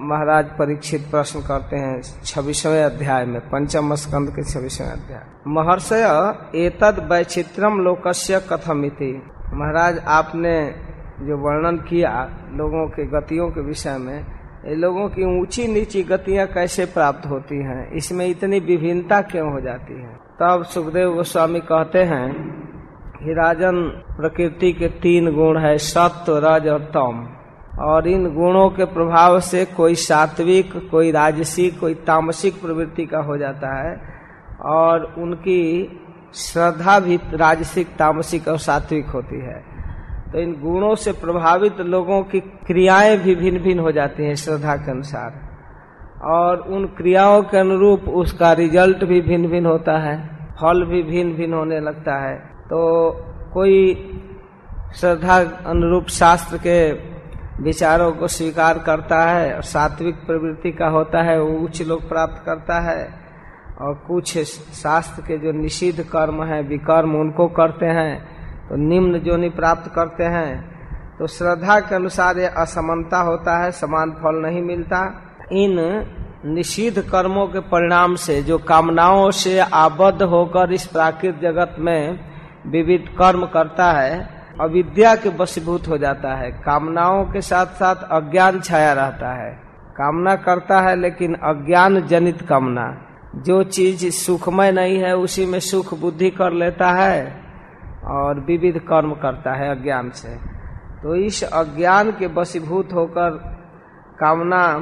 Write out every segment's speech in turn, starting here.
महाराज परीक्षित प्रश्न करते हैं छब्बीसवें अध्याय में, पंचम स्कंद के छब्बीसवें अध्याय। महर्षय, एतद वैचित्रम लोकस्य कथमिति। महाराज, आपने जो वर्णन किया लोगों के गतियों के विषय में, ये लोगों की ऊँची नीची गतियाँ कैसे प्राप्त होती हैं? इसमें इतनी विभिन्नता क्यों हो जाती है? तब सुखदेव गोस्वामी कहते हैं कि राजन प्रकृति के तीन गुण है, सत्व, रज और तम। और इन गुणों के प्रभाव से कोई सात्विक, कोई राजसिक, कोई तामसिक प्रवृत्ति का हो जाता है और उनकी श्रद्धा भी राजसिक, तामसिक और सात्विक होती है। तो इन गुणों से प्रभावित लोगों की क्रियाएँ भी भिन्न भिन्न हो जाती हैं श्रद्धा के अनुसार। और उन क्रियाओं के अनुरूप उसका रिज़ल्ट भी भिन्न भिन्न होता है, फल भी भिन्न भिन्न होने लगता है। तो कोई श्रद्धा अनुरूप शास्त्र के विचारों को स्वीकार करता है और सात्विक प्रवृत्ति का होता है, वो उच्च लोग प्राप्त करता है। और कुछ शास्त्र के जो निषिद्ध कर्म है, विकर्म उनको करते हैं तो निम्न जोनि प्राप्त करते हैं तो श्रद्धा के अनुसार ये असमानता होता है, समान फल नहीं मिलता। इन निषिद्ध कर्मों के परिणाम से जो कामनाओं से आबद्ध होकर इस प्राकृत जगत में विविध कर्म करता है अविद्या के वशीभूत हो जाता है। कामनाओं के साथ साथ अज्ञान छाया रहता है। कामना करता है, लेकिन अज्ञान जनित कामना। जो चीज़ सुखमय नहीं है, उसी में सुख बुद्धि कर लेता है और विविध कर्म करता है अज्ञान से। तो इस अज्ञान के वशीभूत होकर कामना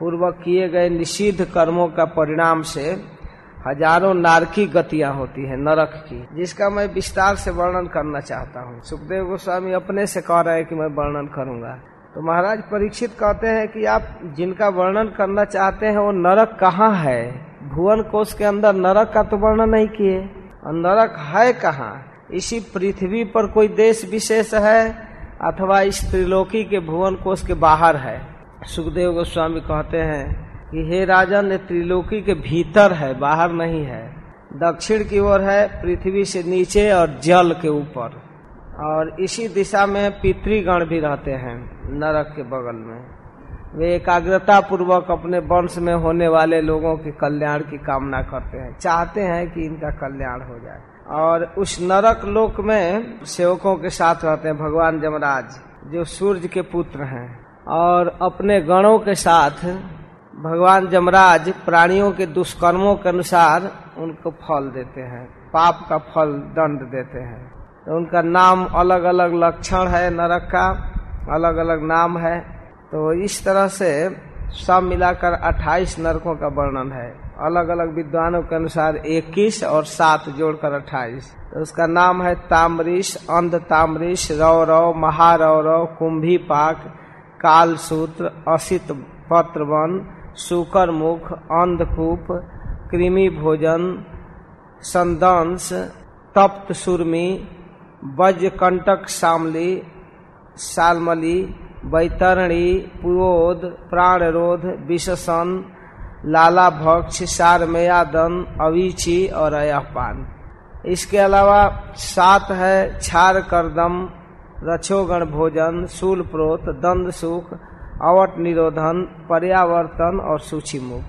पूर्वक किए गए निषिद्ध कर्मों का परिणाम से हज़ारों नारकी गतियाँ होती है, नरक की, जिसका मैं विस्तार से वर्णन करना चाहता हूँ। सुखदेव गोस्वामी अपने से कह रहे हैं कि मैं वर्णन करूँगा। तो महाराज परीक्षित कहते हैं कि आप जिनका वर्णन करना चाहते हैं, वो नरक कहाँ है? भुवन कोष के अंदर नरक का तो वर्णन नहीं किए। और नरक है कहाँ? इसी पृथ्वी पर कोई देश विशेष है? अथवा इस त्रिलोकी के भुवन कोष के बाहर है? सुखदेव गोस्वामी कहते हैं कि हे राजन त्रिलोकी के भीतर है, बाहर नहीं है। दक्षिण की ओर है पृथ्वी से नीचे और जल के ऊपर। और इसी दिशा में पितृगण भी रहते हैं, नरक के बगल में। वे एकाग्रता पूर्वक अपने वंश में होने वाले लोगों के कल्याण की कामना करते हैं, चाहते हैं कि इनका कल्याण हो जाए। और उस नरक लोक में सेवकों के साथ रहते हैं, भगवान जमराज, जो सूर्य के पुत्र हैं। और अपने गणों के साथ भगवान जमराज प्राणियों के दुष्कर्मों के अनुसार उनको फल देते हैं, पाप का फल दंड देते हैं। तो उनका नाम अलग अलग लक्षण है, नरक का अलग अलग नाम है। तो इस तरह से सब मिलाकर 28 नरकों का वर्णन है। अलग अलग विद्वानों के अनुसार 21 और सात जोड़कर 28 तो उसका नाम है तामरिश, अंध तामरिश, रौरव, महारौरव कुंभी पाक काल सूत्र असित, पत्रवन सुकर मुख, अंधकूप, कृमि भोजन संदंश तप्त सुरमी वज्र कंटक शामली सालमली, बैतरणी पुरोध प्राणरोध, विशसन, लाला भक्ष सारमयादन अवीची और अयपान इसके अलावा सात है छार करदम रक्षोगण भोजन शूल प्रोत दंद सुख अवट निरोधन, पर्यावर्तन और सूची मुख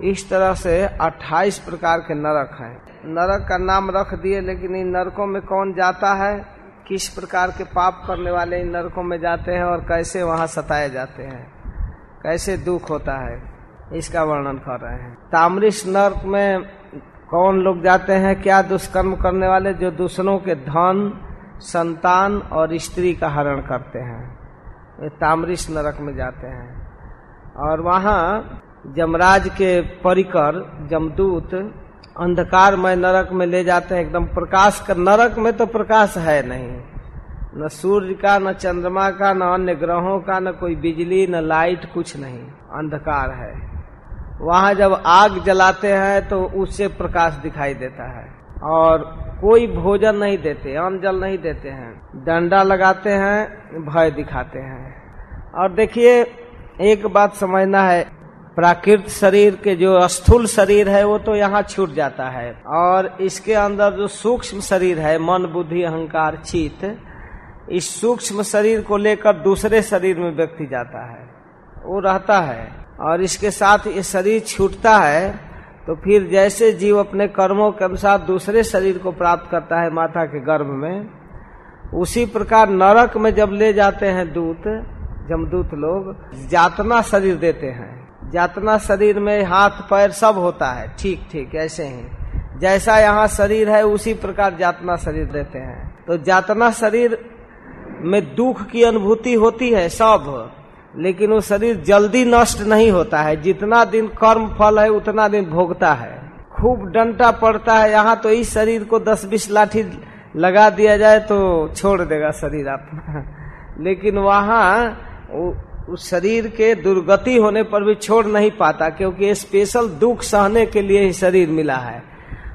इस तरह से 28 प्रकार के नरक हैं। नरक का नाम रख दिए, लेकिन इन नरकों में कौन जाता है? किस प्रकार के पाप करने वाले इन नरकों में जाते हैं और कैसे वहाँ सताए जाते हैं? कैसे दुख होता है? इसका वर्णन कर रहे हैं। तामरिश नर्क में कौन लोग जाते हैं? क्या दुष्कर्म करने वाले? जो दूसरों के धन, संतान और स्त्री का हरण करते हैं। वे तामरिश नरक में जाते हैं। और वहाँ जमराज के परिकर, जमदूत अंधकार अंधकारमय नरक में ले जाते हैं। एकदम प्रकाश का नरक में तो प्रकाश है नहीं। न सूर्य का, न चंद्रमा का, न अन्य ग्रहों का, न कोई बिजली, न लाइट, कुछ नहीं। अंधकार है। वहाँ जब आग जलाते हैं तो उससे प्रकाश दिखाई देता है। और कोई भोजन नहीं देते अन्न जल नहीं देते हैं। डंडा लगाते हैं, भय दिखाते हैं। और देखिए, एक बात समझना है, प्राकृत शरीर के जो स्थूल शरीर है, वो तो यहाँ छूट जाता है। और इसके अंदर जो सूक्ष्म शरीर है, मन, बुद्धि, अहंकार चित इस सूक्ष्म शरीर को लेकर दूसरे शरीर में व्यक्ति जाता है। वो रहता है। और इसके साथ ये शरीर छूटता है तो फिर जैसे जीव अपने कर्मों के अनुसार दूसरे शरीर को प्राप्त करता है माता के गर्भ में, उसी प्रकार नरक में जब ले जाते हैं दूत, जमदूत लोग, जातना शरीर देते हैं। जातना शरीर में हाथ, पैर सब होता है। ठीक ठीक, ऐसे ही। जैसा यहाँ शरीर है, उसी प्रकार जातना शरीर देते हैं। तो जातना शरीर में दुख की अनुभूति होती है सब। लेकिन वो शरीर जल्दी नष्ट नहीं होता है। जितना दिन कर्म फल है, उतना दिन भोगता है। खूब डंटा पड़ता है। यहाँ तो इस शरीर को दस बीस लाठी लगा दिया जाए तो छोड़ देगा शरीर अपना। लेकिन वहाँ उस शरीर के दुर्गति होने पर भी छोड़ नहीं पाता, क्योंकि स्पेशल दुख सहने के लिए ही शरीर मिला है।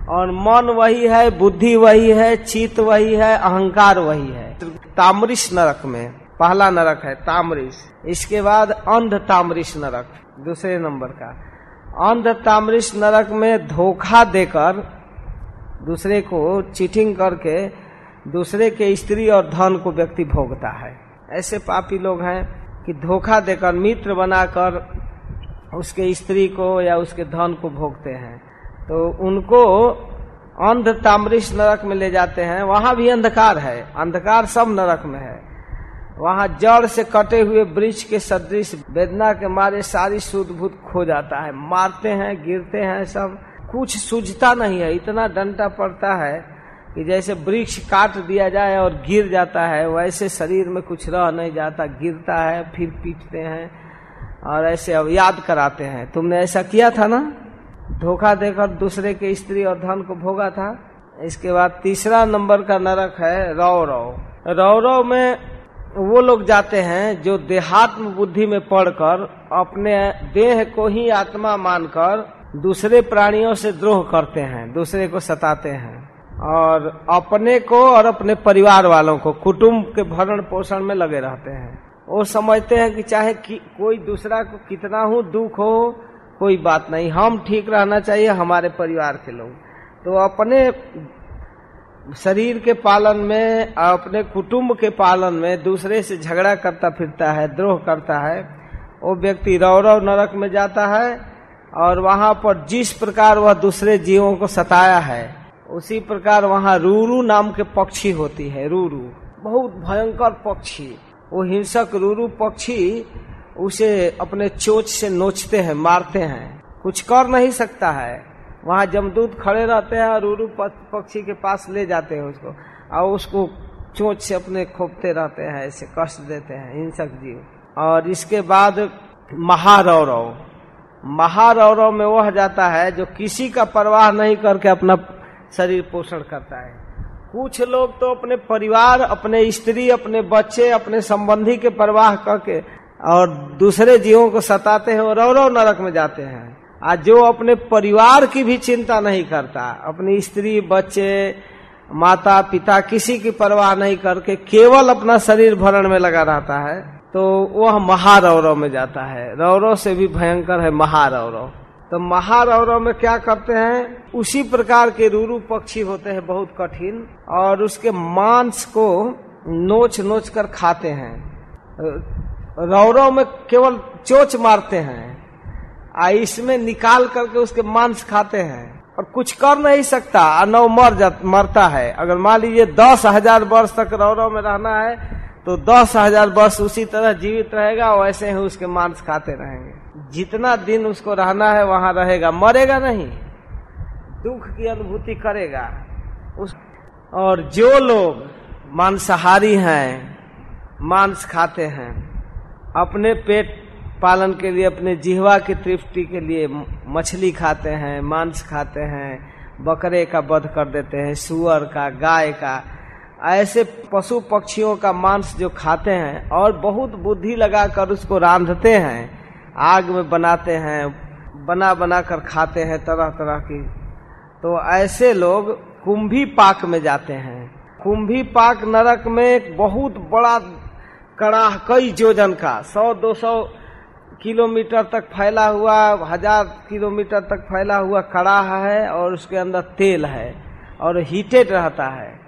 और मन वही है, बुद्धि वही है चित्त वही है, अहंकार वही है। तामरिश नरक में पहला नरक है, तामरिश। इसके बाद अंध तामरिश नरक, दूसरे नंबर का। अंध तामरिश नरक में धोखा देकर दूसरे को चीटिंग करके दूसरे के स्त्री और धन को व्यक्ति भोगता है। ऐसे पापी लोग हैं कि धोखा देकर मित्र बनाकर उसके स्त्री को या उसके धन को भोगते हैं। तो उनको अंध तामरिश नरक में ले जाते हैं। वहाँ भी अंधकार है। अंधकार सब नरक में है। वहाँ जड़ से कटे हुए वृक्ष के सदृश वेदना के मारे सारी शुद्ध भूत खो जाता है। मारते हैं, गिरते हैं सब। कुछ सूझता नहीं है। इतना डंटा पड़ता है कि जैसे वृक्ष काट दिया जाए और गिर जाता है, वैसे शरीर में कुछ रह नहीं जाता। गिरता है, फिर पीटते हैं और ऐसे अब याद कराते हैं। तुमने ऐसा किया था ना? धोखा देकर दूसरे के स्त्री और धन को भोगा था। इसके बाद तीसरा नंबर का नरक है रौरव। रौरव में वो लोग जाते हैं जो देहात्म बुद्धि में पढ़कर अपने देह को ही आत्मा मानकर दूसरे प्राणियों से द्रोह करते हैं दूसरे को सताते हैं। और अपने को और अपने परिवार वालों को कुटुंब के भरण पोषण में लगे रहते हैं। वो समझते हैं कि चाहे कि, कोई दूसरा को कितना हो दुख हो कोई बात नहीं। हम ठीक रहना चाहिए हमारे परिवार के लोग। तो अपने शरीर के पालन में, अपने कुटुंब के पालन में दूसरे से झगड़ा करता फिरता है, द्रोह करता है। वो व्यक्ति रौरव नरक में जाता है और वहाँ पर जिस प्रकार वह दूसरे जीवों को सताया है, उसी प्रकार वहाँ रूरू नाम के पक्षी होती है, रूरू। बहुत भयंकर पक्षी। वो हिंसक रूरू पक्षी उसे अपने चोच से नोचते हैं, मारते हैं। कुछ कर नहीं सकता है। वहाँ जमदूत खड़े रहते हैं और रूरू पक्षी के पास ले जाते हैं उसको। और उसको चोच से अपने खोपते रहते हैं, ऐसे कष्ट देते हैं, हिंसक जीव। और इसके बाद महारौरव। महारौरव में वह जाता है जो किसी का परवाह नहीं करके अपना शरीर पोषण करता है। कुछ लोग तो अपने परिवार, अपने स्त्री, अपने बच्चे, अपने संबंधी के परवाह करके और दूसरे जीवों को सताते हैं और रौरव नरक में जाते हैं। आज जो अपने परिवार की भी चिंता नहीं करता, अपनी स्त्री, बच्चे, माता, पिता, किसी की परवाह नहीं करके केवल अपना शरीर भरण में लगा रहता है तो वह महारौरव में जाता है। रौरव से भी भयंकर है महारौरव। तो महारौरव में क्या करते हैं? उसी प्रकार के रूरू पक्षी होते हैं, बहुत कठिन, और उसके मांस को नोच नोच कर खाते हैं। रौरव में केवल चोच मारते हैं। आ इसमें निकाल करके उसके मांस खाते हैं। और कुछ कर नहीं सकता नौ मर जा, मरता है। अगर मान लीजिए दस हज़ार वर्ष तक रौरव में रहना है तो दस हज़ार वर्ष उसी तरह जीवित रहेगा वैसे ही उसके मांस खाते रहेंगे। जितना दिन उसको रहना है, वहाँ रहेगा। मरेगा नहीं। दुख की अनुभूति करेगा। उस, और जो लोग मांसाहारी हैं, मांस खाते हैं, अपने पेट पालन के लिए, अपने जिहवा की तृप्ति के लिए मछली खाते हैं, मांस खाते हैं, बकरे का वध कर देते हैं, सुअर का, गाय का। ऐसे पशु पक्षियों का मांस जो खाते हैं और बहुत बुद्धि लगाकर उसको रांधते हैं, आग में बनाते हैं, बना बना कर खाते हैं तरह तरह की। तो ऐसे लोग कुंभी पाक में जाते हैं। कुंभी पाक नरक में एक बहुत बड़ा कड़ा कई जोजन का, सौ, दो सौ किलोमीटर तक फैला हुआ, हज़ार किलोमीटर तक फैला हुआ कड़ा है और उसके अंदर तेल है और हीटेड रहता है।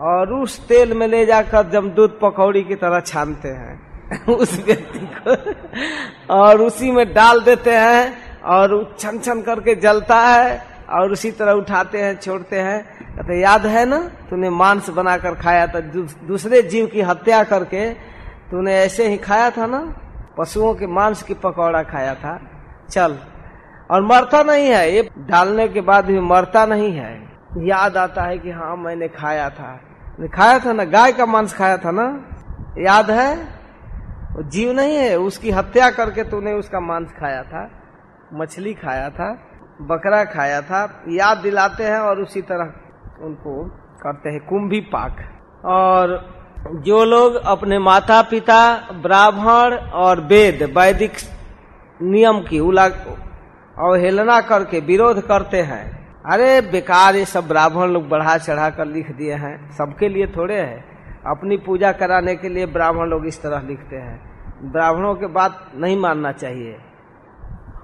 और उस तेल में ले जाकर जमदूत पकौड़ी की तरह छानते हैं, उस व्यक्ति को। और उसी में डाल देते हैं और छन छन करके जलता है और उसी तरह उठाते हैं, छोड़ते हैं। कहते, याद है ना, तूने मांस बनाकर खाया था दूसरे जीव की हत्या करके तूने ऐसे ही खाया था ना? पशुओं के मांस की पकौड़ा खाया था। चल। और मरता नहीं है। ये डालने के बाद भी मरता नहीं है। याद आता है कि हाँ मैंने खाया था। खाया था ना, गाय का मांस खाया था ना? याद है? वो जीव नहीं है। उसकी हत्या करके तूने उसका मांस खाया था। मछली खाया था। बकरा खाया था। याद दिलाते हैं और उसी तरह उनको करते हैं। कुंभी पाक। और जो लोग अपने माता पिता ब्राह्मण और वेद, वैदिक नियम की अवहेलना करके विरोध करते हैं। अरे, बेकार ये सब ब्राह्मण लोग बढ़ा चढ़ा कर लिख दिए हैं। सबके लिए थोड़े है। अपनी पूजा कराने के लिए ब्राह्मण लोग इस तरह लिखते हैं। ब्राह्मणों के बात नहीं मानना चाहिए।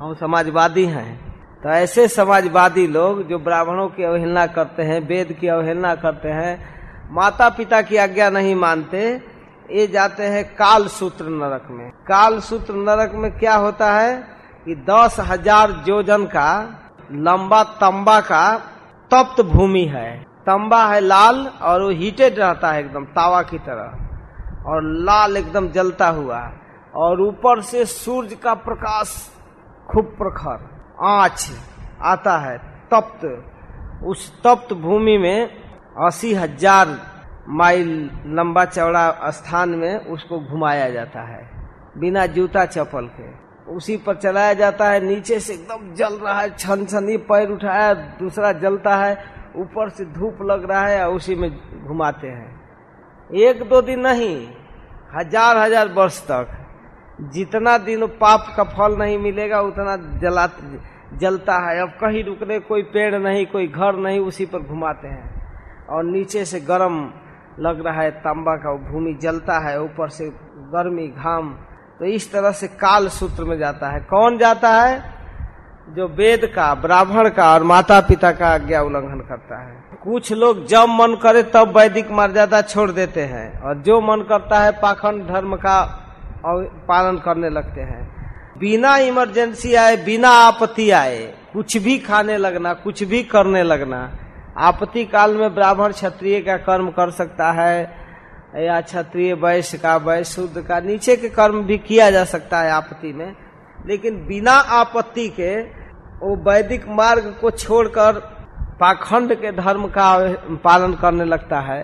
हम समाजवादी हैं। तो ऐसे समाजवादी लोग जो ब्राह्मणों की अवहेलना करते हैं, वेद की अवहेलना करते हैं माता पिता की आज्ञा नहीं मानते, ये जाते हैं काल सूत्र नरक में। काल सूत्र नरक में क्या होता है कि दस हज़ार जोजन का लंबा तंबा का तप्त भूमि है। तंबा है लाल और वो हीटेड रहता है एकदम, तावा की तरह। और लाल एकदम जलता हुआ। और ऊपर से सूर्य का प्रकाश खूब प्रखर, आँच आता है तप्त। उस तप्त भूमि में अस्सी हज़ार माइल लंबा चौड़ा स्थान में उसको घुमाया जाता है, बिना जूता चप्पल के। उसी पर चलाया जाता है, नीचे से एकदम जल रहा है छन छनी पैर उठाया, दूसरा जलता है, ऊपर से धूप लग रहा है उसी में घुमाते हैं। एक दो दिन नहीं, हज़ार हज़ार वर्ष तक, जितना दिन पाप का फल नहीं मिलेगा, उतना जला जलता है। अब कहीं रुकने, कोई पेड़ नहीं, कोई घर नहीं, उसी पर घुमाते हैं। और नीचे से गर्म लग रहा है तांबा का भूमि जलता है, ऊपर से गर्मी, घाम। तो इस तरह से काल सूत्र में जाता है। कौन जाता है? जो वेद का, ब्राह्मण का और माता पिता का आज्ञा उल्लंघन करता है। कुछ लोग जब मन करे तब वैदिक मर्यादा छोड़ देते हैं और जो मन करता है पाखंड धर्म का पालन करने लगते हैं। बिना इमरजेंसी आए, बिना आपत्ति आए, कुछ भी खाने लगना, कुछ भी करने लगना आपत्ति काल में ब्राह्मण क्षत्रिय का कर्म कर सकता है, या क्षत्रिय वैश्य का वैश्य का, नीचे के कर्म भी किया जा सकता है आपत्ति में। लेकिन बिना आपत्ति के, वो वैदिक मार्ग को छोड़कर पाखंड के धर्म का पालन करने लगता है।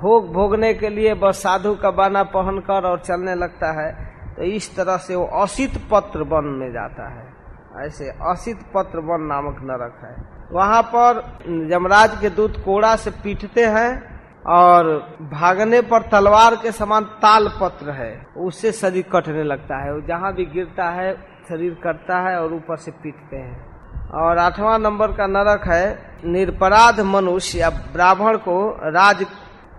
भोग भोगने के लिए बस साधु का बाना पहनकर और चलने लगता है तो इस तरह से वो असित पत्र वन में जाता है। ऐसे असित पत्र वन नामक नरक है। वहाँ पर यमराज के दूत कोड़ा से पीटते हैं और भागने पर तलवार के समान ताल पत्र है। उससे शरीर कटने लगता है। जहाँ भी गिरता है, शरीर कटता है और ऊपर से पीटते हैं। और आठवां नंबर का नरक है, निरपराध मनुष्य या ब्राह्मण को राज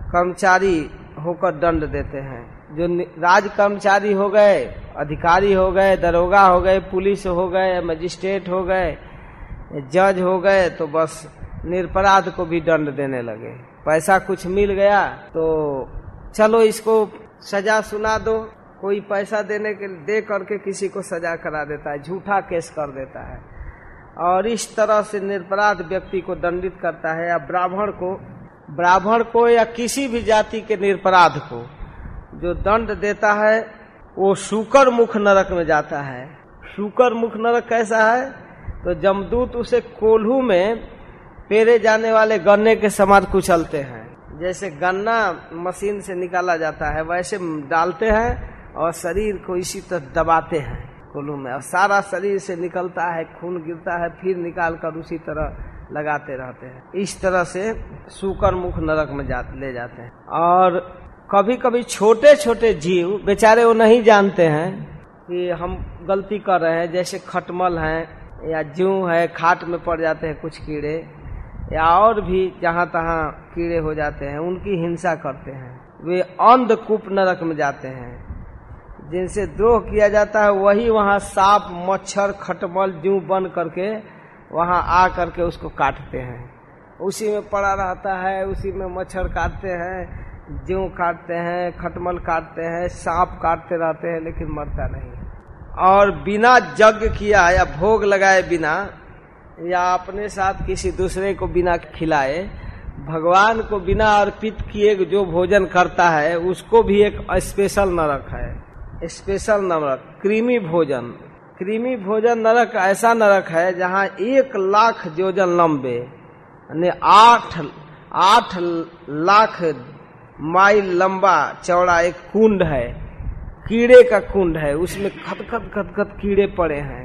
कर्मचारी होकर दंड देते हैं। जो राज कर्मचारी हो गए, अधिकारी हो गए, दरोगा हो गए, पुलिस हो गए, मजिस्ट्रेट हो गए जज हो गए तो बस निरपराध को भी दंड देने लगे। पैसा कुछ मिल गया तो चलो इसको सजा सुना दो। कोई पैसा देने के, दे करके किसी को सजा करा देता है, झूठा केस कर देता है। और इस तरह से निरपराध व्यक्ति को दंडित करता है या ब्राह्मण को ब्राह्मण को या किसी भी जाति के निरपराध को, जो दंड देता है, वो शुकर मुख नरक में जाता है। शुकर मुख नरक कैसा है? तो जमदूत उसे कोल्हू में पेरे जाने वाले गन्ने के समान कुचलते हैं। जैसे गन्ना मशीन से निकाला जाता है वैसे डालते हैं और शरीर को इसी तरह दबाते हैं कुल्लू में। और सारा शरीर से निकलता है खून गिरता है फिर निकाल कर उसी तरह लगाते रहते हैं। इस तरह से सुकर मुख नरक में जा, ले जाते हैं। और कभी कभी छोटे छोटे जीव बेचारे वो नहीं जानते हैं कि हम गलती कर रहे हैं जैसे खटमल है या जू है, खाट में पड़ जाते हैं कुछ कीड़े, या और भी जहाँ तहाँ कीड़े हो जाते हैं, उनकी हिंसा करते हैं। वे अंधकूप नरक में जाते हैं। जिनसे द्रोह किया जाता है, वही वहाँ सांप, मच्छर, खटमल जू बन करके वहाँ आ करके उसको काटते हैं। उसी में पड़ा रहता है, उसी में मच्छर काटते हैं, ज्यों काटते हैं, खटमल काटते हैं, सांप काटते रहते हैं, लेकिन मरता नहीं। और बिना जग किया या भोग लगाए बिना, या अपने साथ किसी दूसरे को बिना खिलाए, भगवान को बिना अर्पित किए जो भोजन करता है, उसको भी एक स्पेशल नरक है। स्पेशल नरक कृमि भोजन। कृमि भोजन नरक ऐसा नरक है जहाँ एक लाख जोजन लंबे आठ आठ लाख माइल लंबा चौड़ा एक कुंड है। कीड़े का कुंड है, उसमें खत खत खत खत कीड़े पड़े हैं,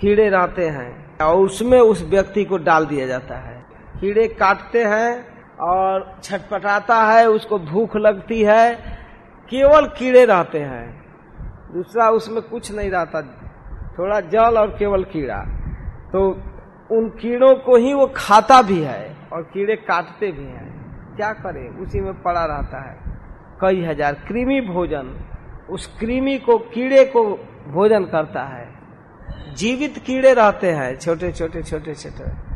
कीड़े रहते हैं, और उसमें उस व्यक्ति को डाल दिया जाता है। कीड़े काटते हैं और छटपटाता है, उसको भूख लगती है, केवल कीड़े रहते हैं। दूसरा उसमें कुछ नहीं रहता थोड़ा जल और केवल कीड़ा। तो उन कीड़ों को ही वो खाता भी है और कीड़े काटते भी हैं। क्या करे? उसी में पड़ा रहता है। कई हज़ार, कृमि भोजन। उस कृमि को, कीड़े को भोजन करता है। जीवित कीड़े रहते हैं, छोटे छोटे छोटे छोटे।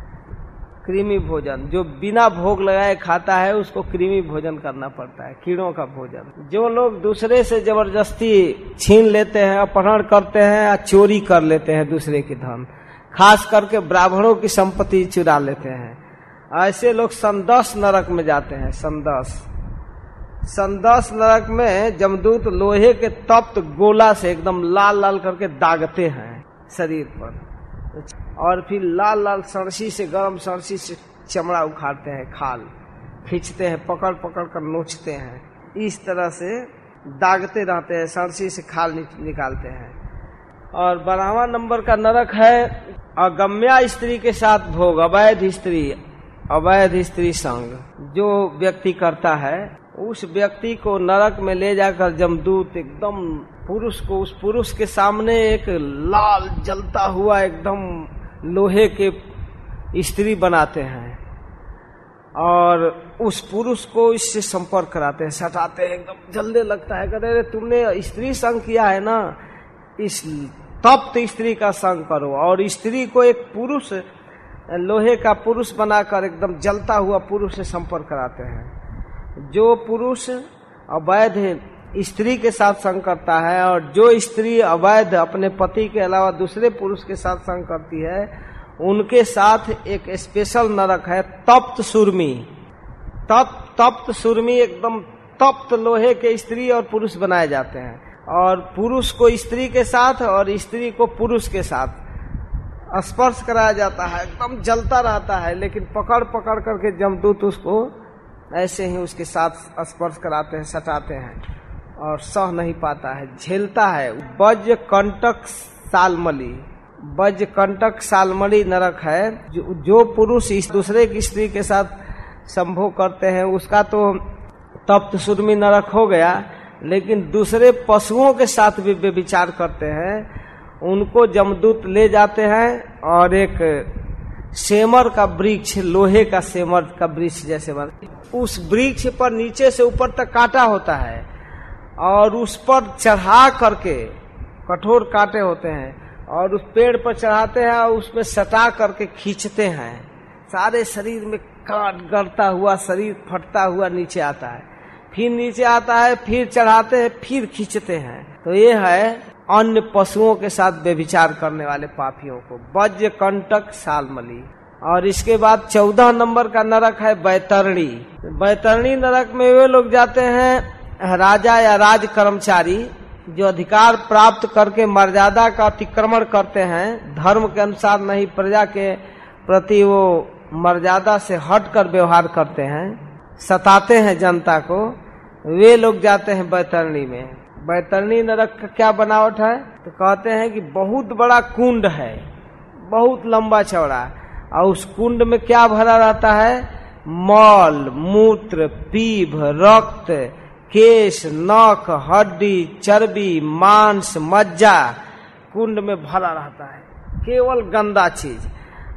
कृमि भोजन, जो बिना भोग लगाए खाता है, उसको कृमि भोजन करना पड़ता है, कीड़ों का भोजन। जो लोग दूसरे से ज़बरदस्ती छीन लेते हैं, अपहरण करते हैं, या चोरी कर लेते हैं दूसरे की धन, खास करके ब्राह्मणों की संपत्ति चुरा लेते हैं। ऐसे लोग संदस नरक में जाते हैं, संदस। संदस नरक में जमदूत लोहे के तप्त गोला से एकदम लाल लाल करके दागते हैं शरीर पर। और फिर लाल लाल सरसी से, गर्म सरसी से चमड़ा उखाड़ते हैं खाल। खींचते हैं, पकड़ पकड़ कर नोचते हैं। इस तरह से दागते रहते हैं, सरसी से खाल निकालते हैं। और बारहवा नंबर का नरक है, अगम्या स्त्री के साथ भोग, अवैध स्त्री अवैध स्त्री संग। जो व्यक्ति करता है उस व्यक्ति को नरक में ले जाकर जमदूत एकदम पुरुष को, उस पुरुष के सामने एक लाल जलता हुआ एकदम लोहे के स्त्री बनाते हैं और उस पुरुष को इससे संपर्क कराते हैं सटाते हैं, एकदम जलने लगता है। कहते अरे, तुमने स्त्री संग किया है ना? इस तप्त स्त्री का संग करो। और स्त्री को एक पुरुष, लोहे का पुरुष बनाकर एकदम जलता हुआ पुरुष से संपर्क कराते हैं। जो पुरुष अवैध स्त्री के साथ संग करता है और जो स्त्री अवैध अपने पति के अलावा दूसरे पुरुष के साथ संग करती है, उनके साथ एक स्पेशल नरक है, तप्त सुरमी। तप्त तप्त सुरमी एकदम तप्त लोहे के स्त्री और पुरुष बनाए जाते हैं। और पुरुष को स्त्री के साथ और स्त्री को पुरुष के साथ स्पर्श कराया जाता है, एकदम जलता रहता है, लेकिन पकड़ पकड़ करके जमदूत उसको ऐसे ही उसके साथ स्पर्श कराते हैं सटाते हैं और सह नहीं पाता है झेलता है। बज कंटक सालमली बज कंटक सालमली नरक है। जो, जो पुरुष इस दूसरे की स्त्री के साथ संभोग करते हैं उसका तो तप्त सुरमी नरक हो गया लेकिन दूसरे पशुओं के साथ भी वे विचार करते हैं। उनको जमदूत ले जाते हैं और एक सेमर का वृक्ष लोहे का सेमर का वृक्ष जैसे बन उस वृक्ष पर नीचे से ऊपर तक काटा होता है और उस पर चढ़ा करके कठोर काटे होते हैं और उस पेड़ पर चढ़ाते हैं और उसमें सटा करके खींचते हैं। सारे शरीर में काट गड़ता हुआ, शरीर फटता हुआ नीचे आता है। फिर नीचे आता है, फिर चढ़ाते हैं, फिर खींचते हैं। तो ये है अन्य पशुओं के साथ व्यभिचार करने वाले पापियों को। वज्र कंटक सालमली। और इसके बाद चौदह नंबर का नरक है बैतरणी। बैतरणी नरक में वे लोग जाते हैं, राजा या राज कर्मचारी जो अधिकार प्राप्त करके मर्यादा का अतिक्रमण करते हैं। धर्म के अनुसार नहीं, प्रजा के प्रति वो मर्यादा से हट कर व्यवहार करते हैं, सताते हैं जनता को। वे लोग जाते हैं बैतरणी में। बैतरणी नरक का क्या बनावट है? तो कहते हैं कि बहुत बड़ा कुंड है, बहुत लंबा चौड़ा। और उस कुंड में क्या भरा रहता है? मल, मूत्र, पीभ, रक्त, केश नख हड्डी, चर्बी, मांस, मज्जा कुंड में भरा रहता है। केवल गंदा चीज़।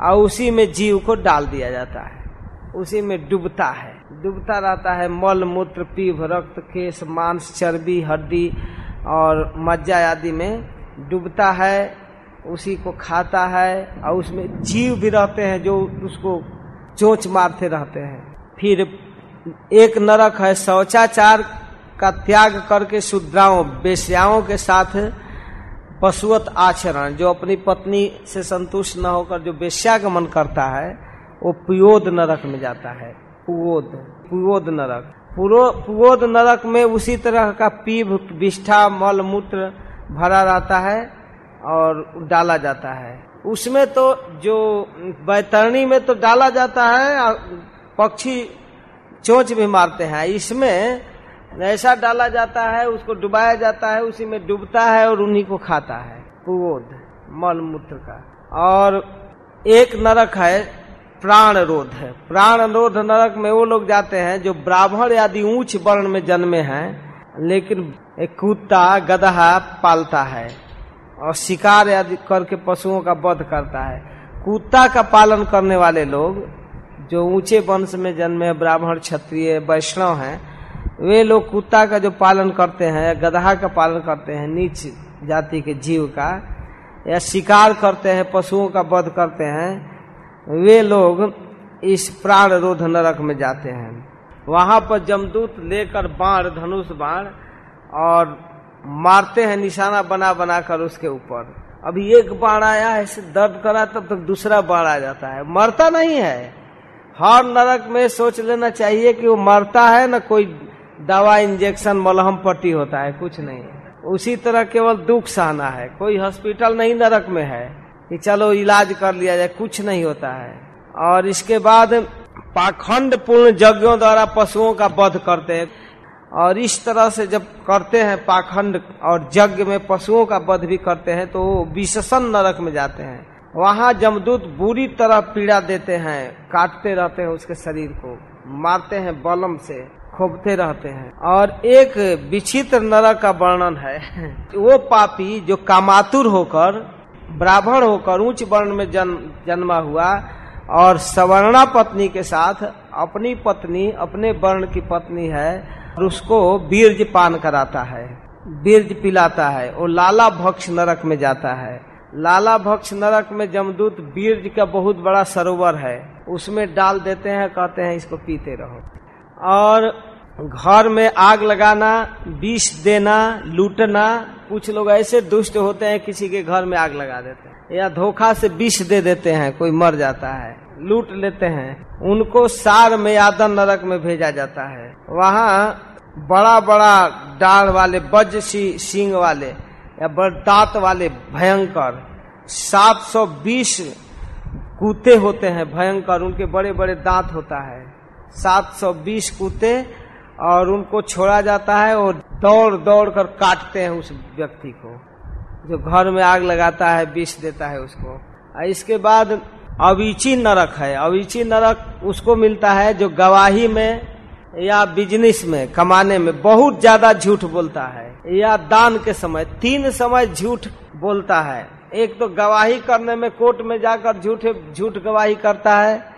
और उसी में जीव को डाल दिया जाता है। उसी में डूबता है। डूबता रहता है मल, मूत्र, पीभ, रक्त, केश, मांस, चर्बी, हड्डी और मज्जा आदि में डूबता है। उसी को खाता है और उसमें जीव भी रहते हैं जो उसको चोच मारते रहते हैं। फिर एक नरक है, शौचाचार का त्याग करके शुद्राओं, बेस्याओं के साथ पशुवत आचरण, जो अपनी पत्नी से संतुष्ट न होकर जो बेश्या का मन करता है, वो पुयोद नरक में जाता है। पुवोद पुयोद नरक। पुवोद नरक में उसी तरह का पीभ, विष्ठा, मल, मूत्र भरा रहता है। और डाला जाता है। उसमें तो जो बैतरणी में तो डाला जाता है पक्षी चोंच भी मारते हैं। इसमें ऐसा डाला जाता है, उसको डुबाया जाता है, उसी में डूबता है और उन्हीं को खाता है। पुवोद मल मूत्र का। और एक नरक है प्राण रोध है। प्राण रोध नरक में वो लोग जाते हैं जो ब्राह्मण आदि ऊंच वर्ण में जन्मे हैं, लेकिन एक कुत्ता गदहा पालता है। और शिकार आदि करके पशुओं का वध करता है। कुत्ता का पालन करने वाले लोग, जो ऊँचे वंश में जन्मे ब्राह्मण, क्षत्रिय, वैष्णव हैं, वे लोग कुत्ता का जो पालन करते हैं, या गदहा का पालन करते हैं, नीच जाति के जीव का, या शिकार करते हैं, पशुओं का वध करते हैं, वे लोग इस प्राण रोध नरक में जाते हैं। वहाँ पर जमदूत लेकर बाण, धनुष बाण और मारते हैं, निशाना बना बना कर उसके ऊपर। अभी एक बाढ़ आया, ऐसे दर्द करा, तब तक तो दूसरा बाढ़ आ जाता है। मरता नहीं है। हर नरक में सोच लेना चाहिए कि वो मरता है, ना कोई दवा, इंजेक्शन, मलहम पट्टी होता है, कुछ नहीं। उसी तरह केवल दुख सहना है। कोई हॉस्पिटल नहीं नरक में है कि चलो इलाज कर लिया जाए, कुछ नहीं होता है। और इसके बाद पाखंड पूर्ण यज्ञों द्वारा पशुओं का वध करते हैं। और इस तरह से जब करते हैं पाखंड और यज्ञ में पशुओं का वध भी करते हैं तो विशेषण नरक में जाते हैं। वहाँ जमदूत बुरी तरह पीड़ा देते हैं, काटते रहते हैं उसके शरीर को, मारते हैं बलम से खोबते रहते हैं। और एक विचित्र नरक का वर्णन है, वो पापी जो कामातुर होकर, ब्राह्मण होकर उच्च वर्ण में जन्म जन्मा हुआ, और सवर्णा पत्नी के साथ अपनी पत्नी, अपने वर्ण की पत्नी है और उसको बीर्ज पान कराता है, बीर्ज पिलाता है और लाला भक्ष नरक में जाता है। लाला भक्ष नरक में जमदूत बीर्ज का बहुत बड़ा सरोवर है। उसमें डाल देते हैं, कहते हैं, इसको पीते रहो। और घर में आग लगाना, विष देना, लूटना कुछ लोग ऐसे दुष्ट होते हैं, किसी के घर में आग लगा देते हैं या धोखा से विष दे देते हैं, कोई मर जाता है, लूट लेते हैं, उनको सार में यादन नरक में भेजा जाता है। वहाँ बड़ा बड़ा डाल वाले सी सिंह वाले या दांत वाले भयंकर 720 कूते होते हैं, भयंकर, उनके बड़े बड़े दांत होता है। 720 कूते और उनको छोड़ा जाता है और दौड़ दौड़ कर काटते हैं उस व्यक्ति को। जो घर में आग लगाता है, विष देता है उसको। इसके बाद अविची नरक है। अविची नरक उसको मिलता है जो गवाही में या बिज़नेस में, कमाने में बहुत ज़्यादा झूठ बोलता है। या दान के समय, तीन समय झूठ बोलता है। एक तो गवाही करने में कोर्ट में जाकर झूठ झूठ गवाही करता है।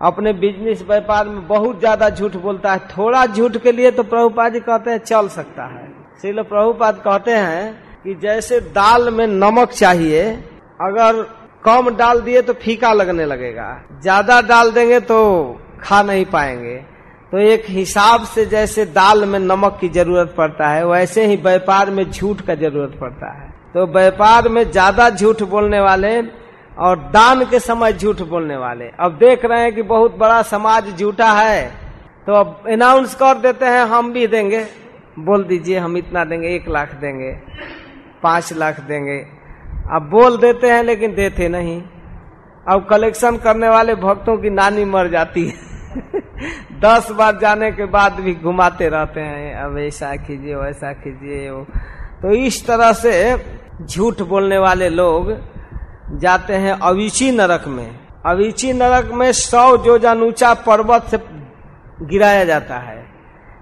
अपने बिज़नेस व्यापार में बहुत ज़्यादा झूठ बोलता है। थोड़ा झूठ के लिए तो प्रभुपाद जी कहते हैं, चल सकता है। इसलिए प्रभुपाद कहते हैं कि जैसे दाल में नमक चाहिए, अगर कम डाल दिए तो फीका लगने लगेगा। ज़्यादा डाल देंगे तो खा नहीं पाएँगे। तो एक हिसाब से जैसे दाल में नमक की ज़रूरत पड़ता है, वैसे ही व्यापार में झूठ का ज़रूरत पड़ता है। तो व्यापार में ज़्यादा झूठ बोलने वाले और दान के समय झूठ बोलने वाले। अब देख रहे हैं कि बहुत बड़ा समाज झूठा है। तो अब अनाउंस कर देते हैं, हम भी देंगे। बोल दीजिए, हम इतना देंगे, एक लाख देंगे, पाँच लाख देंगे। अब बोल देते हैं, लेकिन देते नहीं। अब कलेक्शन करने वाले भक्तों की नानी मर जाती है। दस बार जाने के बाद भी घुमाते रहते हैं, अब ऐसा कीजिए, वैसा कीजिए। तो इस तरह से झूठ बोलने वाले लोग जाते हैं अविची नरक में। अविची नरक में सौ जो ऊँचा पर्वत से गिराया जाता है।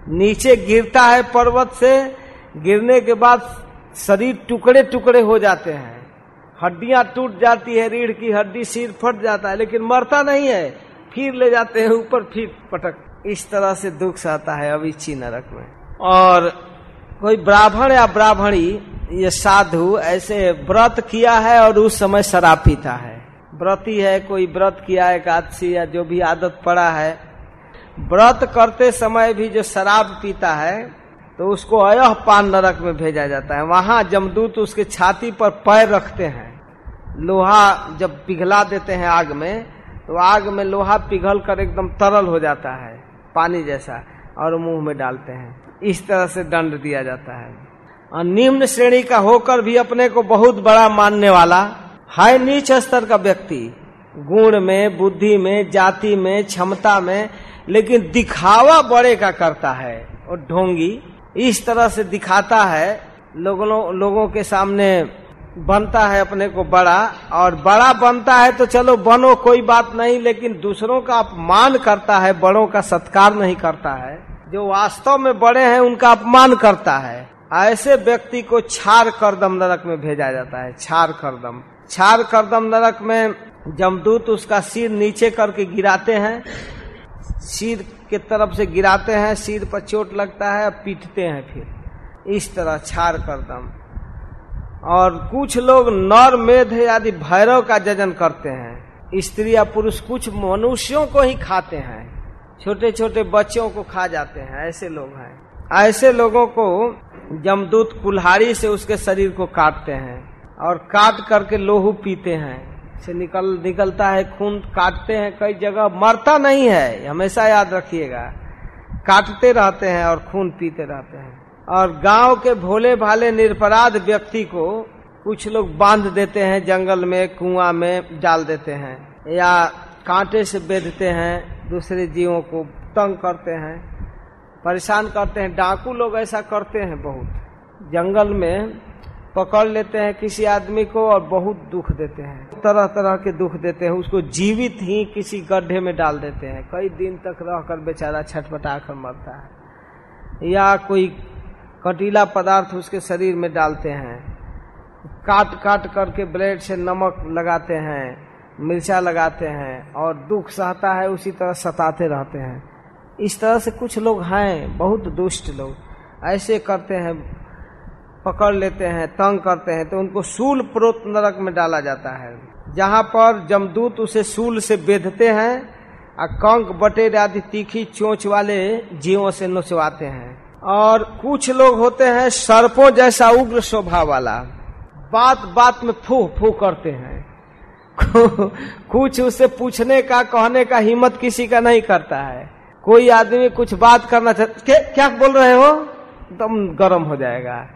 नीचे गिरता है पर्वत से, गिरने के बाद शरीर टुकड़े टुकड़े हो जाते हैं। हड्डियाँ टूट जाती है, रीढ़ की हड्डी सिर फट जाता है, लेकिन मरता नहीं है। फिर ले जाते हैं ऊपर, फिर पटक। इस तरह से दुख सहता है अविची नरक में। और कोई ब्राह्मण या ब्राह्मणी ये साधु ऐसे व्रत किया है और उस समय शराब पीता है। व्रती है कोई व्रत किया है एकादशी या जो भी आदत पड़ा है। व्रत करते समय भी जो शराब पीता है तो उसको अयह पान नरक में भेजा जाता है। वहाँ जमदूत उसके छाती पर पैर रखते हैं। लोहा जब पिघला देते हैं आग में तो आग में लोहा पिघल कर एकदम तरल हो जाता है, पानी जैसा, और मुँह में डालते हैं। इस तरह से दंड दिया जाता है। निम्न श्रेणी का होकर भी अपने को बहुत बड़ा मानने वाला हाई नीच स्तर का व्यक्ति, गुण में, बुद्धि में, जाति में, क्षमता में, लेकिन दिखावा बड़े का करता है और ढोंगी इस तरह से दिखाता है, लोगों लोगों के सामने बनता है अपने को बड़ा, और बड़ा बनता है तो चलो बनो, कोई बात नहीं, लेकिन दूसरों का अपमान करता है, बड़ों का सत्कार नहीं करता है। जो वास्तव में बड़े हैं, उनका अपमान करता है। ऐसे व्यक्ति को छार करदम नरक में भेजा जाता है, छार करदम। छार करदम नरक में जमदूत उसका सिर नीचे करके गिराते हैं, सिर के तरफ़ से गिराते हैं, सिर पर चोट लगता है पीटते हैं फिर। इस तरह छार करदम। और कुछ लोग नर, मेध आदि भैरव का जजन करते हैं। स्त्री या पुरुष कुछ मनुष्यों को ही खाते हैं छोटे छोटे बच्चों को खा जाते हैं, ऐसे लोग हैं। ऐसे लोगों को जमदूत कुल्हाड़ी से उसके शरीर को काटते हैं और काट करके लोहू पीते हैं। से निकल, निकलता है खून, काटते हैं, कई जगह मरता नहीं है, हमेशा याद रखिएगा। काटते रहते हैं और खून पीते रहते हैं। और गाँव के भोले भाले निरपराध व्यक्ति को कुछ लोग बाँध देते हैं, जंगल में, कुआँ में डाल देते हैं। या कांटे से बेधते हैं, दूसरे जीवों को तंग करते हैं। परेशान करते हैं। डाकू लोग ऐसा करते हैं बहुत। जंगल में पकड़ लेते हैं किसी आदमी को और बहुत दुख देते हैं। तरह तरह के दुख देते हैं। उसको जीवित ही किसी गड्ढे में डाल देते हैं। कई दिन तक रहकर बेचारा छटपटा कर मरता है। या कोई कटीला पदार्थ उसके शरीर में डालते हैं। काट काट करके ब्लेड से नमक लगाते हैं, मिर्चा लगाते हैं और दुख सहता है, उसी तरह सताते रहते हैं। इस तरह से कुछ लोग हैं, बहुत दुष्ट लोग। ऐसे करते हैं, पकड़ लेते हैं, तंग करते हैं तो उनको सूल प्रोत नरक में डाला जाता है। जहाँ पर जमदूत उसे सूल से बेधते हैं और कंक बटेर आदि तीखी चोच वाले जीवों से नोचवाते हैं। और कुछ लोग होते हैं सर्पों जैसा उग्र स्वभाव वाला। बात बात में फू फू करते हैं। कुछ उससे पूछने का, कहने का हिम्मत किसी का नहीं करता है। कोई आदमी कुछ बात करना चाहते क्या बोल रहे हो? एकदम गर्म हो जाएगा।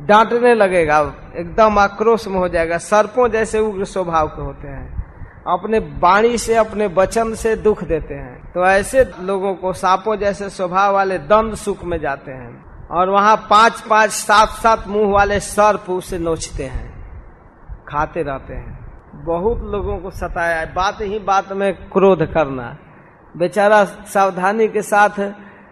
डांटने लगेगा, एकदम आक्रोश में हो जाएगा। सर्पों जैसे उग्र स्वभाव के होते हैं। अपने वाणी से, अपने वचन से दुख देते हैं। तो ऐसे लोगों को सांपों जैसे स्वभाव वाले दंड सुख में जाते हैं। और वहाँ पाँच पाँच सात सात मुँह वाले सर्प उसे नोचते हैं। खाते रहते हैं। बहुत लोगों को सताया बात ही बात में क्रोध करना। बेचारा सावधानी के साथ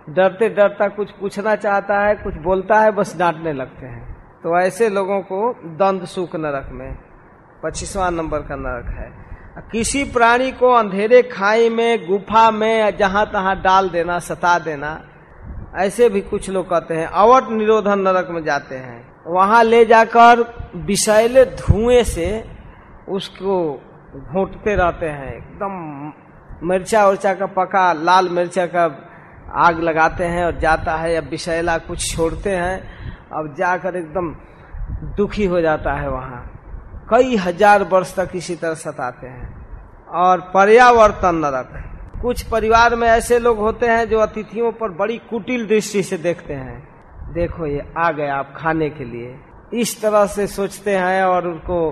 डरते डरता कुछ पूछना चाहता है, कुछ बोलता है, बस डांटने लगते हैं। तो ऐसे लोगों को दंड सुख नरक में पच्चीसवा नंबर का नरक है। किसी प्राणी को अंधेरे खाई में, गुफा में जहाँ तहां डाल देना, सता देना, ऐसे भी कुछ लोग कहते हैं, अवट निरोधन नरक में जाते हैं। वहाँ ले जाकर विषैले धुएँ से उसको घोटते रहते हैं, एकदम मिर्चा उर्चा का पका, लाल मिर्चा का आग लगाते हैं और जाता है या विषैला कुछ छोड़ते हैं, अब जाकर एकदम दुखी हो जाता है वहाँ। कई हज़ार वर्ष तक इसी तरह सताते हैं। और पर्यावर्तन नरक। कुछ परिवार में ऐसे लोग होते हैं जो अतिथियों पर बड़ी कुटिल दृष्टि से देखते हैं। देखो ये आ गए आप खाने के लिए। इस तरह से सोचते हैं और उनको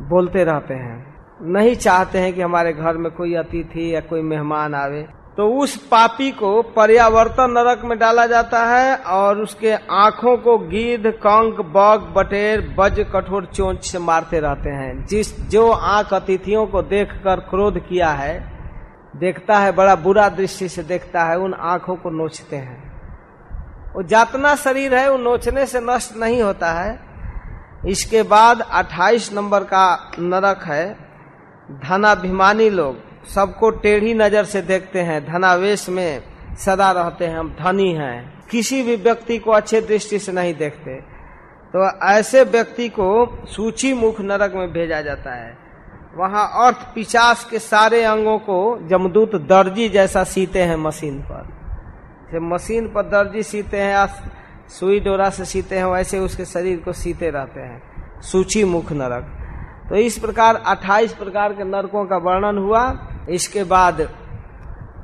बोलते रहते हैं। नहीं चाहते हैं कि हमारे घर में कोई अतिथि या कोई मेहमान आवे। तो उस पापी को पर्यावर्तन नरक में डाला जाता है और उसके आँखों को गिद्ध कंक, बग, बटेर, बज, कठोर चोंच से मारते रहते हैं। जिस, जो आँख अतिथियों को देखकर क्रोध किया है, देखता है, बड़ा बुरा दृष्टि से देखता है, उन आँखों को नोचते हैं। वो जातना शरीर है, वो नोचने से नष्ट नहीं होता है। इसके बाद 28 नंबर का नरक है। धनाभिमानी लोग सबको टेढ़ी नज़र से देखते हैं, धनावेश में सदा रहते हैं, हम धनी हैं। किसी भी व्यक्ति को अच्छे दृष्टि से नहीं देखते। तो ऐसे व्यक्ति को सूची मुख नरक में भेजा जाता है। वहाँ अर्थ पिचास के सारे अंगों को जमदूत दर्जी जैसा सीते हैं मशीन पर। जैसे मशीन पर दर्जी सीते हैं, या सुई डोरा से सीते हैं, वैसे उसके शरीर को सीते रहते हैं। सूची मुख नरक। तो इस प्रकार 28 प्रकार के नरकों का वर्णन हुआ। इसके बाद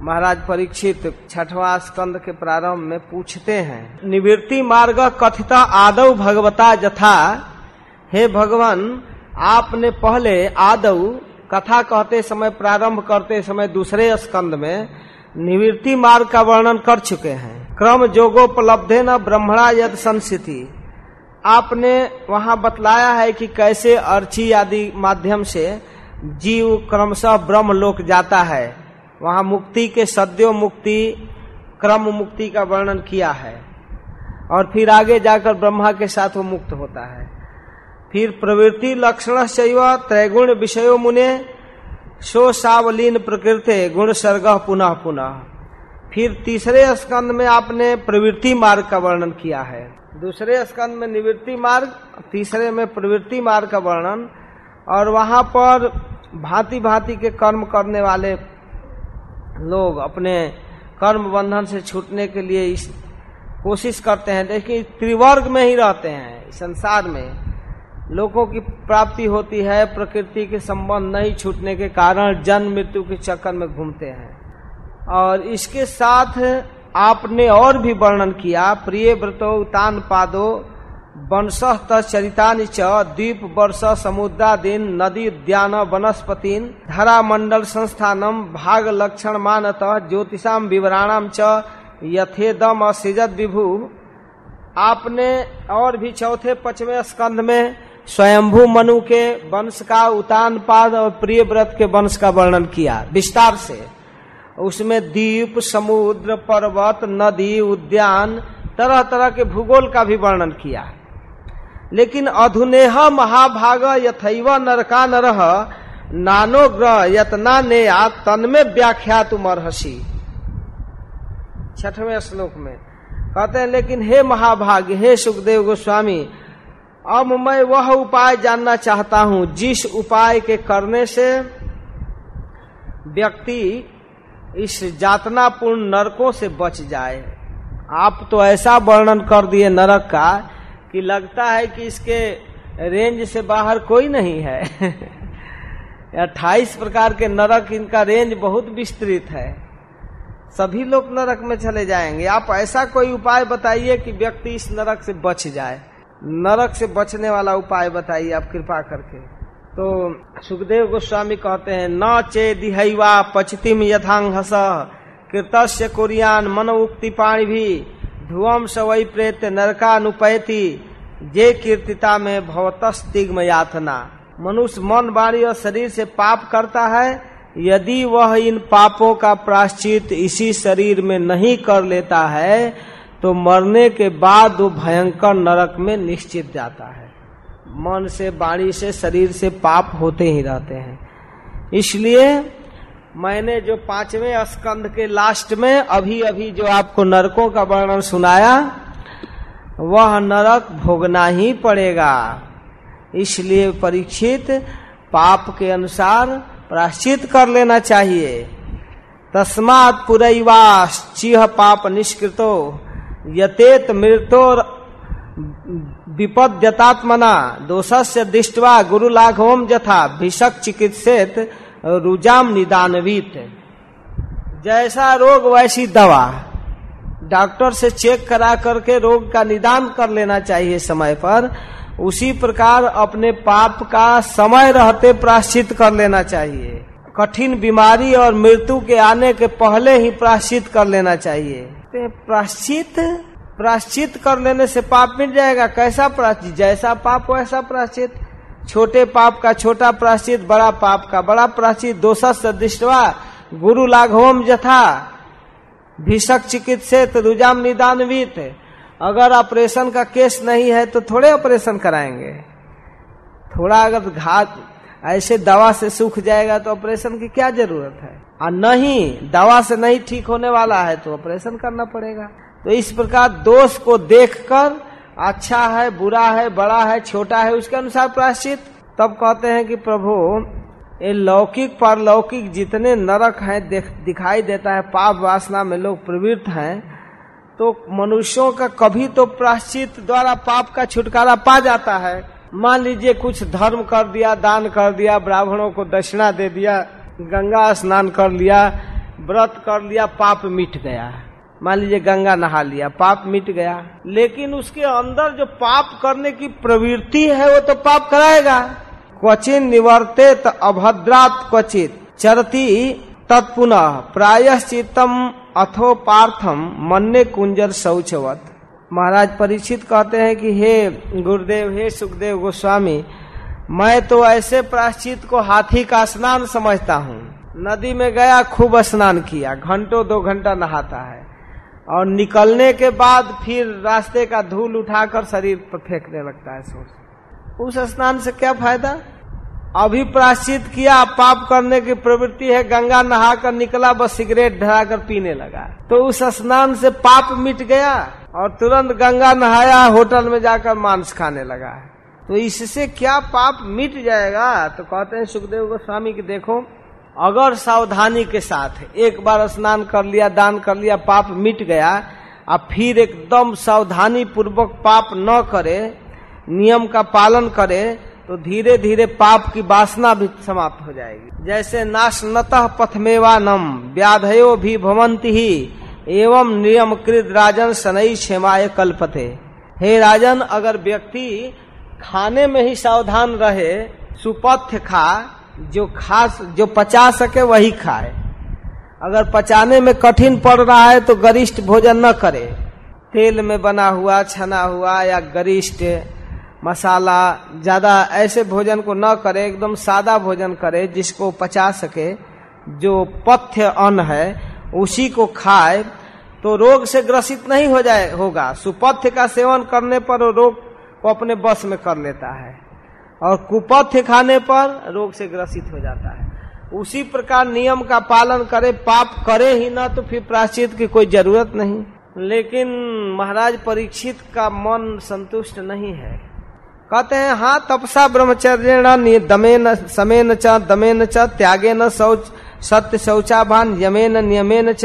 महाराज परीक्षित छठवा स्कंद के प्रारंभ में पूछते हैं, निवृत्ति मार्ग कथित आदव भगवता जथा। हे भगवान, आपने पहले आदव कथा कहते समय, प्रारंभ करते समय दूसरे स्कंद में निवृत्ति मार्ग का वर्णन कर चुके हैं। क्रम जोगोपलब्धे न ब्रह्मणा यद संस्थिति। आपने वहाँ बतलाया है कि कैसे अर्ची आदि माध्यम से जीव क्रमशः ब्रह्म लोक जाता है। वहाँ मुक्ति के सद्यो मुक्ति, क्रम मुक्ति का वर्णन किया है। और फिर आगे जाकर ब्रह्मा के साथ वो मुक्त होता है। फिर प्रवृत्ति लक्षण शैव त्रैगुण विषयो मुने सो सावलीन प्रकृति गुण सर्ग पुनः पुनः। फिर तीसरे स्कंद में आपने प्रवृत्ति मार्ग का वर्णन किया है। दूसरे स्कंद में निवृत्ति मार्ग, तीसरे में प्रवृत्ति मार्ग का वर्णन, और वहाँ पर भांति भांति के कर्म करने वाले लोग अपने कर्म बंधन से छूटने के लिए इस कोशिश करते हैं। देखिए, त्रिवर्ग में ही रहते हैं संसार में। लोगों की प्राप्ति होती है, प्रकृति के संबंध नहीं छूटने के कारण जन्म, मृत्यु के चक्कर में घूमते हैं। और इसके साथ आपने और भी वर्णन किया, प्रिय व्रतो उतान पादो वंश चरिता च द्वीप वर्ष समुद्रादीन नदी उद्यान वनस्पति धरा मंडल संस्थानम, भाग लक्षण मानत, ज्योतिषाम विवराणाम च, यथेदम असृजत विभु। आपने और भी चौथे पचवे स्कंध में स्वयंभू मनु के वंश का उतान पाद और प्रिय व्रत के वंश का वर्णन किया। विस्तार से। उसमें द्वीप समुद्र, पर्वत, नदी, उद्यान तरह तरह के भूगोल का भी वर्णन किया है। लेकिन अधुनेह महाभाग यथैव नरका नरह नानो ग्रह यतना ने तन्मे व्याख्या तुम अर्सी छठवें श्लोक में कहते हैं, लेकिन हे महाभाग्य हे सुखदेव गोस्वामी, अब मैं वह उपाय जानना चाहता हूँ, जिस उपाय के करने से व्यक्ति इस जातनापूर्ण नरकों से बच जाए। आप तो ऐसा वर्णन कर दिए नरक का कि लगता है कि इसके रेंज से बाहर कोई नहीं है। अट्ठाईस प्रकार के नरक, इनका रेंज बहुत विस्तृत है। सभी लोग नरक में चले जाएँगे। आप ऐसा कोई उपाय बताइए कि व्यक्ति इस नरक से बच जाए। नरक से बचने वाला उपाय बताइए आप, कृपा करके। तो सुखदेव गोस्वामी कहते हैं न चे दिहवा पचतिम यथांग हस कृतस्य कुरियान मन उक्ति पाणी भी ध्रुवम सवई प्रेत नरकानुपैति, जे कीर्तिता में भवतस्तिग्म यातना। मनुष्य मन वाणी और शरीर से पाप करता है, यदि वह इन पापों का प्राश्चित इसी शरीर में नहीं कर लेता है तो मरने के बाद वो भयंकर नरक में निश्चित जाता है। मन से बाणी से, शरीर से पाप होते ही रहते हैं। इसलिए मैंने जो पाँचवें स्कंद के लास्ट में अभी अभी जो आपको नरकों का वर्णन सुनाया, वह नरक भोगना ही पड़ेगा। इसलिए परीक्षित पाप के अनुसार प्राश्चित कर लेना चाहिए। तस्मात पुरैवास चिह पाप निष्कृतो, यतेत मृतो विपद्यतात्मना, दोषस्य दृष्टवा गुरु लाघवम जथा भिषक चिकित्सित रुजाम निदानवीत। जैसा रोग, वैसी दवा। डॉक्टर से चेक करा करके रोग का निदान कर लेना चाहिए समय पर। उसी प्रकार अपने पाप का समय रहते प्राश्चित कर लेना चाहिए। कठिन बीमारी और मृत्यु के आने के पहले ही प्राश्चित कर लेना चाहिए। तो प्राश्चित प्राश्चित कर लेने से पाप मिट जाएगा। कैसा प्राश्चित? जैसा पाप, वैसा प्राश्चित। छोटे पाप का छोटा प्राश्चित, बड़ा पाप का बड़ा प्राश्चित। दोषस दृष्टवा, गुरु लाघवम जथा। भीषक चिकित्सित रुजाम निदानवित। अगर ऑपरेशन का केस नहीं है तो थोड़े ऑपरेशन कराएँगे। थोड़ा अगर घात, ऐसे दवा से सूख जाएगा तो ऑपरेशन की क्या ज़रूरत है? और नहीं, दवा से नहीं ठीक होने वाला है तो ऑपरेशन करना पड़ेगा। तो इस प्रकार दोष को देखकर अच्छा है, बुरा है, बड़ा है, छोटा है, उसके अनुसार प्राश्चित तब कहते हैं कि प्रभु, ये लौकिक, परलौकिक जितने नरक हैं दिखाई देता है, पाप वासना में लोग प्रवृत्त हैं तो मनुष्यों का कभी तो प्राश्चित द्वारा पाप का छुटकारा पा जाता है। मान लीजिए कुछ धर्म कर दिया, दान कर दिया, ब्राह्मणों को दक्षिणा दे दिया, गंगा स्नान कर लिया, व्रत कर लिया, पाप मिट गया। मान लीजिए गंगा नहा लिया, पाप मिट गया, लेकिन उसके अंदर जो पाप करने की प्रवृत्ति है, वो तो पाप कराएगा। क्वचिन निवर्तित अभद्रात क्वचित, चरती तत्पुनः प्रायश्चितम अथो पार्थम मन्ने कुंजर शौचवत। महाराज परीक्षित कहते हैं कि हे गुरुदेव, हे सुखदेव गोस्वामी, मैं तो ऐसे प्राश्चित को हाथी का स्नान समझता हूँ। नदी में गया, खूब स्नान किया, घंटों दो घंटा नहाता है। और निकलने के बाद फिर रास्ते का धूल उठाकर शरीर पर फेंकने लगता है सोच। उस स्नान से क्या फ़ायदा? अभी प्राश्चित किया, पाप करने की प्रवृत्ति है, गंगा नहाकर निकला, बस सिगरेट ढरा पीने लगा। तो उस स्नान से पाप मिट गया और तुरंत गंगा नहाया, होटल में जाकर मांस खाने लगा। तो इससे क्या पाप मिट जाएगा? तो कहते हैं सुखदेव गोस्वामी की देखो अगर सावधानी के साथ एक बार स्नान कर लिया, दान कर लिया, पाप मिट गया, अब फिर एकदम सावधानी पूर्वक पाप न करे, नियम का पालन करे तो धीरे धीरे पाप की वासना भी समाप्त हो जाएगी। जैसे नाशनत पथमेवा नम व्याधयो भी भवंती ही, एवं नियम कृत राजन सनई क्षेमाय कल्पते। हे राजन, अगर व्यक्ति खाने में ही सावधान रहे, सुपथ्य खा जो खास, जो पचा सके वही खाए। अगर पचाने में कठिन पड़ रहा है तो गरिष्ठ भोजन न करे। तेल में बना हुआ, छना हुआ या गरिष्ठ मसाला ज़्यादा ऐसे भोजन को न करे, एकदम सादा भोजन करे जिसको पचा सके। जो पथ्य अन्न है, उसी को खाए तो रोग से ग्रसित नहीं हो जाए, होगा। सुपथ्य का सेवन करने पर रोग को अपने बस में कर लेता है। और कुपथ्य खाने पर रोग से ग्रसित हो जाता है। उसी प्रकार नियम का पालन करे, पाप करे ही ना तो फिर प्राश्चित की कोई ज़रूरत नहीं। लेकिन महाराज परीक्षित का मन संतुष्ट नहीं है। कहते हैं हाँ तपसा ब्रह्मचर्य दमे न समय न च दमे न च त्यागे न शौच, सत्य शौचाभान, यमेन नियमेन च।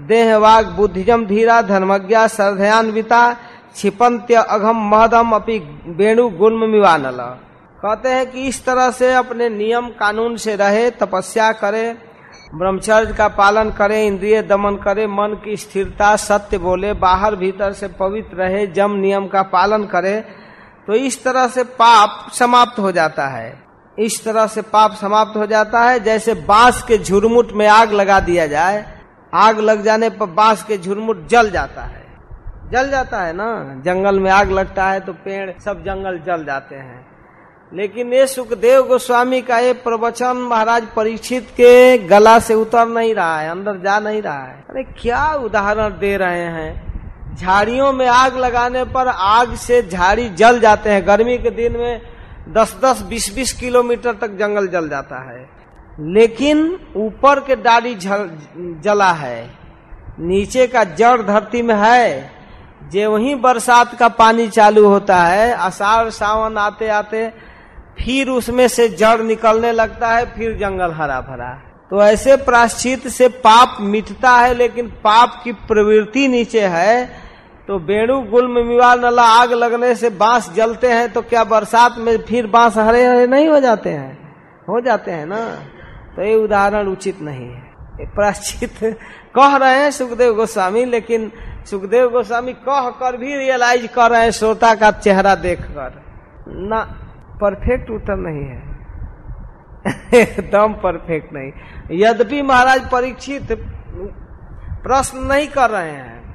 देह वाग बुद्धिजम धीरा, धर्मज्ञा, श्रद्धयान्विता क्षिपंत्य अघम महदम अपनी वेणु गुल्म मिवानल कहते हैं कि इस तरह से अपने नियम कानून से रहे, तपस्या करे, ब्रह्मचर्य का पालन करे, इंद्रिय दमन करे, मन की स्थिरता सत्य बोले, बाहर भीतर से पवित्र रहे, जम नियम का पालन करे तो इस तरह से पाप समाप्त हो जाता है। इस तरह से पाप समाप्त हो जाता है, जैसे बाँस के झुरमुट में आग लगा दिया जाए, आग लग जाने पर बाँस के झुरमुट जल जाता है। जल जाता है ना? जंगल में आग लगता है तो पेड़, सब जंगल जल जाते हैं। लेकिन ये सुखदेव गोस्वामी का ये प्रवचन महाराज परीक्षित के गला से उतर नहीं रहा है अंदर जा नहीं रहा है। अरे क्या उदाहरण दे रहे हैं। झाड़ियों में आग लगाने पर आग से झाड़ी जल जाते हैं। गर्मी के दिन में दस दस बीस बीस किलोमीटर तक जंगल जल जाता है। लेकिन ऊपर के डाली जल, जला है। नीचे का जड़ धरती में है। जे वही बरसात का पानी चालू होता है आषाढ़ सावन आते आते फिर उसमें से जड़ निकलने लगता है, फिर जंगल हरा भरा तो ऐसे प्राश्चित से पाप मिटता है, लेकिन पाप की प्रवृत्ति नीचे है। तो बेणु गुल नला, आग लगने से बाँस जलते हैं तो क्या बरसात में फिर बाँस हरे हरे नहीं हो जाते हैं? हो जाते हैं ना? तो ये उदाहरण उचित नहीं है। प्राश्चित कह रहे हैं सुखदेव गोस्वामी, लेकिन सुखदेव गोस्वामी कह कर भी रियलाइज़ कर रहे हैं, श्रोता का चेहरा देखकर। ना परफेक्ट उत्तर नहीं है। एकदम परफेक्ट नहीं। यद्यपि महाराज परीक्षित प्रश्न नहीं कर रहे हैं,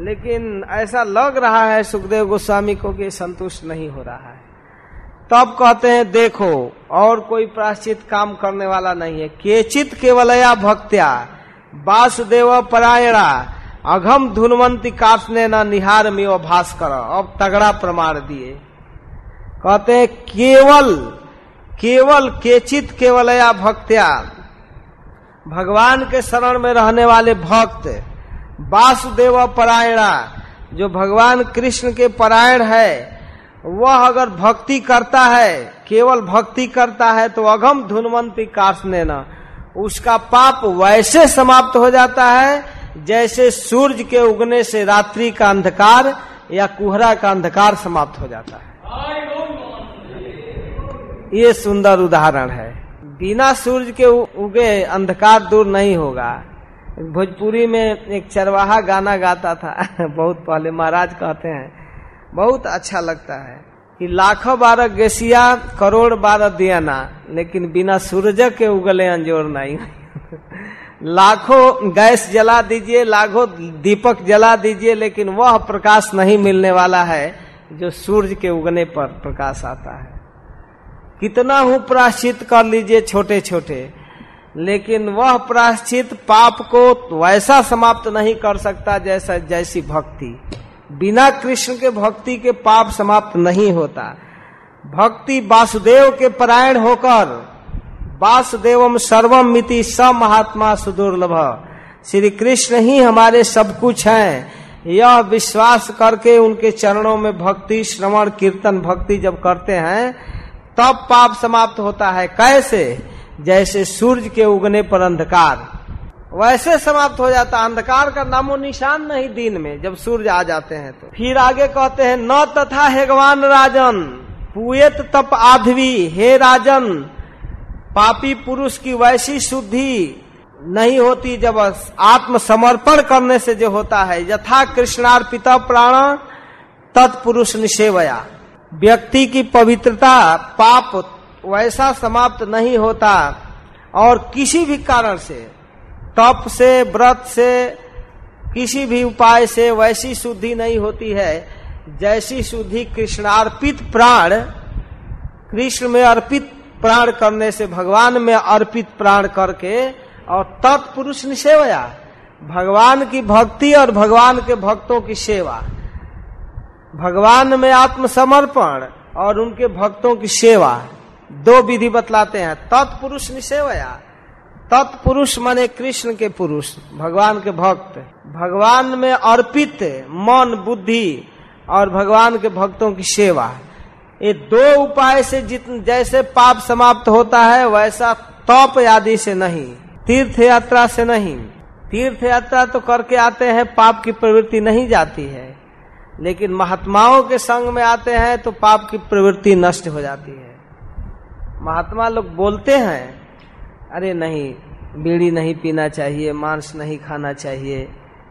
लेकिन ऐसा लग रहा है सुखदेव गोस्वामी को कि संतुष्ट नहीं हो रहा है। तब कहते हैं, देखो, और कोई प्राश्चित काम करने वाला नहीं है। केचित केवलया भक्त्या, वासुदेव परायणा, अघम धुनवंती काटने न निहार में भास कर अब तगड़ा प्रमाण दिए। कहते केवल केवल केचित केवलया भक्त्या। भगवान के शरण में रहने वाले भक्त वासुदेव परायणा जो भगवान कृष्ण के परायण है, वह अगर भक्ति करता है, केवल भक्ति करता है तो अगम धुनवंती काटने न। उसका पाप वैसे समाप्त हो जाता है, जैसे सूर्य के उगने से रात्रि का अंधकार या कुहरा का अंधकार समाप्त हो जाता है। ये सुंदर उदाहरण है। बिना सूर्य के उगे अंधकार दूर नहीं होगा। भोजपुरी में एक चरवाहा गाना गाता था, बहुत पहले महाराज कहते हैं। बहुत अच्छा लगता है कि लाखों बारह गेसिया, करोड़ बारह दियाना, लेकिन बिना सूरज के उगले अंजोर नहीं। लाखों गैस जला दीजिए, लाखों दीपक जला दीजिए, लेकिन वह प्रकाश नहीं मिलने वाला है जो सूर्य के उगने पर प्रकाश आता है। कितना हूँ प्राश्चित कर लीजिए छोटे छोटे लेकिन वह प्राश्चित पाप को वैसा समाप्त नहीं कर सकता जैसा, जैसी भक्ति। बिना कृष्ण के भक्ति के पाप समाप्त नहीं होता। भक्ति वासुदेव के परायण होकर वासुदेवम सर्वम मिति स महात्मा सुदुर्लभ। श्री कृष्ण ही हमारे सब कुछ हैं। यह विश्वास करके उनके चरणों में भक्ति, श्रवण, कीर्तन, भक्ति जब करते हैं तब पाप समाप्त होता है। कैसे? जैसे सूर्य के उगने पर अंधकार। वैसे समाप्त हो जाता अंधकार का नामो निशान नहीं दिन में, जब सूर्य आ जाते हैं तो। फिर आगे कहते हैं, न तथा हेगवान राजन, पुएत तप आधवी, हे राजन, पापी पुरुष की वैसी शुद्धि नहीं होती जब आत्मसमर्पण करने से जो होता है। यथा कृष्णार्पित प्राण, तत्पुरुष निषेवया। व्यक्ति की पवित्रता पाप वैसा समाप्त नहीं होता और किसी भी कारण से, तप से, व्रत से, किसी भी उपाय से वैसी शुद्धि नहीं होती है। जैसी शुद्धि कृष्णार्पित प्राण, कृष्ण में अर्पित प्राण करने से भगवान में अर्पित प्राण करके और तत्पुरुष निसेवया भगवान की भक्ति और भगवान के भक्तों की सेवा। भगवान में आत्मसमर्पण और उनके भक्तों की सेवा। दो विधि बतलाते हैं, तत्पुरुष निसेवया। तत्पुरुष माने कृष्ण के पुरुष, भगवान के भक्त। भगवान में अर्पित मन, बुद्धि और भगवान के भक्तों की सेवा। ये दो उपाय से जित, जैसे पाप समाप्त होता है, वैसा तप आदि से नहीं तीर्थ यात्रा से नहीं। तीर्थ यात्रा तो करके आते हैं, पाप की प्रवृत्ति नहीं जाती है। लेकिन महात्माओं के संग में आते हैं तो पाप की प्रवृत्ति नष्ट हो जाती है। महात्मा लोग बोलते हैं, अरे नहीं, बीड़ी नहीं पीना चाहिए, मांस नहीं खाना चाहिए,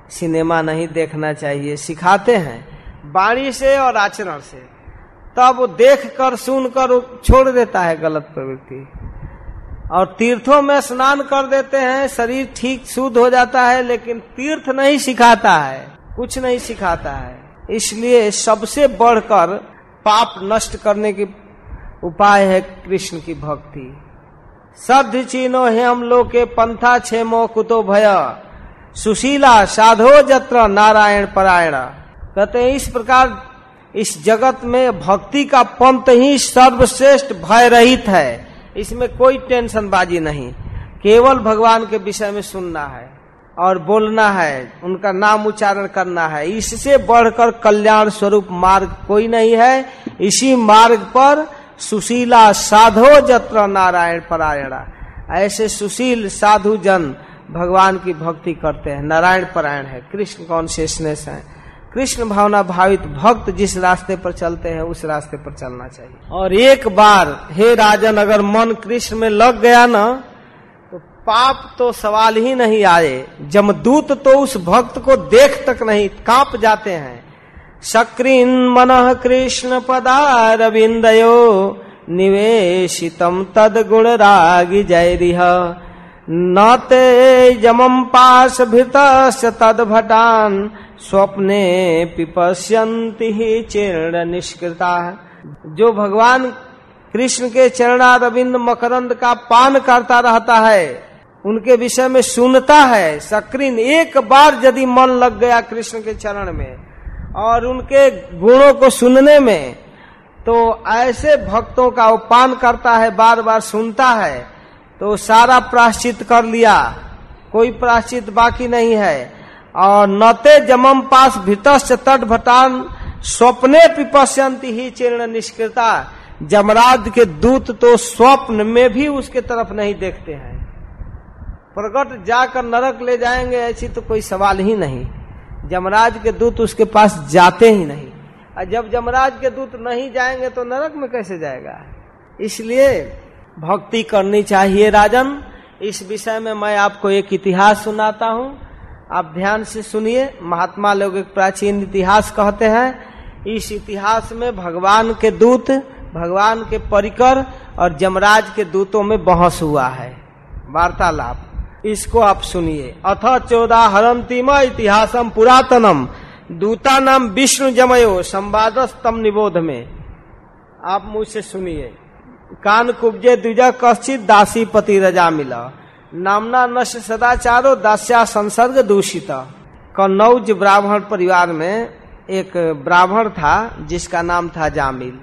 सिनेमा नहीं देखना चाहिए। सिखाते हैं बाणी से और आचरण से। तब वो देख कर सुन कर छोड़ देता है गलत प्रवृत्ति। और तीर्थों में स्नान कर देते हैं, शरीर ठीक, शुद्ध हो जाता है, लेकिन तीर्थ नहीं सिखाता है, कुछ नहीं सिखाता है। इसलिए सबसे बढ़कर पाप नष्ट करने की उपाय है कृष्ण की भक्ति। सद्ध चीनो है हम लोग के पंथा छेमो कुतो भय। सुशीला, साधो जत्र, नारायण परायण। कहते इस प्रकार इस जगत में भक्ति का पंथ ही सर्वश्रेष्ठ भय रहित है। इसमें कोई टेंशन बाजी नहीं। केवल भगवान के विषय में सुनना है। और बोलना है, उनका नाम उच्चारण करना है। इससे बढ़कर कल्याण स्वरूप मार्ग कोई नहीं है। इसी मार्ग पर सुशीला साधो जत्र नारायण परायणा। ऐसे सुशील साधु जन भगवान की भक्ति करते हैं। नारायण परायण है। कृष्ण कॉन्शियसनेस है। कृष्ण भावना भावित भक्त जिस रास्ते पर चलते हैं, उस रास्ते पर चलना चाहिए। और एक बार, हे राजन, अगर मन कृष्ण में लग गया ना पाप तो सवाल ही नहीं आए, जमदूत तो उस भक्त को देख तक नहीं, काँप जाते हैं। सक्रीन मन कृष्ण पदारविंदयो, निवेशितम तद गुण रागी जयरिह न ते जमम पास भृत तद भटान, स्वप्ने पिपस्यंति ही चीर्ण निष्कृता। जो भगवान कृष्ण के चरणारविंद मकरंद का पान करता रहता है उनके विषय में सुनता है। सक्रीन एक बार यदि मन लग गया कृष्ण के चरण में और उनके गुणों को सुनने में तो ऐसे भक्तों का उपान करता है बार बार सुनता है तो सारा प्राश्चित कर लिया। कोई प्राश्चित बाकी नहीं है। और नते जमम पास भीतश्च तट भटान, स्वप्ने पिपस्यंती ही चीर्ण निष्कृता। जमराज के दूत तो स्वप्न में भी उसके तरफ़ नहीं देखते हैं। प्रकट जाकर नरक ले जाएँगे, ऐसी तो कोई सवाल ही नहीं। जमराज के दूत उसके पास जाते ही नहीं। और जब जमराज के दूत नहीं जाएँगे तो नरक में कैसे जाएगा? इसलिए भक्ति करनी चाहिए राजन। इस विषय में मैं आपको एक इतिहास सुनाता हूँ। आप ध्यान से सुनिए। महात्मा लोग एक प्राचीन इतिहास कहते हैं। इस इतिहास में भगवान के दूत, भगवान के परिकर और जमराज के दूतों में बहस हुआ है। वार्तालाप। इसको आप सुनिए। अथ चौदह हरंतिम इतिहासम पुरातनम। दूता नाम विष्णु जमयो संवादस्तम निबोध में आप मुझसे सुनिए। कान कुब्जे द्विजा कश्चित दासी पति रजा मिला। नामना नश सदाचारो दास्या संसर्ग दूषित। कन्नौज ब्राह्मण परिवार में एक ब्राह्मण था, जिसका नाम था जामिल।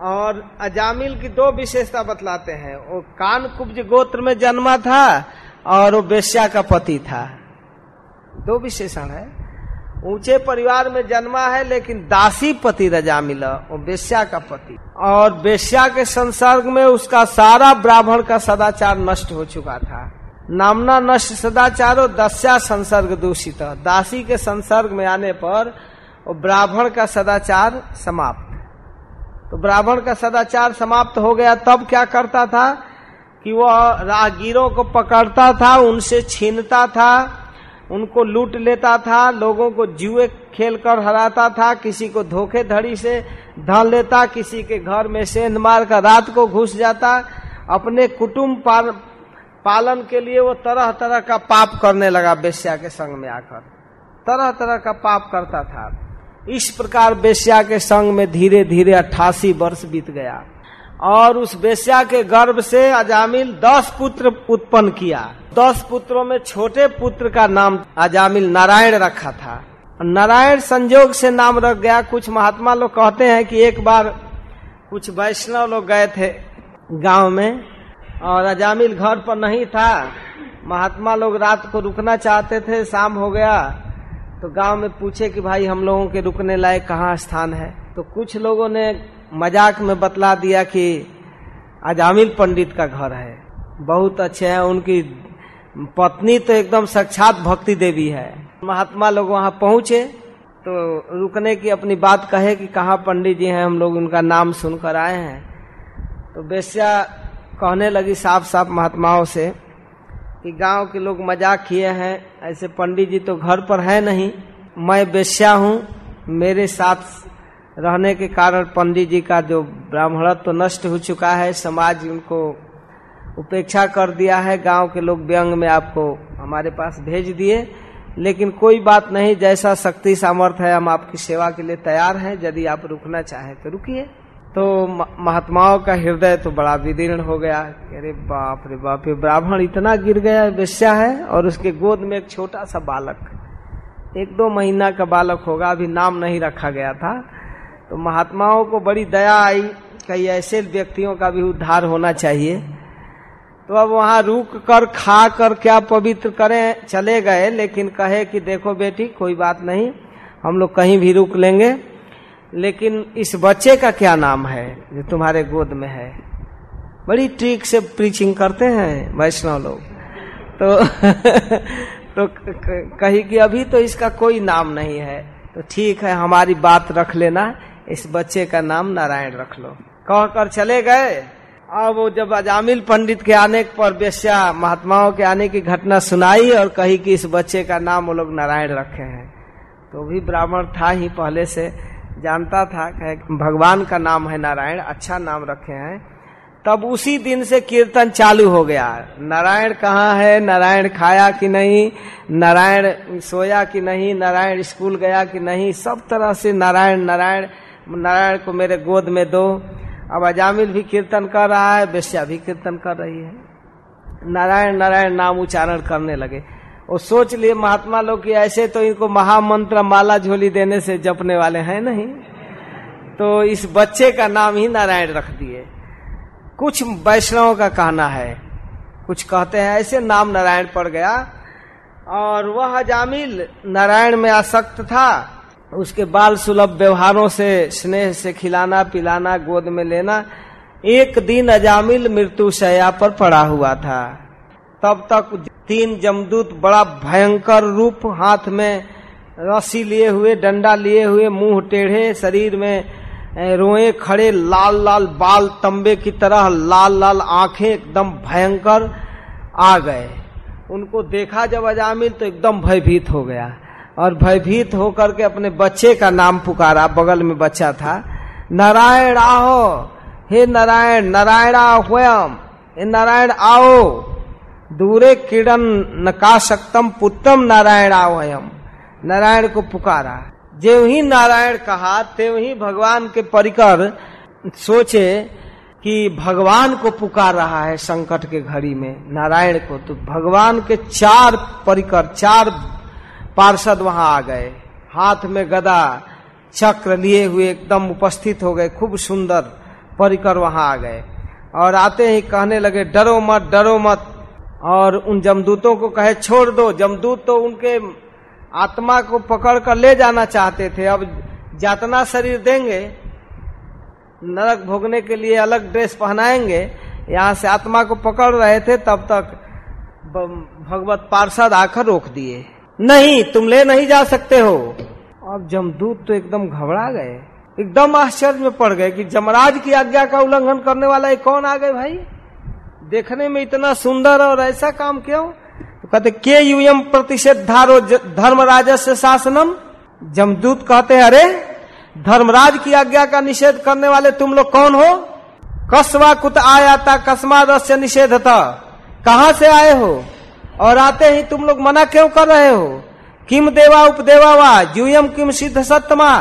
और अजामिल की दो विशेषता बतलाते हैं। वो कान कुब्ज गोत्र में जन्मा था और वो बेश्या का पति था। दो विशेषण है। ऊँचे परिवार में जन्मा है, लेकिन दासी पति रजा मिला, वो बेश्या का पति। और बेश्या के संसर्ग में उसका सारा ब्राह्मण का सदाचार नष्ट हो चुका था। नामना नष्ट सदाचारो दस्या संसर्ग दूषित। दासी के संसर्ग में आने पर वो ब्राह्मण का सदाचार समाप्त। तो ब्राह्मण का सदाचार समाप्त हो गया, तब क्या करता था? कि वह राहगीरों को पकड़ता था उनसे छीनता था उनको लूट लेता था लोगों को जुए खेल कर हराता था किसी को धोखे धड़ी से धन लेता किसी के घर में सेंध मार कर रात को घुस जाता। अपने कुटुम्ब पाल, पालन के लिए वो तरह तरह का पाप करने लगा बेस्या के संग में आकर। तरह तरह का पाप करता था। इस प्रकार बेस्या के संग में धीरे धीरे अट्ठासी वर्ष बीत गया। और उस बेस्या के गर्भ से अजामिल दस पुत्र उत्पन्न किया। दस पुत्रों में छोटे पुत्र का नाम अजामिल नारायण रखा था। नारायण संजोग से नाम रख गया। कुछ महात्मा लोग कहते हैं कि एक बार कुछ वैष्णव लोग गए थे गाँव में और अजामिल घर पर नहीं था। महात्मा लोग रात को रुकना चाहते थे, शाम हो गया। तो गाँव में पूछे कि भाई, हम लोगों के रुकने लायक कहाँ स्थान है? तो कुछ लोगों ने मज़ाक में बतला दिया कि अजामिल पंडित का घर है। बहुत अच्छे हैं, उनकी पत्नी तो एकदम साक्षात भक्ति देवी है। महात्मा लोग वहाँ पहुँचे तो रुकने की अपनी बात कहे कि कहा पंडित जी हैं, हम लोग उनका नाम सुनकर आए हैं। तो बेस्या कहने लगी साफ़ साफ़ महात्माओं से कि गाँव के लोग मज़ाक किए हैं, ऐसे पंडित जी तो घर पर है नहीं। मैं बेस्या हूँ, मेरे साथ रहने के कारण पंडित जी का जो ब्राह्मणत्व तो नष्ट हो चुका है, समाज उनको उपेक्षा कर दिया है, गाँव के लोग व्यंग में आपको हमारे पास भेज दिए। लेकिन कोई बात नहीं, जैसा शक्ति सामर्थ्य है, हम आपकी सेवा के लिए तैयार हैं, यदि आप रुकना चाहें तो रुकिए। तो महात्माओं का हृदय तो बड़ा विदीर्ण हो गया। अरे बाप रे बाप, ये ब्राह्मण इतना गिर गया वेश्या है, और उसके गोद में एक छोटा सा बालक। एक दो महीना का बालक होगा, अभी नाम नहीं रखा गया था। तो महात्माओं को बड़ी दया आई कई ऐसे व्यक्तियों का भी उद्धार होना चाहिए। तो अब वहाँ रुक कर, खा कर क्या पवित्र करें, चले गए, लेकिन कहे कि देखो बेटी, कोई बात नहीं, हम लोग कहीं भी रुक लेंगे। लेकिन इस बच्चे का क्या नाम है, जो तुम्हारे गोद में है? बड़ी ट्रिक से प्रीचिंग करते हैं वैष्णव लोग। तो तो कही कि अभी तो इसका कोई नाम नहीं है। तो ठीक है, हमारी बात रख लेना। इस बच्चे का नाम नारायण रख लो। कहकर चले गए। अब वो जब अजामिल पंडित के आने पर बेस्या महात्माओं के आने की घटना सुनाई और कही कि इस बच्चे का नाम वो लोग नारायण रखे हैं। तो भी ब्राह्मण था ही पहले से। जानता था कि भगवान का नाम है नारायण अच्छा नाम रखे हैं। तब उसी दिन से कीर्तन चालू हो गया। नारायण कहाँ है? नारायण खाया कि नहीं? नारायण सोया कि नहीं? नारायण स्कूल गया कि नहीं? सब तरह से नारायण नारायण नारायण को मेरे गोद में दो। अब अजामिल भी कीर्तन कर रहा है बेस्या भी कीर्तन कर रही है। नारायण नारायण नाम उच्चारण करने लगे। वो सोच लिए, महात्मा लोग कि ऐसे तो इनको महामंत्र माला झोली देने से जपने वाले हैं नहीं। तो इस बच्चे का नाम ही नारायण रख दिए। कुछ वैष्णव का कहना है। कुछ कहते हैं, ऐसे नाम नारायण पड़ गया। और वह जामिल नारायण में आसक्त था। उसके बाल सुलभ व्यवहारों से, स्नेह से खिलाना, पिलाना, गोद में लेना, एक दिन अजामिल मृत्यु शया पर पड़ा हुआ था। तब तक तीन जमदूत बड़ा भयंकर रूप हाथ में रस्सी लिए हुए, डंडा लिए हुए, मुँह टेढ़े, शरीर में रोए खड़े, लाल लाल बाल तंबे की तरह, लाल लाल आँखें एकदम भयंकर आ गए। उनको देखा जब अजामिल तो एकदम भयभीत हो गया। और भयभीत होकर के अपने बच्चे का नाम पुकारा, बगल में बच्चा था। नारायण आहो हे नारायण नारायण स्वयं। हे नारायण, आओ। दूरे किरण नकाशक्तम पुत्रम नारायण आवयम नारायण को पुकारा। जो ही नारायण कहा ते ही भगवान के परिकर सोचे कि भगवान को पुकार रहा है संकट के घड़ी में। नारायण को तो भगवान के चार परिकर, चार पार्षद वहाँ आ गए। हाथ में गदा, चक्र लिए हुए एकदम उपस्थित हो गए। खूब सुंदर परिकर वहाँ आ गए। और आते ही कहने लगे, डरो मत डरो मत। और उन जमदूतों को कहे, छोड़ दो। जमदूत तो उनके आत्मा को पकड़ कर ले जाना चाहते थे। अब जातना शरीर देंगे। नरक भोगने के लिए अलग ड्रेस पहनाएँगे। यहाँ से आत्मा को पकड़ रहे थे, तब तक भगवत पार्षद आकर रोक दिए। नहीं, तुम ले नहीं जा सकते हो। अब जमदूत तो एकदम घबरा गए। एकदम आश्चर्य में पड़ गए कि जमराज की आज्ञा का उल्लंघन करने वाला एक कौन आ गए भाई? देखने में इतना सुंदर और ऐसा काम क्यों? तो कहते, के यूएम प्रतिषेध धारो धर्म राजस्व शासनम? जमदूत कहते हैं अरे, धर्मराज की आज्ञा का निषेध करने वाले तुम लोग कौन हो? कसवा कुत आया था कस्मादस्य निषेध था कहा से आए हो? और आते ही तुम लोग मना क्यों कर रहे हो? किम देवा उपदेवा वा? जूयम किम सिद्ध सत्तमा?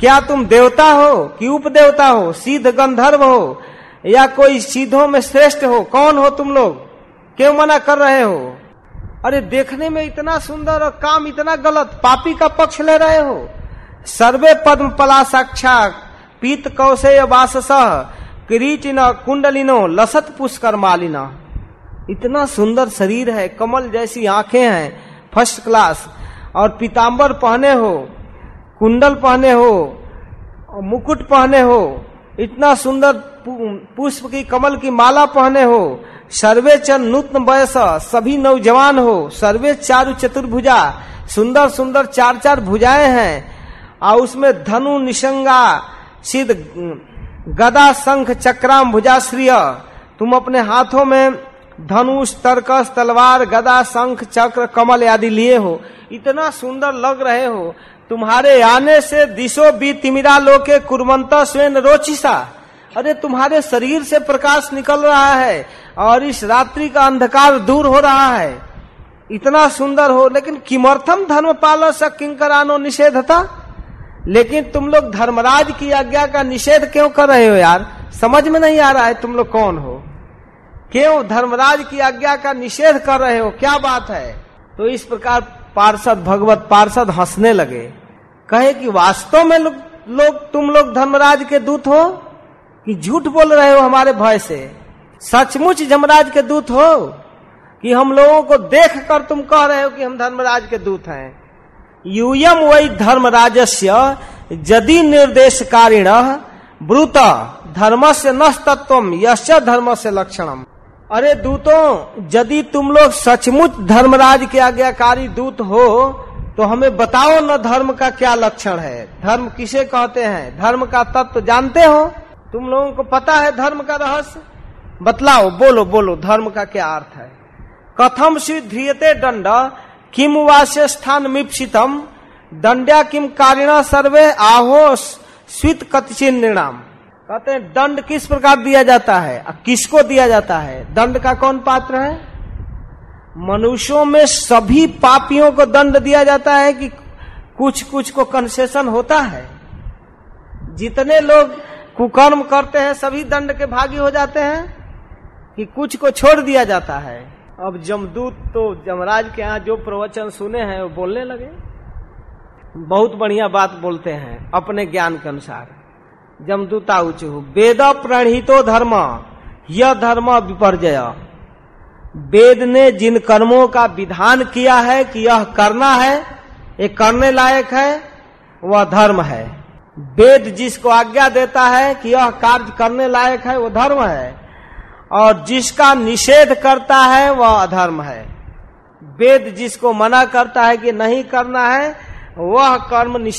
क्या तुम देवता हो कि उपदेवता हो? सिद्ध गंधर्व हो? या कोई सीधों में श्रेष्ठ हो? कौन हो तुम लोग? क्यों मना कर रहे हो? अरे देखने में इतना सुंदर और काम इतना गलत, पापी का पक्ष ले रहे हो? सर्वे पद्म पला साक्षा पीत कौशे वास किरीटिन कुंडलिनो, लसत पुष्कर मालिना। इतना सुंदर शरीर है, कमल जैसी आँखें हैं फ़र्स्ट क्लास और पीताम्बर पहने हो, कुंडल पहने हो, मुकुट पहने हो, इतना सुंदर पुष्प की, कमल की माला पहने हो सर्वे चन नूतन वयस, सभी नौजवान हो, सर्वे चारु चतुर्भुजा, सुंदर सुंदर चार चार भुजाएँ हैं। और उसमें धनु, निशंगा, सिद्ध, गदा, शंख, चक्राम, भुजाश्रिय, तुम अपने हाथों में धनुष, तर्कस, तलवार, गदा, शंख, चक्र, कमल आदि लिए हो। इतना सुंदर लग रहे हो। तुम्हारे आने से दिशो बी तिमिरा लोके कुरमंत स्वयं रोचिसा। अरे, तुम्हारे शरीर से प्रकाश निकल रहा है और इस रात्रि का अंधकार दूर हो रहा है। इतना सुंदर हो, लेकिन किमर्थम धर्म पाल किंकरानो निषेधता? लेकिन तुम लोग धर्मराज की आज्ञा का निषेध क्यों कर रहे हो यार? समझ में नहीं आ रहा है तुम लोग कौन हो। क्यों धर्मराज की आज्ञा का निषेध कर रहे हो? क्या बात है? तो इस प्रकार पार्षद भगवत पार्षद हंसने लगे। कहे कि वास्तव में लोग लो, तुम लोग धर्मराज के दूत हो? कि झूठ बोल रहे हो हमारे भय से? सचमुच धर्मराज के दूत हो? कि हम लोगों को देख कर तुम कह रहे हो कि हम धर्मराज के दूत हैं? यूयम वही धर्मराजस्य यदि निर्देश कारिण ब्रूत धर्म से नस्तत्व यश धर्म से लक्षणम। अरे दूतों, यदि तुम लोग सचमुच धर्मराज के आज्ञाकारी दूत हो तो हमें बताओ न धर्म का क्या लक्षण है। धर्म किसे कहते हैं? धर्म का तत्व जानते हो? तुम लोगों को पता है धर्म का रहस्य? बतलाओ, बोलो बोलो, धर्म का क्या अर्थ है? कथम सिद्धियते दंड, किम वास्य स्थान मिप्सितम, दंड्या किम कारिणा सर्वे आहो स्वित कथिन निर्णाम कहते हैं, दंड किस प्रकार दिया जाता है? किसको दिया जाता है? दंड का कौन पात्र है? मनुष्यों में सभी पापियों को दंड दिया जाता है कि कुछ कुछ को कंसेशन होता है। जितने लोग कुकर्म करते हैं, सभी दंड के भागी हो जाते हैं कि कुछ को छोड़ दिया जाता है। अब जमदूत तो जमराज के यहाँ जो प्रवचन सुने हैं, वो बोलने लगे। बहुत बढ़िया बात बोलते हैं, अपने ज्ञान के अनुसार। जमदूता उचु वेद प्रणहितो धर्म, यह धर्म विपर्जय। वेद ने जिन कर्मों का विधान किया है कि यह करना है, ये करने लायक है, वह धर्म है। वेद जिसको आज्ञा देता है कि यह कार्य करने लायक है वह धर्म है। और जिसका निषेध करता है, वह अधर्म है। वेद जिसको मना करता है कि नहीं करना है, वह कर्म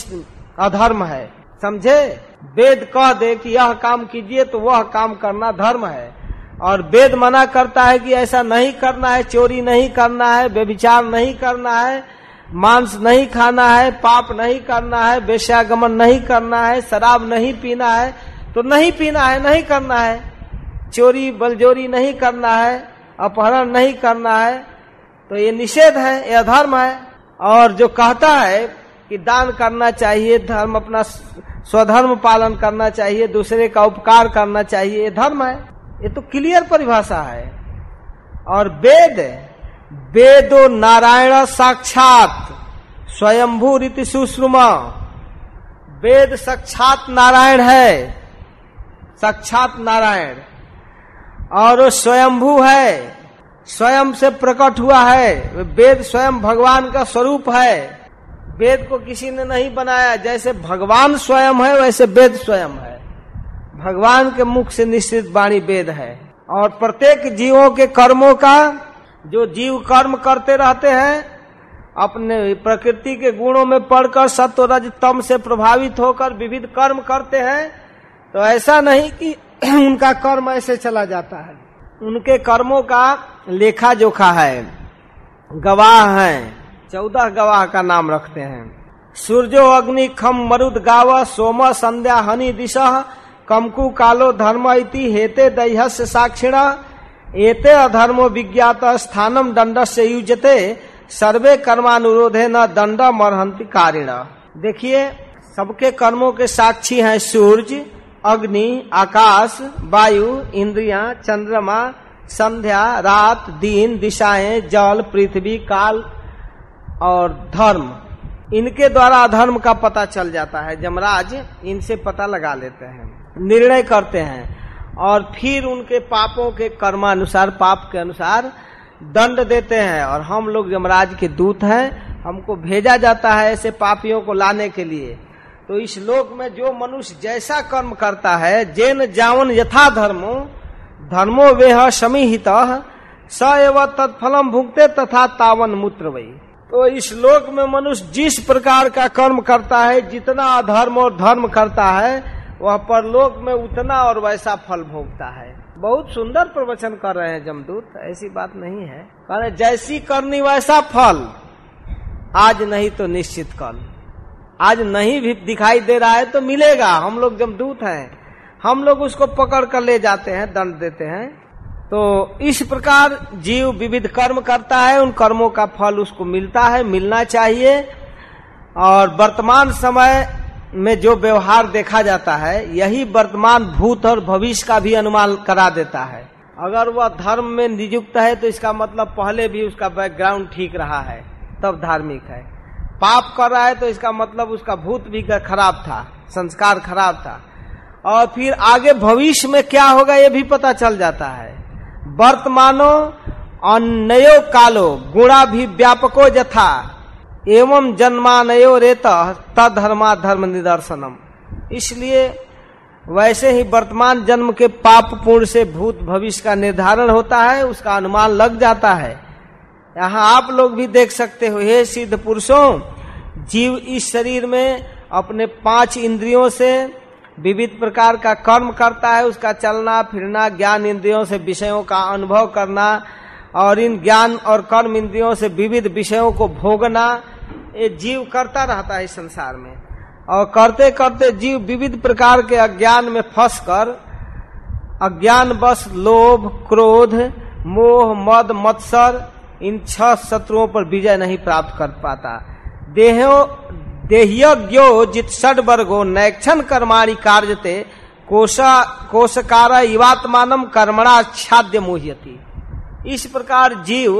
अधर्म है। समझे? वेद कह दे कि यह काम कीजिए तो वह काम करना धर्म है। और वेद मना करता है कि ऐसा नहीं करना है, चोरी नहीं करना है, व्यभिचार नहीं करना है, मांस नहीं खाना है, पाप नहीं करना है, वेश्यागमन नहीं करना है, शराब नहीं पीना है तो नहीं पीना है, नहीं करना है। चोरी, बलजोरी नहीं करना है, अपहरण नहीं करना है तो ये निषेध है, ये अधर्म है। और जो कहता है कि दान करना चाहिए, धर्म अपना स्वधर्म पालन करना चाहिए, दूसरे का उपकार करना चाहिए, ये धर्म है। ये तो क्लियर परिभाषा है। और वेद, वेदो नारायण साक्षात, स्वयंभू रीति सुश्रुमा। वेद साक्षात नारायण है। साक्षात नारायण। और वो स्वयंभू है। स्वयं से प्रकट हुआ है। वेद स्वयं भगवान का स्वरूप है। वेद को किसी ने नहीं बनाया। जैसे भगवान स्वयं है, वैसे वेद स्वयं है। भगवान के मुख से निश्चित वाणी वेद है। और प्रत्येक जीवों के कर्मों का, जो जीव कर्म करते रहते हैं, अपने प्रकृति के गुणों में पढ़कर सत्व रज तम से प्रभावित होकर विविध कर्म करते हैं तो ऐसा नहीं कि उनका कर्म ऐसे चला जाता है। उनके कर्मों का लेखा जोखा है, गवाह हैं। चौदह गवाह का नाम रखते हैं। सूर्यो अग्नि खम मरुद गाव, सोम संध्या हनि दिशा, कमकु कालो धर्म इति हेते दह्य साक्षिण, एते अधर्मो विज्ञात स्थानम दंड से युजते सर्वे कर्मानुरोधे न दंड मरहंति कारिण। देखिए, सबके कर्मों के साक्षी हैं सूर्य, अग्नि, आकाश, वायु, इंद्रिया, चंद्रमा, संध्या, रात, दिन, दिशाएँ, जल, पृथ्वी, काल और धर्म, इनके द्वारा अधर्म का पता चल जाता है। जमराज इनसे पता लगा लेते हैं, निर्णय करते हैं और फिर उनके पापों के कर्मानुसार, पाप के अनुसार दंड देते हैं। और हम लोग यमराज के दूत हैं, हमको भेजा जाता है ऐसे पापियों को लाने के लिए। तो इस लोक में जो मनुष्य जैसा कर्म करता है, जैन जावन यथा धर्मो धर्मो वेह समीहित स एव तत्फलम भुगते तथा तावन मूत्र वही तो इस लोक में मनुष्य जिस प्रकार का कर्म करता है, जितना अधर्म और धर्म करता है, वह परलोक में उतना और वैसा फल भोगता है। बहुत सुंदर प्रवचन कर रहे हैं जमदूत, ऐसी बात नहीं है। कह जैसी करनी वैसा फल। आज नहीं तो निश्चित कल। आज नहीं भी दिखाई दे रहा है तो मिलेगा। हम लोग जमदूत हैं। हम लोग उसको पकड़ कर ले जाते हैं, दंड देते हैं। तो इस प्रकार जीव विविध कर्म करता है, उन कर्मों का फल उसको मिलता है, मिलना चाहिए। और वर्तमान समय में जो व्यवहार देखा जाता है, यही वर्तमान भूत और भविष्य का भी अनुमान करा देता है। अगर वह धर्म में नियुक्त है तो इसका मतलब पहले भी उसका बैकग्राउंड ठीक रहा है, तब धार्मिक है। पाप कर रहा है तो इसका मतलब उसका भूत भी खराब था, संस्कार खराब था। और फिर आगे भविष्य में क्या होगा, ये भी पता चल जाता है। वर्तमानो अन्यो कालो गुणा भी व्यापको जथा। एवं जन्मानयो रेत तधर्मा धर्म निदर्शनम। इसलिए वैसे ही वर्तमान जन्म के पाप पूर्ण से भूत भविष्य का निर्धारण होता है, उसका अनुमान लग जाता है। यहाँ आप लोग भी देख सकते हो, हे सिद्ध पुरुषों, जीव इस शरीर में अपने पाँच इंद्रियों से विविध प्रकार का कर्म करता है, उसका चलना, फिरना, ज्ञान इंद्रियों से विषयों का अनुभव करना और इन ज्ञान और कर्म इंद्रियों से विविध विषयों को भोगना, ये जीव करता रहता है संसार में। और करते करते जीव विविध प्रकार के अज्ञान में फंस कर अज्ञान बस लोभ, क्रोध, मोह, मद, मत्सर, इन छह शत्रुओं पर विजय नहीं प्राप्त कर पाता। देहो देह्यो जित षड वर्गो नैक्षण कर्माणी कार्यते, कोशा कोशकार कर्मणा छाद्य मोहती इस प्रकार जीव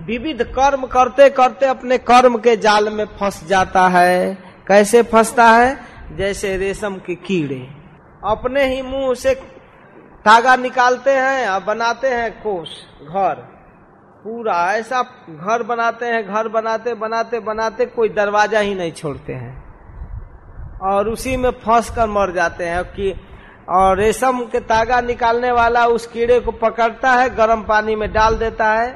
विविध कर्म करते करते अपने कर्म के जाल में फंस जाता है। कैसे फंसता है? जैसे रेशम के कीड़े। अपने ही मुँह से धागा निकालते हैं और बनाते हैं कोष घर। पूरा ऐसा घर बनाते हैं, घर बनाते बनाते बनाते कोई दरवाज़ा ही नहीं छोड़ते हैं। और उसी में फंस कर मर जाते हैं कि, और रेशम के तागा निकालने वाला उस कीड़े को पकड़ता है, गर्म पानी में डाल देता है,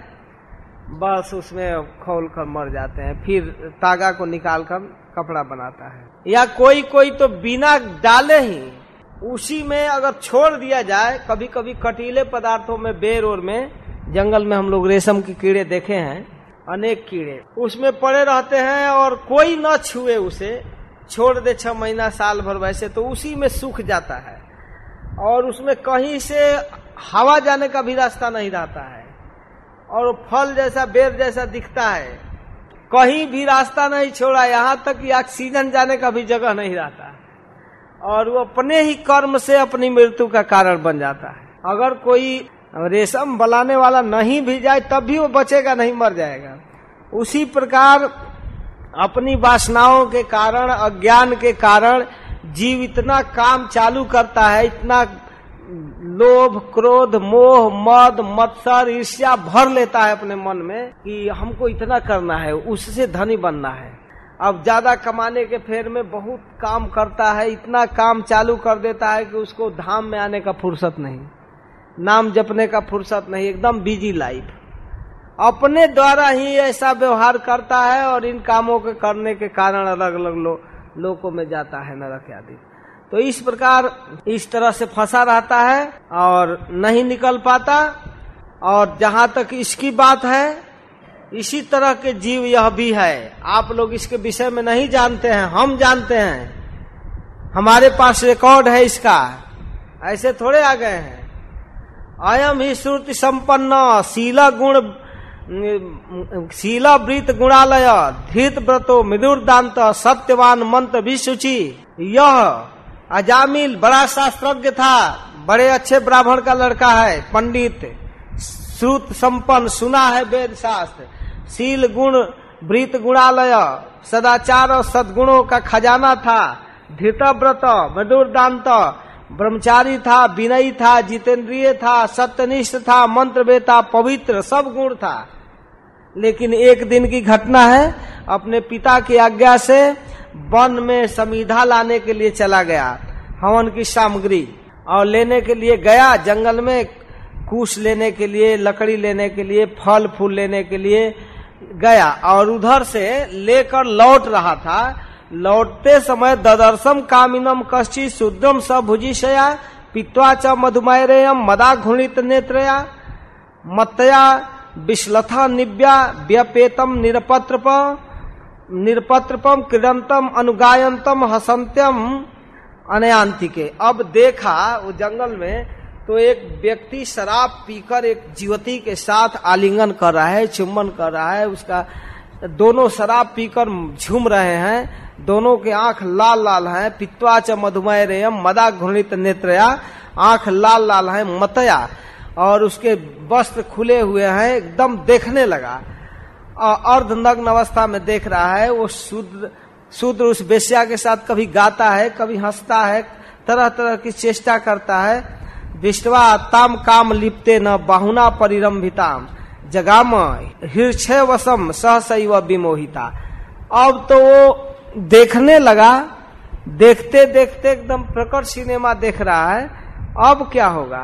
बस उसमें खोल कर मर जाते हैं, फिर तागा को निकाल कर कपड़ा बनाता है। या कोई कोई तो बिना डाले ही उसी में अगर छोड़ दिया जाए कभी कभी कटीले पदार्थों में, बेर और में जंगल में हम लोग रेशम के कीड़े देखे हैं, अनेक कीड़े। उसमें पड़े रहते हैं और कोई न छुए उसे। छोड़ दे छह महीना, साल भर वैसे तो उसी में सूख जाता है। और उसमें कहीं से हवा जाने का भी रास्ता नहीं रहता है। और फल जैसा, बेर जैसा दिखता है। कहीं भी रास्ता नहीं छोड़ा, यहाँ तक कि ऑक्सीजन जाने का भी जगह नहीं रहता। और वो अपने ही कर्म से अपनी मृत्यु का कारण बन जाता है। अगर कोई रेशम बलाने वाला नहीं भी जाए, तब भी वो बचेगा, नहीं मर जाएगा। उसी प्रकार अपनी वासनाओं के कारण, अज्ञान के कारण, जीव इतना काम चालू करता है, इतना लोभ, क्रोध, मोह, मद, मत्सर, ईर्ष्या भर लेता है अपने मन में कि हमको इतना करना है, उससे धनी बनना है। अब ज़्यादा कमाने के फेर में बहुत काम करता है, इतना काम चालू कर देता है कि उसको धाम में आने का फुर्सत नहीं। नाम जपने का फुर्सत नहीं एकदम बिज़ी लाइफ अपने द्वारा ही ऐसा व्यवहार करता है और इन कामों के करने के कारण अलग अलग लो, लोगों में जाता है नरक आदि। तो इस प्रकार इस तरह से फंसा रहता है और नहीं निकल पाता। और जहाँ तक इसकी बात है इसी तरह के जीव यह भी है। आप लोग इसके विषय में नहीं जानते हैं हम जानते हैं। हमारे पास रिकॉर्ड है इसका। ऐसे थोड़े आ गए हैं। अयम ही श्रुति संपन्न, शीला गुण, शीला वृत गुणालय, धीत व्रतो मृदुर्दांत सत्यवान मंत्र विशुचि। यह अजामिल बड़ा शास्त्रज्ञ था, बड़े अच्छे ब्राह्मण का लड़का है, पंडित, श्रुत संपन्न, सुना है वेद शास्त्र। शील गुण वृत गुणालय, सदाचार और सदगुणों का खजाना था। धृतव्रत मधुरदांत ब्रह्मचारी था, विनयी था, जितेंद्रिय था, सत्यनिष्ठ था मंत्र बेता पवित्र, सब गुण था। लेकिन एक दिन की घटना है, अपने पिता की आज्ञा से वन में समीधा लाने के लिए चला गया, हवन की सामग्री, और लेने के लिए गया, जंगल में कुश लेने के लिए, लकड़ी लेने के लिए, फल फूल लेने के लिए गया, और उधर से लेकर लौट रहा था लौटते समय ददर्शम कामिनम कश्ची शुद्धम स भुजिशया, पित्वा च मधुमयरेयम मदा घुणित नेत्रया। मतया विश्लथा निव्या व्यपेतम निरपत्रप निरपत्रपम क्रीडंतम अनुगायंतम हसंत्यम अनयांतिके अब देखा वो जंगल में तो एक व्यक्ति शराब पीकर एक जीवती के साथ आलिंगन कर रहा है चुम्बन कर रहा है, उसका दोनों शराब पीकर झूम रहे हैं। दोनों के आँख लाल लाल हैं च मधुमय रेयम, मदा घृणित नेत्रया, आँख लाल लाल है, मतया। और उसके वस्त्र खुले हुए हैं, एकदम देखने लगा। अर्ध नग्न अवस्था में देख रहा है, वो शूद्र शूद्र उस बेश्या के साथ कभी गाता है, कभी हंसता है, तरह तरह की चेष्टा करता है। विष्टवा ताम काम लिपते न बाहुना परिरंभिताम। जगाम हृक्षय वसम सहसैव विमोहिता। अब तो वो देखने लगा देखते देखते एकदम प्रकट सिनेमा देख रहा है, अब क्या होगा?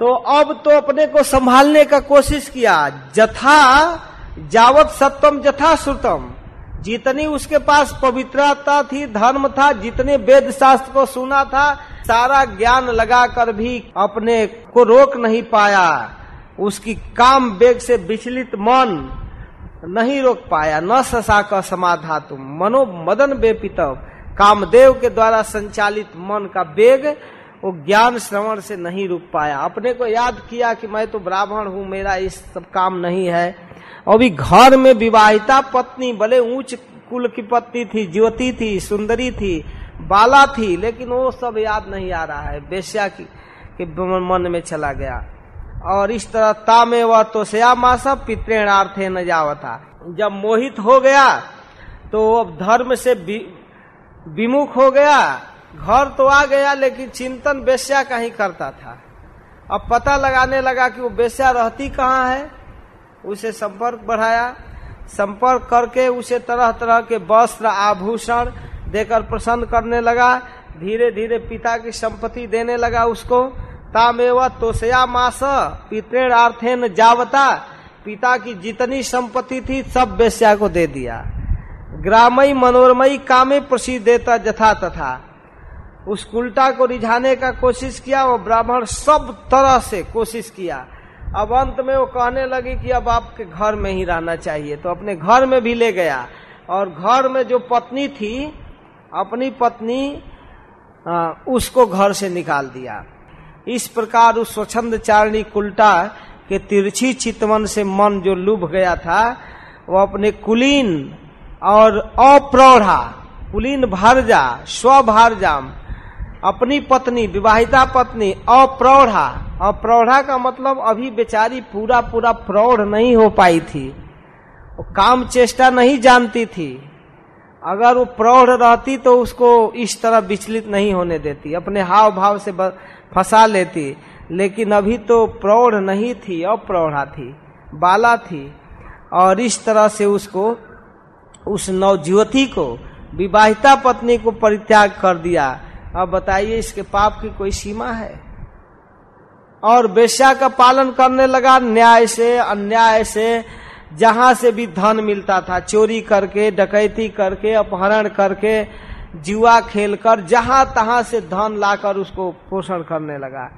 तो अब तो अपने को संभालने का कोशिश किया, जथा जावत सत्यम जथा श्रुतम। जितनी उसके पास पवित्रता थी, धर्म था, जितने वेद शास्त्र को सुना था, सारा ज्ञान लगाकर भी अपने को रोक नहीं पाया। उसकी काम वेग से विचलित मन नहीं रोक पाया, न ससा का समाधा तुम मनो मदन बेपितव। कामदेव के द्वारा संचालित मन का वेग, वो ज्ञान श्रवण से नहीं रुक पाया। अपने को याद किया कि मैं तो ब्राह्मण हूँ, मेरा इस सब काम नहीं है। अभी घर में विवाहिता पत्नी, भले ऊंच कुल की पत्नी थी, ज्योति थी, सुंदरी थी, बाला थी, लेकिन वो सब याद नहीं आ रहा है। बेश्या की, के मन में चला गया। और इस तरह तामे व तो श्यामासा पितृणार्थे न जावता। जब मोहित हो गया तो अब धर्म से विमुख हो गया। घर तो आ गया, लेकिन चिंतन बेस्या का ही करता था। अब पता लगाने लगा कि वो बेस्या रहती कहाँ है। उसे संपर्क बढ़ाया। संपर्क करके उसे तरह तरह के वस्त्र, आभूषण देकर प्रसन्न करने लगा। धीरे धीरे पिता की संपत्ति देने लगा उसको। तामेव तोसया मास पितृण आर्थेन जावता। पिता की जितनी संपत्ति थी सब बेस्या को दे दिया। ग्रामई मनोरमयी कामे प्रसिद्ध देता जथा तथा। उस उल्टा को रिझाने का कोशिश किया वो ब्राह्मण सब तरह से कोशिश किया। अब अंत में वो कहने लगी कि अब आपके घर में ही रहना चाहिए। तो अपने घर में भी ले गया। और घर में जो पत्नी थी अपनी पत्नी आ, उसको घर से निकाल दिया। इस प्रकार उस स्वच्छंद चारणी कुल्टा के तिरछी चितवन से मन जो लुभ गया था, वो अपने कुलीन और अप्रौढ़ा, कुलीन भारजा स्वभारजाम अपनी पत्नी, विवाहिता पत्नी, अप्रौढ़ा। अप्रौढ़ा का मतलब अभी बेचारी पूरा पूरा प्रौढ़ नहीं हो पाई थी। काम चेष्टा नहीं जानती थी। अगर वो प्रौढ़ रहती तो उसको इस तरह विचलित नहीं होने देती। अपने हाव भाव से फंसा लेती। लेकिन अभी तो प्रौढ़ नहीं थी अप्रौढ़ा थी, बाला थी। और इस तरह से उसको, उस नवजुवती को, विवाहिता पत्नी को परित्याग कर दिया। अब बताइए, इसके पाप की कोई सीमा है? और बेश्या का पालन करने लगा न्याय से, अन्याय से, जहाँ से भी धन मिलता था, चोरी करके, डकैती करके, अपहरण करके जुआ खेलकर, जहाँ तहां से धन लाकर उसको पोषण करने लगा।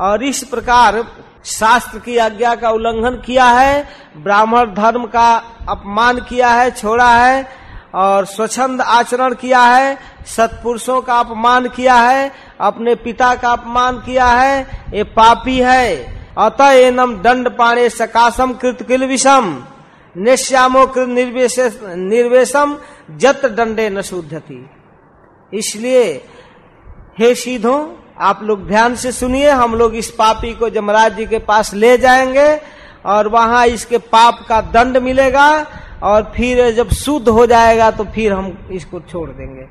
और इस प्रकार शास्त्र की आज्ञा का उल्लंघन किया है, ब्राह्मण धर्म का अपमान किया है, छोड़ा है, और स्वच्छंद आचरण किया है, सत्पुरुषों का अपमान किया है, अपने पिता का अपमान किया है, ये पापी है। अतः एनम दंड पाणे सकाशम कृत किल विषम, निश्यामो कृत निर्वेशम, जत दंडे न शुद्धति इसलिए, हे सीधो आप लोग ध्यान से सुनिए, हम लोग इस पापी को जमराज जी के पास ले जाएँगे और वहाँ इसके पाप का दंड मिलेगा और फिर जब शुद्ध हो जाएगा तो फिर हम इसको छोड़ देंगे।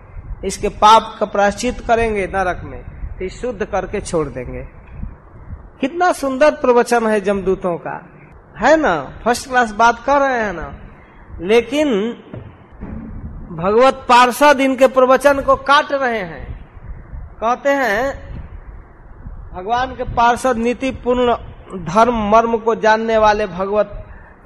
इसके पाप का प्राश्चित करेंगे नरक में तो शुद्ध करके छोड़ देंगे। कितना सुंदर प्रवचन है जमदूतों का। है ना? फ़र्स्ट क्लास बात कर रहे हैं ना? लेकिन भगवत पार्षद इनके प्रवचन को काट रहे हैं। कहते हैं, भगवान के पार्षद नीति पूर्ण धर्म, मर्म को जानने वाले भगवत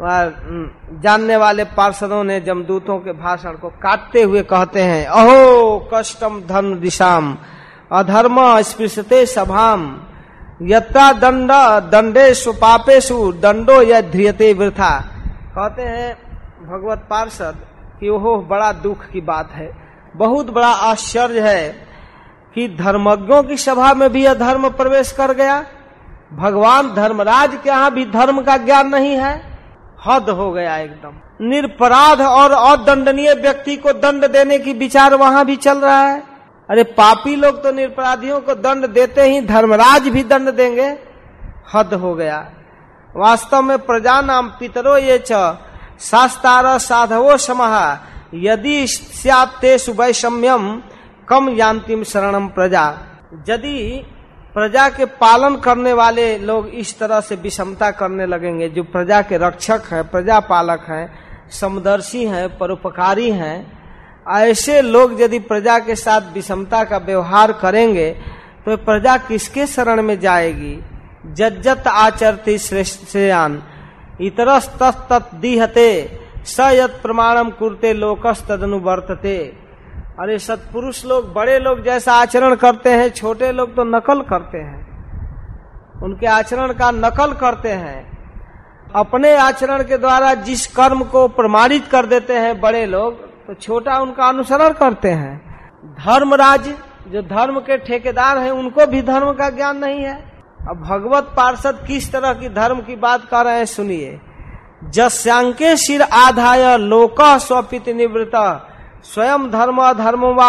जानने वाले पार्षदों ने जमदूतों के भाषण को काटते हुए कहते हैं, अहो, कष्टम धर्म दिशाम, अधर्म स्पृशते सभाम, यत्ता दंड दंडे सुपापेशु दंडो या ध्रियते वृथा। कहते हैं, भगवत पार्षद कि ओहो, बड़ा दुख की बात है। बहुत बड़ा आश्चर्य है कि धर्मज्ञों की सभा में भी अधर्म प्रवेश कर गया। भगवान धर्मराज के यहाँ भी धर्म का ज्ञान नहीं है। हद हो गया एकदम। निरपराध और अदंडनीय व्यक्ति को दंड देने की विचार वहाँ भी चल रहा है। अरे, पापी लोग तो निरपराधियों को दंड देते ही धर्मराज भी दंड देंगे। हद हो गया। वास्तव में प्रजा नाम पितरो ये चास्तार साधवो समहा यदि वैषम्यम कम यांतिम शरणम प्रजा। यदि प्रजा के पालन करने वाले लोग इस तरह से विषमता करने लगेंगे, जो प्रजा के रक्षक हैं, प्रजा पालक हैं, समदर्शी हैं, परोपकारी हैं, ऐसे लोग यदि प्रजा के साथ विषमता का व्यवहार करेंगे तो प्रजा किसके शरण में जाएगी? जज्जत आचरती श्रेष्ठयान इतरस तत् दीहते स यद प्रमाणम कुरते लोकस तदनुवर्तते अरे सत्पुरुष लोग, बड़े लोग जैसा आचरण करते हैं, छोटे लोग तो नकल करते हैं। उनके आचरण का नकल करते हैं। अपने आचरण के द्वारा जिस कर्म को प्रमाणित कर देते हैं बड़े लोग तो छोटा उनका अनुसरण करते हैं। धर्मराज, जो धर्म के ठेकेदार हैं, उनको भी धर्म का ज्ञान नहीं है। अब भगवत पार्षद किस तरह की धर्म की बात कर रहे हैं, सुनिए। जस्यांके सिर आधाय, लोक स्वपित निवृत स्वयं धर्म अधर्म व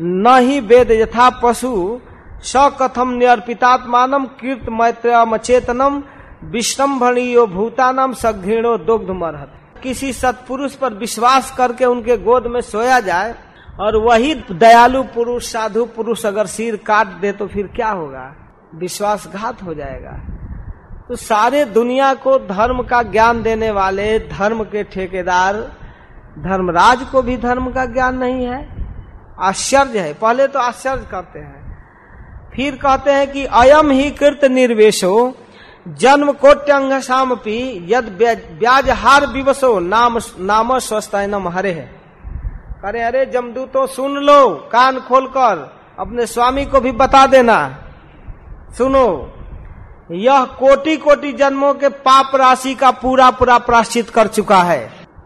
न ही वेद यथा पशु। स कथम नियर्पितात्मान कीर्त मैत्र चेतनम विश्रम्भणीयो भूतानम सघृणो दुग्ध मरहत। किसी सत्पुरुष पर विश्वास करके उनके गोद में सोया जाए, और वही दयालु पुरुष, साधु पुरुष अगर सिर काट दे तो फिर क्या होगा? विश्वासघात हो जाएगा। तो सारे दुनिया को धर्म का ज्ञान देने वाले, धर्म के ठेकेदार, धर्मराज को भी धर्म का ज्ञान नहीं है। आश्चर्य है। पहले तो आश्चर्य करते हैं। फिर कहते हैं कि अयम ही कृत निर्वेशो, जन्म कोट्यंग सामपी, यद ब्याज हार विवसो, नाम नाम स्वस्थ नम हरे है। करे अरे जमदूतो सुन लो, कान खोलकर, अपने स्वामी को भी बता देना। सुनो, यह कोटि कोटि जन्मों के पाप राशि का पूरा पूरा प्राश्चित कर चुका है,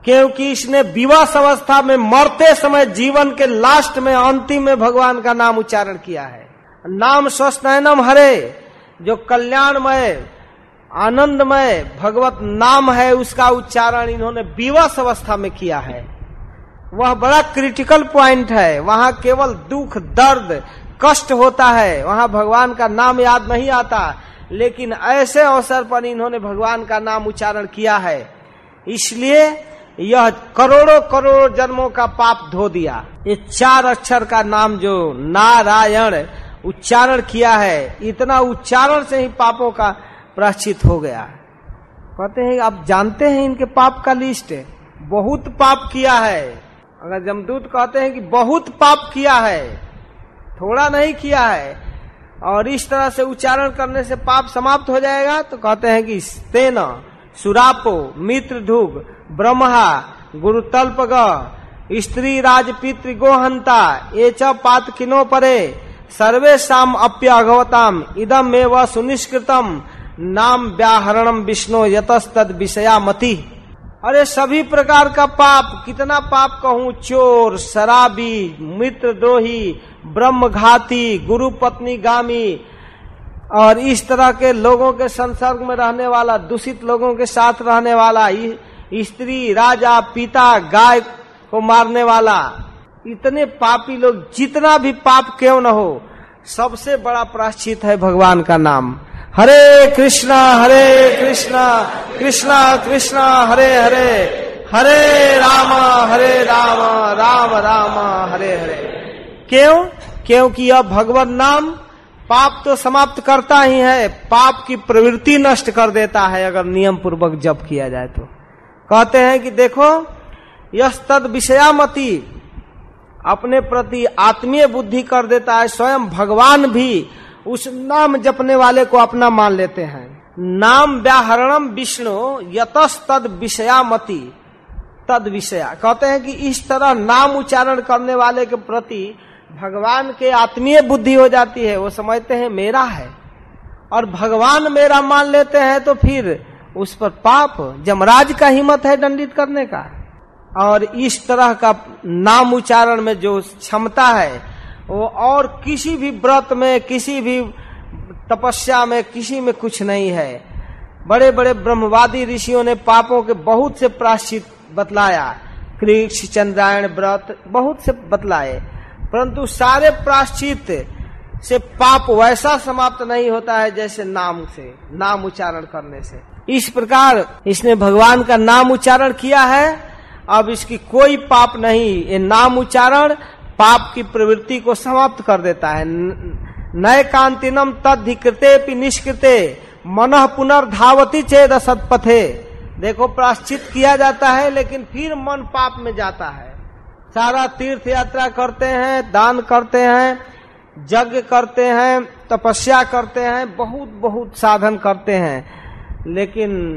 क्योंकि इसने विवाह अवस्था में मरते समय जीवन के लास्ट में, अंतिम में भगवान का नाम उच्चारण किया है। नाम स्वस्थनम हरे, जो कल्याणमय, आनंदमय, भगवत नाम है, उसका उच्चारण इन्होंने विवश अवस्था में किया है। वह बड़ा क्रिटिकल प्वाइंट है, वहाँ केवल दुख, दर्द कष्ट होता है, वहाँ भगवान का नाम याद नहीं आता। लेकिन ऐसे अवसर पर इन्होंने भगवान का नाम उच्चारण किया है। इसलिए यह करोड़ों करोड़ों जन्मों का पाप धो दिया। ये चार अक्षर का नाम जो नारायण उच्चारण किया है, इतना उच्चारण से ही पापों का प्राश्चित हो गया। कहते हैं, आप जानते हैं इनके पाप का लिस्ट बहुत पाप किया है। अगर जमदूत कहते हैं कि बहुत पाप किया है थोड़ा नहीं किया है। और इस तरह से उच्चारण करने से पाप समाप्त हो जाएगा तो कहते हैं कि तेन सुरापो मित्र धूप ब्रह्मा गुरुतल्पग, स्त्री राज पितृ गोहंता ये पात किनो परे सर्वे शाम अप्य अगवताम इदम में वह सुनिष्कृतम, नाम व्याहरणम विष्णु यतस्तद विषया मति अरे सभी प्रकार का पाप, कितना पाप कहूँ, चोर, शराबी मित्र द्रोही ब्रह्म घाती गुरु पत्नी गामी और इस तरह के लोगों के संसर्ग में रहने वाला, दूषित लोगों के साथ रहने वाला स्त्री, राजा, पिता, गाय को मारने वाला, इतने पापी लोग, जितना भी पाप क्यों न हो, सबसे बड़ा प्राश्चित है भगवान का नाम। हरे कृष्णा हरे कृष्णा कृष्णा कृष्णा, हरे हरे हरे राम हरे राम राम राम, हरे हरे। क्यों? क्योंकि यह भगवत नाम पाप तो समाप्त करता ही है, पाप की प्रवृत्ति नष्ट कर देता है, अगर नियम पूर्वक जप किया जाए तो। कहते हैं कि देखो यह तद विषयामति, अपने प्रति आत्मीय बुद्धि कर देता है, स्वयं भगवान भी उस नाम जपने वाले को अपना मान लेते हैं। नाम व्याहरणम विष्णु, यतस तद विषयामति, तद विषया। कहते हैं कि इस तरह नाम उच्चारण करने वाले के प्रति भगवान के आत्मीय बुद्धि हो जाती है, वो समझते हैं, मेरा है। और भगवान मेरा मान लेते हैं तो फिर उस पर पाप, जमराज का हिम्मत है दंडित करने का। और इस तरह का नाम उच्चारण में जो क्षमता है, वो और किसी भी व्रत में, किसी भी तपस्या में, किसी में कुछ नहीं है। बड़े बड़े ब्रह्मवादी ऋषियों ने पापों के बहुत से प्राश्चित बतलाया। कृष्ण, चंद्रायण व्रत, बहुत से बतलाए। परंतु सारे प्राश्चित से पाप वैसा समाप्त नहीं होता है जैसे नाम से, नाम उच्चारण करने से। इस प्रकार इसने भगवान का नाम उच्चारण किया है। अब इसकी कोई पाप नहीं, ये नाम उच्चारण पाप की प्रवृत्ति को समाप्त कर देता है। नए कांतिनम तद्धिकृते निष्कृते, मन पुनर्धावती चेद सतपथे। देखो, प्राश्चित किया जाता है, लेकिन फिर मन पाप में जाता है। सारा तीर्थ यात्रा करते हैं, दान करते हैं, यज्ञ करते हैं, तपस्या करते हैं बहुत बहुत साधन करते हैं। लेकिन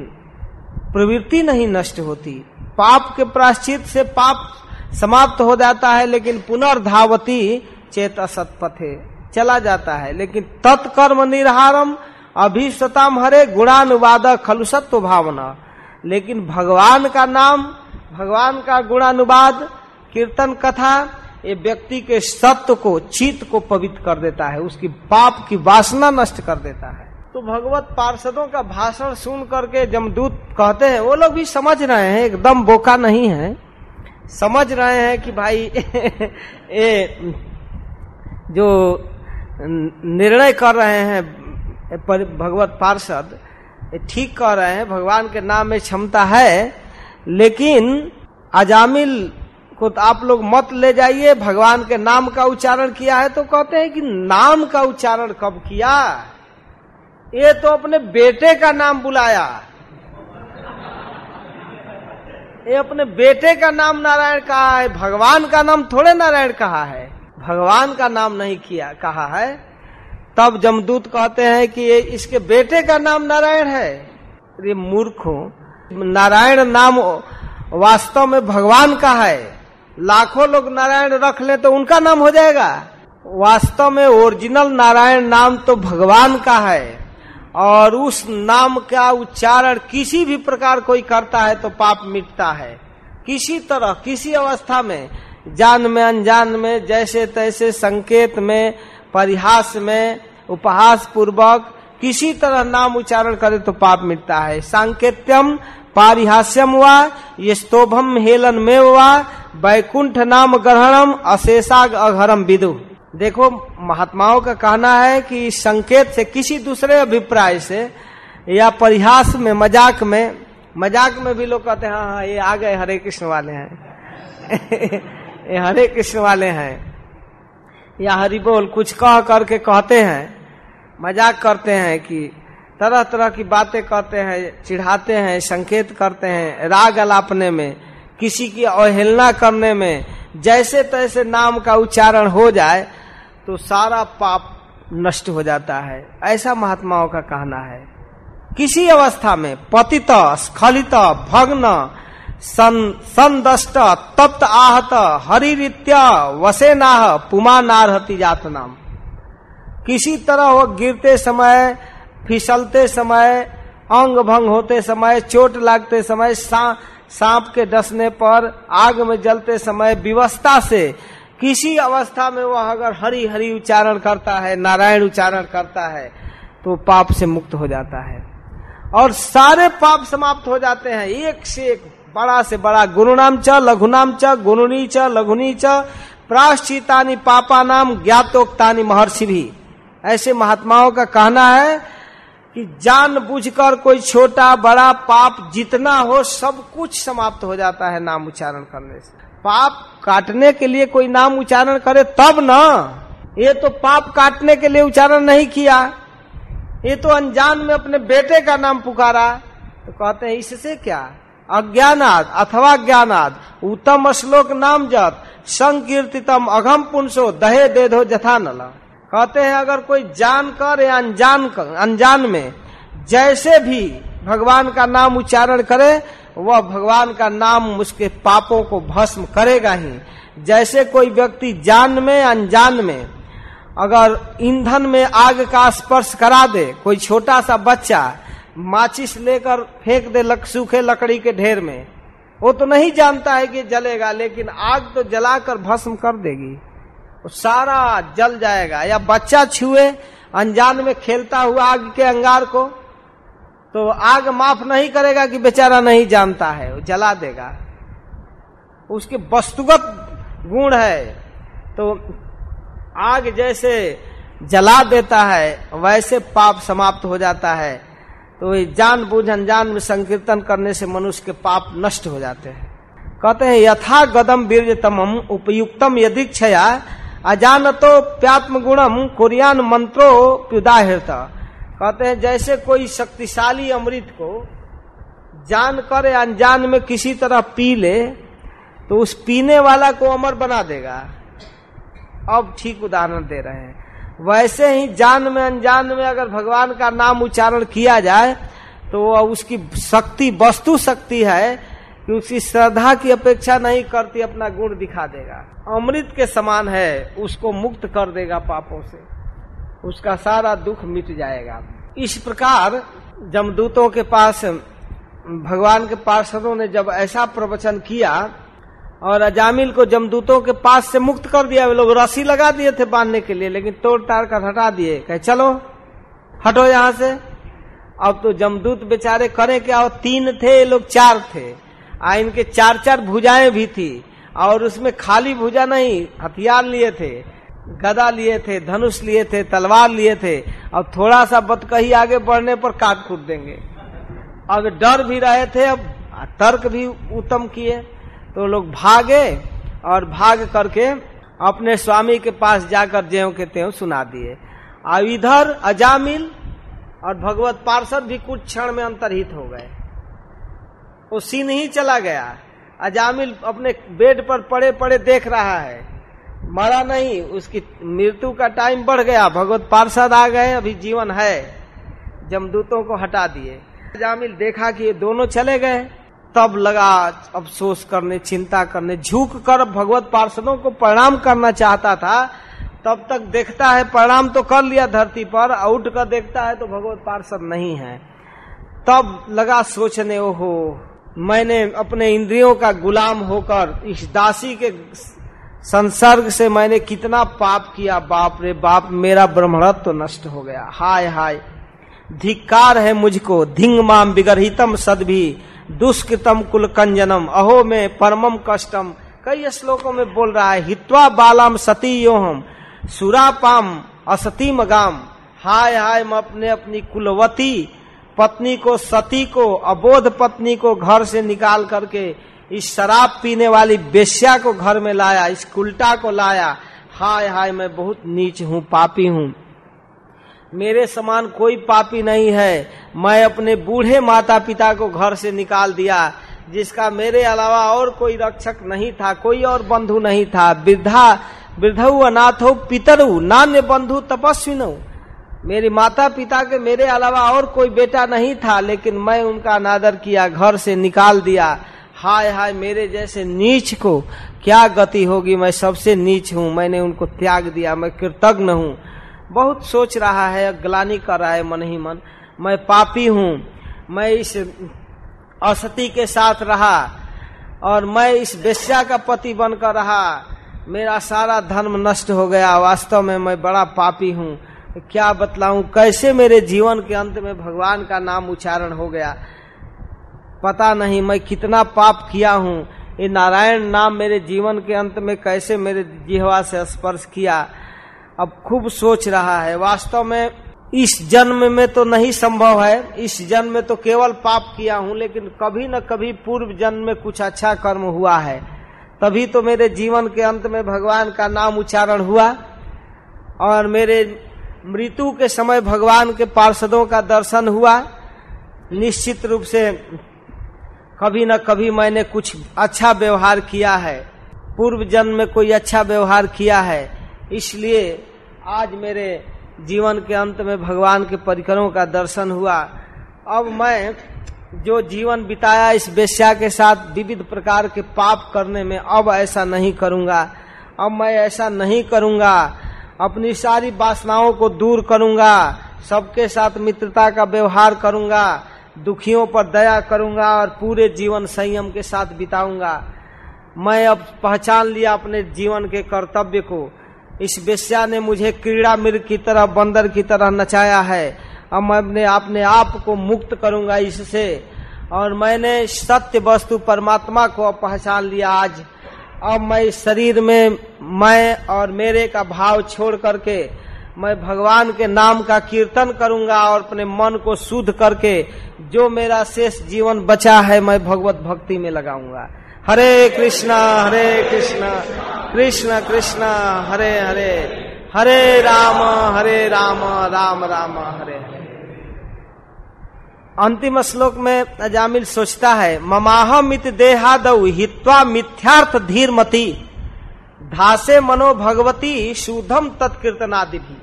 प्रवृत्ति नहीं नष्ट होती। पाप के प्राश्चित से पाप समाप्त हो जाता है, लेकिन पुनर्धावती चेत असतपथे चला जाता है। लेकिन तत्कर्म निर्हारम अभिशताम हरे गुणानुवाद खलुसत्व भावना। लेकिन भगवान का नाम, भगवान का गुणानुवाद कीर्तन कथा ये व्यक्ति के सत्व को चित्त को पवित्र कर देता है, उसकी पाप की वासना नष्ट कर देता है। तो भगवत पार्षदों का भाषण सुन करके जमदूत कहते हैं, वो लोग भी समझ रहे हैं, एकदम बोका नहीं है। समझ रहे हैं कि भाई, ये जो निर्णय कर रहे हैं भगवत पार्षद ठीक कह रहे हैं, भगवान के नाम में क्षमता है, लेकिन अजामिल को तो आप लोग मत ले जाइए। भगवान के नाम का उच्चारण किया है तो कहते हैं कि नाम का उच्चारण कब किया? ये तो अपने बेटे का नाम बुलाया। ये अपने बेटे का नाम नारायण कहा है, भगवान का नाम थोड़े नारायण कहा है। भगवान का नाम नहीं किया, कहा है। तब जमदूत कहते हैं कि इसके बेटे का नाम नारायण है। ये मूर्ख नारायण नाम वास्तव में भगवान का है। लाखों लोग नारायण रख ले तो उनका नाम हो जाएगा। वास्तव में ओरिजिनल नारायण नाम तो भगवान का है। और उस नाम का उच्चारण किसी भी प्रकार कोई करता है तो पाप मिटता है। किसी तरह, किसी अवस्था में, जान में, अनजान में, जैसे तैसे संकेत में, परिहास में उपहास पूर्वक किसी तरह नाम उच्चारण करे तो पाप मिटता है। सांकेत्यम पारिहास्यम वा स्तोभम हेलन में वा वैकुंठ नाम ग्रहणम अशेषाग अघरम विदु। देखो, महात्माओं का कहना है कि संकेत से किसी दूसरे अभिप्राय से या परिहास में, मज़ाक में मज़ाक में भी लोग कहते हैं हाँ हाँ ये आ गए, हरे कृष्ण वाले हैं। ये हरे कृष्ण वाले हैं। या हरिबोल कुछ कह करके कहते हैं, मज़ाक करते हैं कि तरह तरह की बातें कहते हैं, चिढ़ाते हैं, संकेत करते हैं, राग अलापने में, किसी की अवहेलना करने में जैसे तैसे नाम का उच्चारण हो जाए तो सारा पाप नष्ट हो जाता है। ऐसा महात्माओं का कहना है। किसी अवस्था में पतित, स्खलित, भग्न संदष्ट, तप्त आहत हरित्य वसेनाह पुमा नारहति जात नाम किसी तरह वो गिरते समय फिसलते समय अंग भंग होते समय चोट लागते समय सा, सांप के डसने पर आग में जलते समय विवस्था से किसी अवस्था में वह अगर हरि हरि उच्चारण करता है नारायण उच्चारण करता है तो पाप से मुक्त हो जाता है। और सारे पाप समाप्त हो जाते हैं एक से एक बड़ा से बड़ा गुरु नाम च लघु नाम च गुरुनी च लघुनी च प्राश्चितानी पापा नाम ज्ञातोक्तानी महर्षि भी ऐसे महात्माओं का कहना है कि जान बूझकर कोई छोटा, बड़ा पाप जितना हो, सब कुछ समाप्त हो जाता है नाम उच्चारण करने से। पाप काटने के लिए कोई नाम उच्चारण करे तब ना। ये तो पाप काटने के लिए उच्चारण नहीं किया। ये तो अनजान में अपने बेटे का नाम पुकारा। तो कहते हैं, इससे क्या? अज्ञानाद, अथवा ज्ञानाद, उत्तम श्लोक नाम जत संकीर्तितम अघम पुंसो, दहे दे दो जथा नला कहते हैं अगर कोई जान कर या अनजान कर अनजान में जैसे भी भगवान का नाम उच्चारण करे वह भगवान का नाम उसके पापों को भस्म करेगा ही। जैसे कोई व्यक्ति जान में अनजान में अगर ईंधन में आग का स्पर्श करा दे कोई छोटा सा बच्चा माचिस लेकर फेंक दे लक, सूखे लकड़ी के ढेर में वो तो नहीं जानता है कि जलेगा लेकिन आग तो जलाकर भस्म कर देगी। सारा जल जाएगा। या बच्चा छुए, अनजान में खेलता हुआ आग के अंगार को तो आग माफ़ नहीं करेगा कि बेचारा नहीं जानता है, वो जला देगा। उसके वस्तुगत गुण है। तो आग जैसे जला देता है, वैसे पाप समाप्त हो जाता है। तो ये जान बुझ, अनजान में संकीर्तन करने से मनुष्य के पाप नष्ट हो जाते हैं। कहते हैं, यथा गदम बीर्यतम उपयुक्तम यदि क्षया अजानतो प्यात्म गुणम कुरियान मंत्रो प्युदाहृत। कहते हैं, जैसे कोई शक्तिशाली अमृत को जान कर, अनजान में किसी तरह पी ले तो उस पीने वाला को अमर बना देगा। अब ठीक उदाहरण दे रहे हैं। वैसे ही जान में, अनजान में अगर भगवान का नाम उच्चारण किया जाए तो उसकी शक्ति, वस्तु शक्ति है कि उसकी श्रद्धा की अपेक्षा नहीं करती, अपना गुण दिखा देगा। अमृत के समान है, उसको मुक्त कर देगा पापों से। उसका सारा दुख मिट जाएगा। इस प्रकार जमदूतों के पास, भगवान के पार्षदों ने जब ऐसा प्रवचन किया, और अजामिल को जमदूतों के पास से मुक्त कर दिया, वे लोग रस्सी लगा दिए थे बांधने के लिए, लेकिन तोड़ ताड़ कर हटा दिए। कहे, चलो, हटो यहाँ से। अब तो जमदूत बेचारे, करे क्या? तीन थे लोग चार थे। आ, इनके चार चार भुजाएँ भी थी, और उसमें खाली भुजा नहीं, हथियार लिए थे, गदा लिए थे, धनुष लिए थे, तलवार लिए थे अब थोड़ा सा बतकही आगे बढ़ने पर काट कूट देंगे। अब डर भी रहे थे, अब तर्क भी उत्तम किए तो लोग भागे, और भाग करके अपने स्वामी के पास जाकर ज्यो के त्यों सुना दिए। अब इधर अजामिल और भगवत पार्षद भी कुछ क्षण में अंतरहित हो गए। वो सीन ही चला गया। अजामिल अपने बेड पर पड़े पड़े देख रहा है। मरा नहीं, उसकी मृत्यु का टाइम बढ़ गया। भगवत पार्षद आ गए, अभी जीवन है। जमदूतों को हटा दिए। जामिल देखा कि ये दोनों चले गए। तब लगा, अफसोस करने, चिंता करने, झुक कर भगवत पार्षदों को प्रणाम करना चाहता था। तब तक देखता है, प्रणाम तो कर लिया धरती पर उठ कर देखता है तो भगवत पार्षद नहीं है। तब लगा सोचने, ओहो मैंने अपने इंद्रियों का गुलाम होकर इस दासी के संसर्ग से मैंने कितना पाप किया। बाप रे बाप, मेरा ब्रह्मणत्व तो नष्ट हो गया। हाय हाय। धिक्कार है मुझको। धिंग माम बिगरहितम सद भी दुष्कृतम कुल कंजनम अहो में परमम कष्टम। कई श्लोकों में बोल रहा है, हित्वा बालाम सती यो हम सुरापाम असती मगाम हाय हाय, मैं अपने अपनी कुलवती पत्नी को, सती को, अबोध पत्नी को घर से निकाल करके इस शराब पीने वाली बेश्या को घर में लाया, इस उल्टा को लाया। हाय हाय, मैं बहुत नीच हूँ, पापी हूँ। मेरे समान कोई पापी नहीं है। मैं अपने बूढ़े माता पिता को घर से निकाल दिया, जिसका मेरे अलावा और कोई रक्षक नहीं था, कोई और बंधु नहीं था। वृद्धा, वृद्धु, अनाथ हो पितरु, नान्य बंधु तपस्वी मेरी माता पिता के मेरे अलावा और कोई बेटा नहीं था, लेकिन मैं उनका अनादर किया, घर से निकाल दिया। हाय हाय, मेरे जैसे नीच को क्या गति होगी? मैं सबसे नीच हूँ, मैंने उनको त्याग दिया, मैं कृतज्ञ हूँ। बहुत सोच रहा है ग्लानी कर रहा है मन ही मन। मैं पापी हूँ, मैं इस असती के साथ रहा, और मैं इस बेस्या का पति बनकर रहा। मेरा सारा धर्म नष्ट हो गया, वास्तव में मैं बड़ा पापी हूँ। क्या बतलाऊं? कैसे मेरे जीवन के अंत में भगवान का नाम उच्चारण हो गया? पता नहीं, मैं कितना पाप किया हूँ। ये नारायण नाम मेरे जीवन के अंत में कैसे मेरे जिहवा से स्पर्श किया? अब खूब सोच रहा है। वास्तव में इस जन्म में तो नहीं संभव है। इस जन्म में तो केवल पाप किया हूँ, लेकिन कभी न कभी पूर्व जन्म में कुछ अच्छा कर्म हुआ है। तभी तो मेरे जीवन के अंत में भगवान का नाम उच्चारण हुआ। और मेरे मृत्यु के समय भगवान के पार्षदों का दर्शन हुआ। निश्चित रूप से कभी न कभी मैंने कुछ अच्छा व्यवहार किया है। पूर्व जन्म में कोई अच्छा व्यवहार किया है। इसलिए आज मेरे जीवन के अंत में भगवान के परिकरों का दर्शन हुआ। अब मैं जो जीवन बिताया इस बेश्या के साथ विविध प्रकार के पाप करने में अब ऐसा नहीं करूँगा। अब मैं ऐसा नहीं करूँगा। अपनी सारी वासनाओं को दूर करूँगा, सबके साथ मित्रता का व्यवहार करूँगा, दुखियों पर दया करूँगा और पूरे जीवन संयम के साथ बिताऊँगा। मैं अब पहचान लिया अपने जीवन के कर्तव्य को। इस बेस्या ने मुझे क्रीड़ा मृग की तरह, बंदर की तरह नचाया है। अब मैं अपने अपने आप को मुक्त करूँगा इससे। और मैंने सत्य वस्तु परमात्मा को पहचान लिया। आज अब मैं शरीर में मैं और मेरे का भाव छोड़ करके मैं भगवान के नाम का कीर्तन करूँगा और अपने मन को शुद्ध करके जो मेरा शेष जीवन बचा है मैं भगवत भक्ति में लगाऊँगा। हरे कृष्णा हरे कृष्णा, कृष्ण कृष्ण, हरे हरे। हरे राम हरे राम राम राम, हरे हरे। अंतिम श्लोक में अजामिल सोचता है ममाह मित देहाद हित्वा मिथ्यार्थ धीर मती धासे मनो भगवती शुद्धम तत्कीर्तनादि भी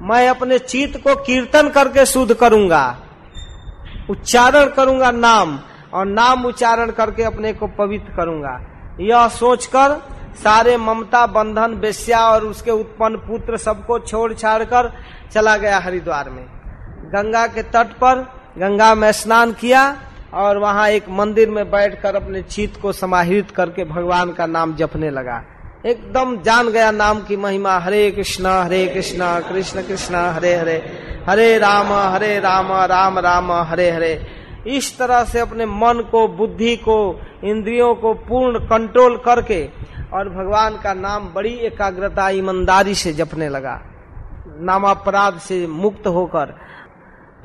मैं अपने चित्त को कीर्तन करके शुद्ध करूँगा, उच्चारण करूँगा नाम, और नाम उच्चारण करके अपने को पवित्र करूँगा। यह सोचकर सारे ममता, बंधन, बेस्या और उसके उत्पन्न पुत्र सबको छोड़ छाड़ कर चला गया हरिद्वार में। गंगा के तट पर गंगा में स्नान किया और वहाँ एक मंदिर में बैठकर अपने चीत को समाहित करके भगवान का नाम जपने लगा। एकदम जान गया नाम की महिमा, हरे कृष्णा हरे कृष्णा, कृष्ण कृष्णा, हरे हरे हरे राम हरे राम राम राम, हरे हरे। इस तरह से अपने मन को, बुद्धि को, इंद्रियों को पूर्ण कंट्रोल करके और भगवान का नाम बड़ी एकाग्रता, ईमानदारी से जपने लगा। नामापराध से मुक्त होकर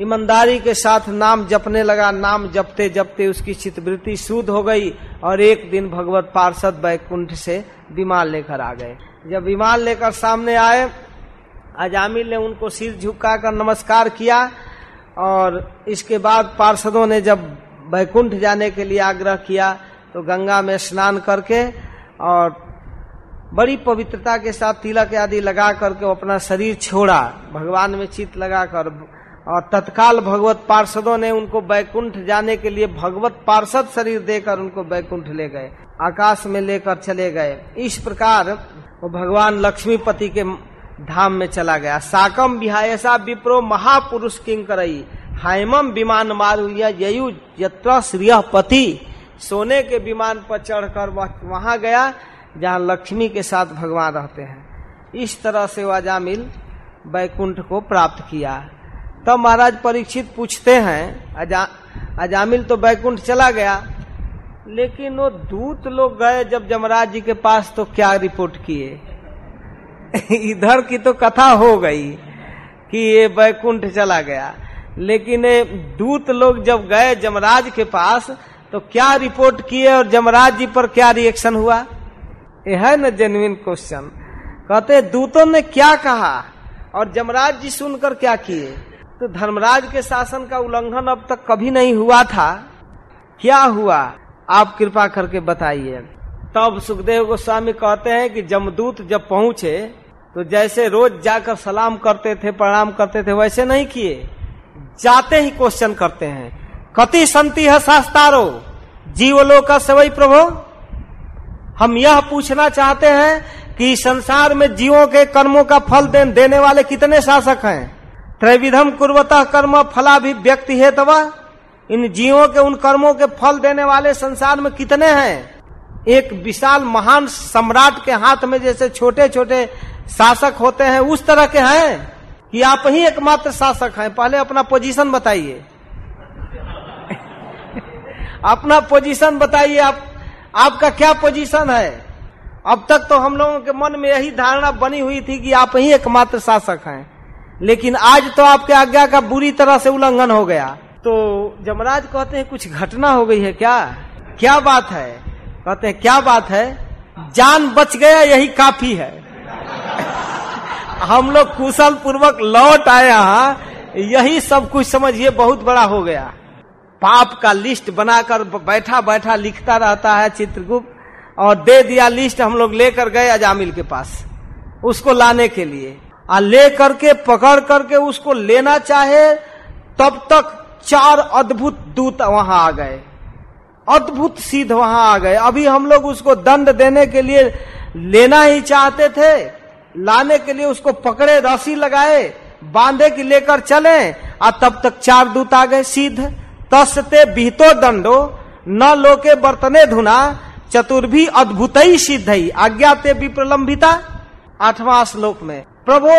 ईमानदारी के साथ नाम जपने लगा, नाम जपते जपते उसकी चितवृत्ति शुद्ध हो गई और एक दिन भगवत पार्षद बैकुंठ से विमान लेकर आ गए। जब विमान लेकर सामने आए अजामिल ने उनको सिर झुकाकर नमस्कार किया और इसके बाद पार्षदों ने जब बैकुंठ जाने के लिए आग्रह किया तो गंगा में स्नान करके और बड़ी पवित्रता के साथ तिलक आदि लगा करके अपना शरीर छोड़ा। भगवान में चित लगाकर और तत्काल भगवत पार्षदों ने उनको बैकुंठ जाने के लिए भगवत पार्षद शरीर देकर उनको बैकुंठ ले गए, आकाश में लेकर चले गए। इस प्रकार वो भगवान लक्ष्मीपति के धाम में चला गया। साकम विहायसा विप्रो महापुरुष किंग करई। हाइमम विमान मारुया ययु यत्र श्रिय पति। सोने के विमान पर चढ़कर वहाँ गया, जहाँ लक्ष्मी के साथ भगवान रहते हैं। इस तरह से वजामिल बैकुंठ को प्राप्त किया। तब महाराज परीक्षित पूछते हैं अजा, अजामिल तो बैकुंठ चला गया लेकिन वो दूत लोग गए जब जमराज जी के पास तो क्या रिपोर्ट किए? इधर की तो कथा हो गई कि ये बैकुंठ चला गया लेकिन दूत लोग जब गए जमराज के पास तो क्या रिपोर्ट किए और जमराज जी पर क्या रिएक्शन हुआ? ये है ना जेन्युइन क्वेश्चन कहते दूतों ने क्या कहा और जमराज जी सुनकर क्या किए? तो धर्मराज के शासन का उल्लंघन अब तक कभी नहीं हुआ था। क्या हुआ? आप कृपा करके बताइए। तब सुखदेव गोस्वामी कहते हैं कि जमदूत जब पहुँचे तो जैसे रोज जाकर सलाम करते थे, प्रणाम करते थे, वैसे नहीं किए। जाते ही क्वेश्चन करते हैं। कति संति है शास्तारो? जीवलो का सवई प्रभो, हम यह पूछना चाहते हैं कि संसार में जीवों के कर्मों का फल देने वाले कितने शासक हैं? त्रैविधम कुर्वतः कर्म फला भी व्यक्ति है तवा इन जीवों के, उन कर्मों के फल देने वाले संसार में कितने हैं? एक विशाल महान सम्राट के हाथ में जैसे छोटे छोटे शासक होते हैं, उस तरह के हैं कि आप ही एकमात्र शासक हैं। पहले अपना पोजीशन बताइए। अपना पोजीशन बताइए, आप, आपका क्या पोजीशन है? अब तक तो हम लोगों के मन में यही धारणा बनी हुई थी कि आप ही एकमात्र शासक हैं। लेकिन आज तो आपके आज्ञा का बुरी तरह से उल्लंघन हो गया। तो जमराज कहते हैं कुछ घटना हो गई है क्या? क्या बात है? कहते हैं क्या बात है? जान बच गया यही काफ़ी है। हम लोग कुशल पूर्वक लौट आए यहाँ। यही सब कुछ समझिए बहुत बड़ा हो गया। पाप का लिस्ट बनाकर बैठा बैठा लिखता रहता है चित्रगुप्त और दे दिया लिस्ट हम लोग लेकर गए अजामिल के पास उसको लाने के लिए। आ, ले करके, पकड़ करके उसको लेना चाहे, तब तक चार अद्भुत दूत वहाँ आ गए। अद्भुत सिद्ध वहाँ आ गए। अभी हम लोग उसको दंड देने के लिए लेना ही चाहते थे, लाने के लिए उसको पकड़े, रस्सी लगाए, बांधे की लेकर चले और तब तक चार दूत आ गए सिद्ध। तस्ते बिहतो दंडो, न लोके बर्तने धुना चतुर्भी अद्भुत ही सिद्ध। ही आज्ञा ते विप्रलंबिता आठवां श्लोक में। प्रभु,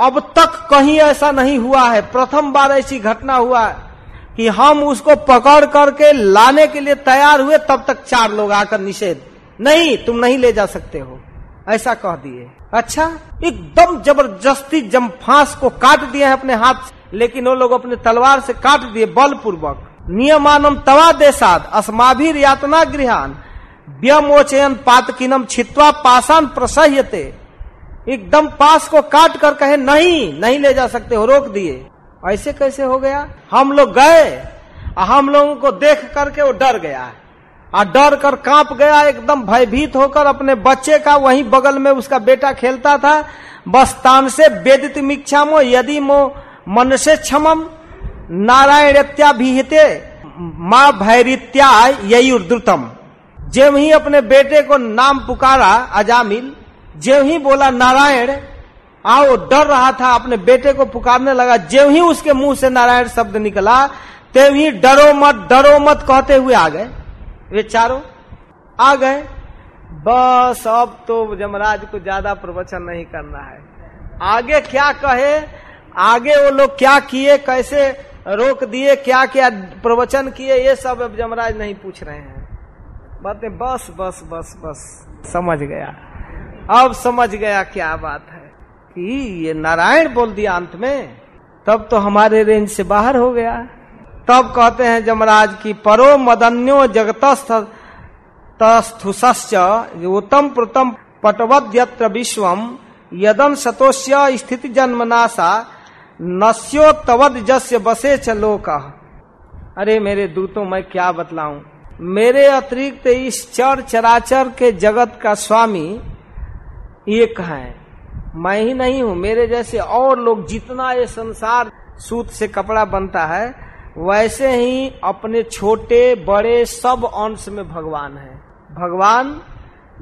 अब तक कहीं ऐसा नहीं हुआ है। प्रथम बार ऐसी घटना हुआ है कि हम उसको पकड़ करके लाने के लिए तैयार हुए, तब तक चार लोग आकर निषेध, नहीं, तुम नहीं ले जा सकते हो। ऐसा कह दिए। अच्छा एकदम ज़बरदस्ती जम फांस को काट दिए हैं अपने हाथ लेकिन वो लोग अपने तलवार से काट दिए बलपूर्वक। नियमानम तवा देशाद अस्माभीर यातना गृहान व्यमोचयन पातकिनम छित्वा पाषाण प्रसह्यते। एकदम पास को काट कर कहे, नहीं नहीं ले जा सकते हो, रोक दिए। ऐसे कैसे हो गया? हम लोग गए, और हम लोगों को देख करके वो डर गया। और डर कर काँप गया, एकदम भयभीत होकर अपने बच्चे का वहीं बगल में उसका बेटा खेलता था। बस तान से वेदित मिक्षामो यदि मो मन से क्षमम नारायणत्या भीहते, माँ भैरित्या यही द्रुतम जब ही अपने बेटे को नाम पुकारा अजामिल जब ही बोला, नारायण आ वो डर रहा था, अपने बेटे को पुकारने लगा। जब ही उसके मुँह से नारायण शब्द निकला तब ही डरो मत डरो मत कहते हुए आ गए। वे चारों आ गए। बस अब तो जमराज को ज़्यादा प्रवचन नहीं करना है। आगे क्या कहे? आगे वो लोग क्या किए? कैसे रोक दिए? क्या क्या प्रवचन किए? ये सब अब जमराज नहीं पूछ रहे हैं। बातें बस बस बस बस। समझ गया। अब समझ गया क्या बात है कि ये नारायण बोल दिया अंत में, तब तो हमारे रेंज से बाहर हो गया। तब कहते हैं जमराज की परो मदन्यो जगतस्थ उत्तम प्रतम पटवद्यत्र विश्वम यदन सतोष्य स्थिति जन्मनाशा, नस्यो तवद जस्य बसे चलो का अरे मेरे दूतों, मैं क्या बतलाऊं? मेरे अतिरिक्त इस चर चराचर के जगत का स्वामी एक है। मैं ही नहीं हूँ, मेरे जैसे और लोग जितना ये संसार सूत से कपड़ा बनता है, वैसे ही अपने छोटे, बड़े सब अंश में भगवान है। भगवान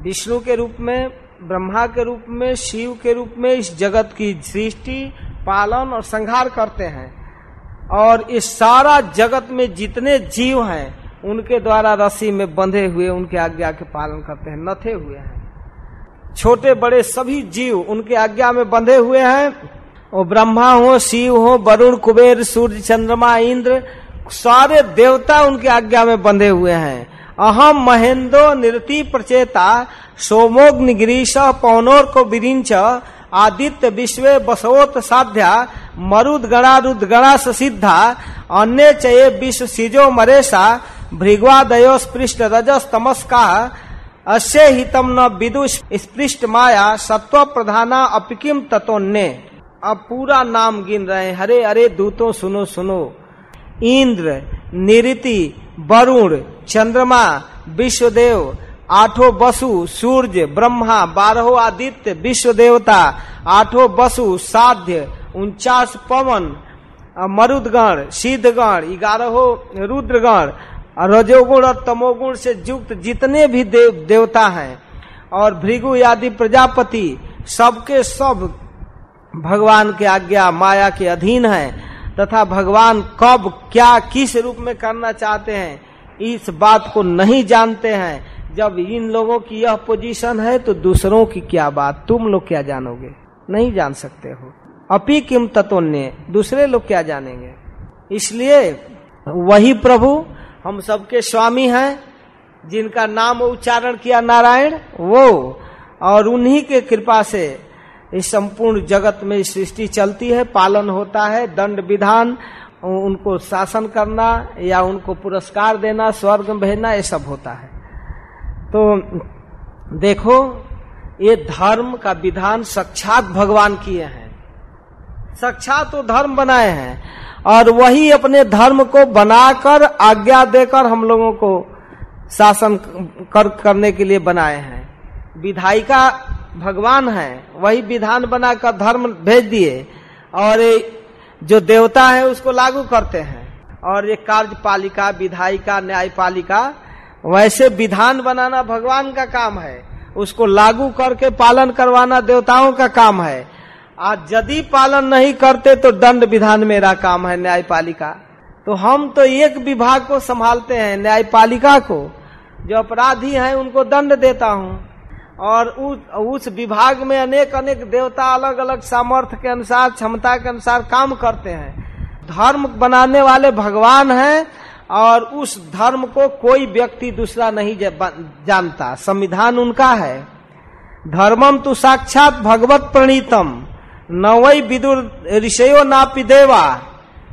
विष्णु के रूप में, ब्रह्मा के रूप में, शिव के रूप में इस जगत की सृष्टि, पालन और संहार करते हैं। और इस सारा जगत में जितने जीव हैं, उनके द्वारा रस्सी में बंधे हुए, उनके आज्ञा के पालन करते हैं, नथे हुए हैं। छोटे बड़े सभी जीव उनके आज्ञा में बंधे हुए हैं। वो ब्रह्मा हो, शिव हो, वरुण, कुबेर, सूर्य, चंद्रमा, इंद्र, सारे देवता उनके आज्ञा में बंधे हुए हैं। अहम महेंद्रो निरति प्रचेता, सोमोग्नि गिरीश पौनोर को विरिंच आदित्य विश्व बसवोत साध्या, मरुद गणा रुद गणा सिद्धा, अन्य चये विश्व सिजो मरेशा भृगवादयो स्पृष्ट रजस तमस्का अस्य हितम न विदुष स्पृष्ट माया सत्व प्रधाना अपिकिम तत्ने अब पूरा नाम गिन रहे हैं। हरे अरे, दूतों, सुनो सुनो। इंद्र, निरिति, वरुण, चंद्रमा, विश्वदेव, आठों बसु, सूर्य, ब्रह्मा, बारहो आदित्य विश्व देवता आठों बसु, साध्य, उनचास पवन, मरुदगण सिद्धगण ग्यारहो रुद्रगण रजोगुण और तमोगुण से युक्त जितने भी देव, देवता हैं, और भृगु आदि प्रजापति, सबके सब भगवान के आज्ञा माया के अधीन है, तथा भगवान कब, क्या, किस रूप में करना चाहते हैं, इस बात को नहीं जानते हैं। जब इन लोगों की यह पोजीशन है तो दूसरों की क्या बात? तुम लोग क्या जानोगे? नहीं जान सकते हो। अपी किम तत्वन्य? दूसरे लोग क्या जानेंगे? इसलिए वही प्रभु हम सबके स्वामी हैं, जिनका नाम उच्चारण किया नारायण, वो, और उन्हीं के कृपा से इस संपूर्ण जगत में सृष्टि चलती है, पालन होता है, दंड विधान उनको शासन करना या उनको पुरस्कार देना, स्वर्ग भेजना, ये सब होता है। तो देखो, ये धर्म का विधान साक्षात भगवान किए हैं। साक्षात तो धर्म बनाए हैं। और वही अपने धर्म को बनाकर आज्ञा देकर हम लोगों को शासन कर, करने के लिए बनाए हैं। विधायिका भगवान है, वही विधान बनाकर धर्म भेज दिए और जो देवता है उसको लागू करते हैं। और ये कार्यपालिका, विधायिका, न्यायपालिका, वैसे विधान बनाना भगवान का काम है। उसको लागू करके पालन करवाना देवताओं का काम है। आज यदि पालन नहीं करते तो दंड विधान मेरा काम है न्यायपालिका। तो हम तो एक विभाग को संभालते हैं न्यायपालिका को। जो अपराधी हैं उनको दंड देता हूँ। और उस, विभाग में अनेक अनेक देवता अलग अलग सामर्थ्य के अनुसार क्षमता के अनुसार काम करते हैं। धर्म बनाने वाले भगवान हैं और उस धर्म को कोई व्यक्ति दूसरा नहीं जानता। संविधान उनका है। धर्मम तो साक्षात भगवत प्रणीतम। न वही विदुर ऋषयो ना पिदेवा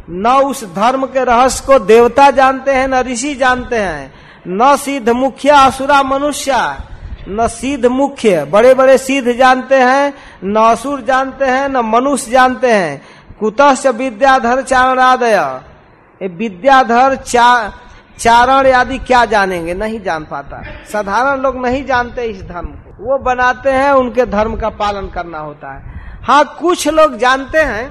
न उस धर्म के रहस्य को देवता जानते हैं न ऋषि जानते हैं न सिद्ध मुखिया असुरा मनुष्य न सिद्ध मुख्य बड़े बड़े सिद्ध जानते हैं न असुर जानते हैं न मनुष्य जानते हैं। कुतः विद्याधर चारणादय? विद्याधर चा, चारण आदि क्या जानेंगे? नहीं जान पाता। साधारण लोग नहीं जानते इस धर्म को। वो बनाते हैं उनके धर्म का पालन करना होता है। हाँ कुछ लोग जानते हैं,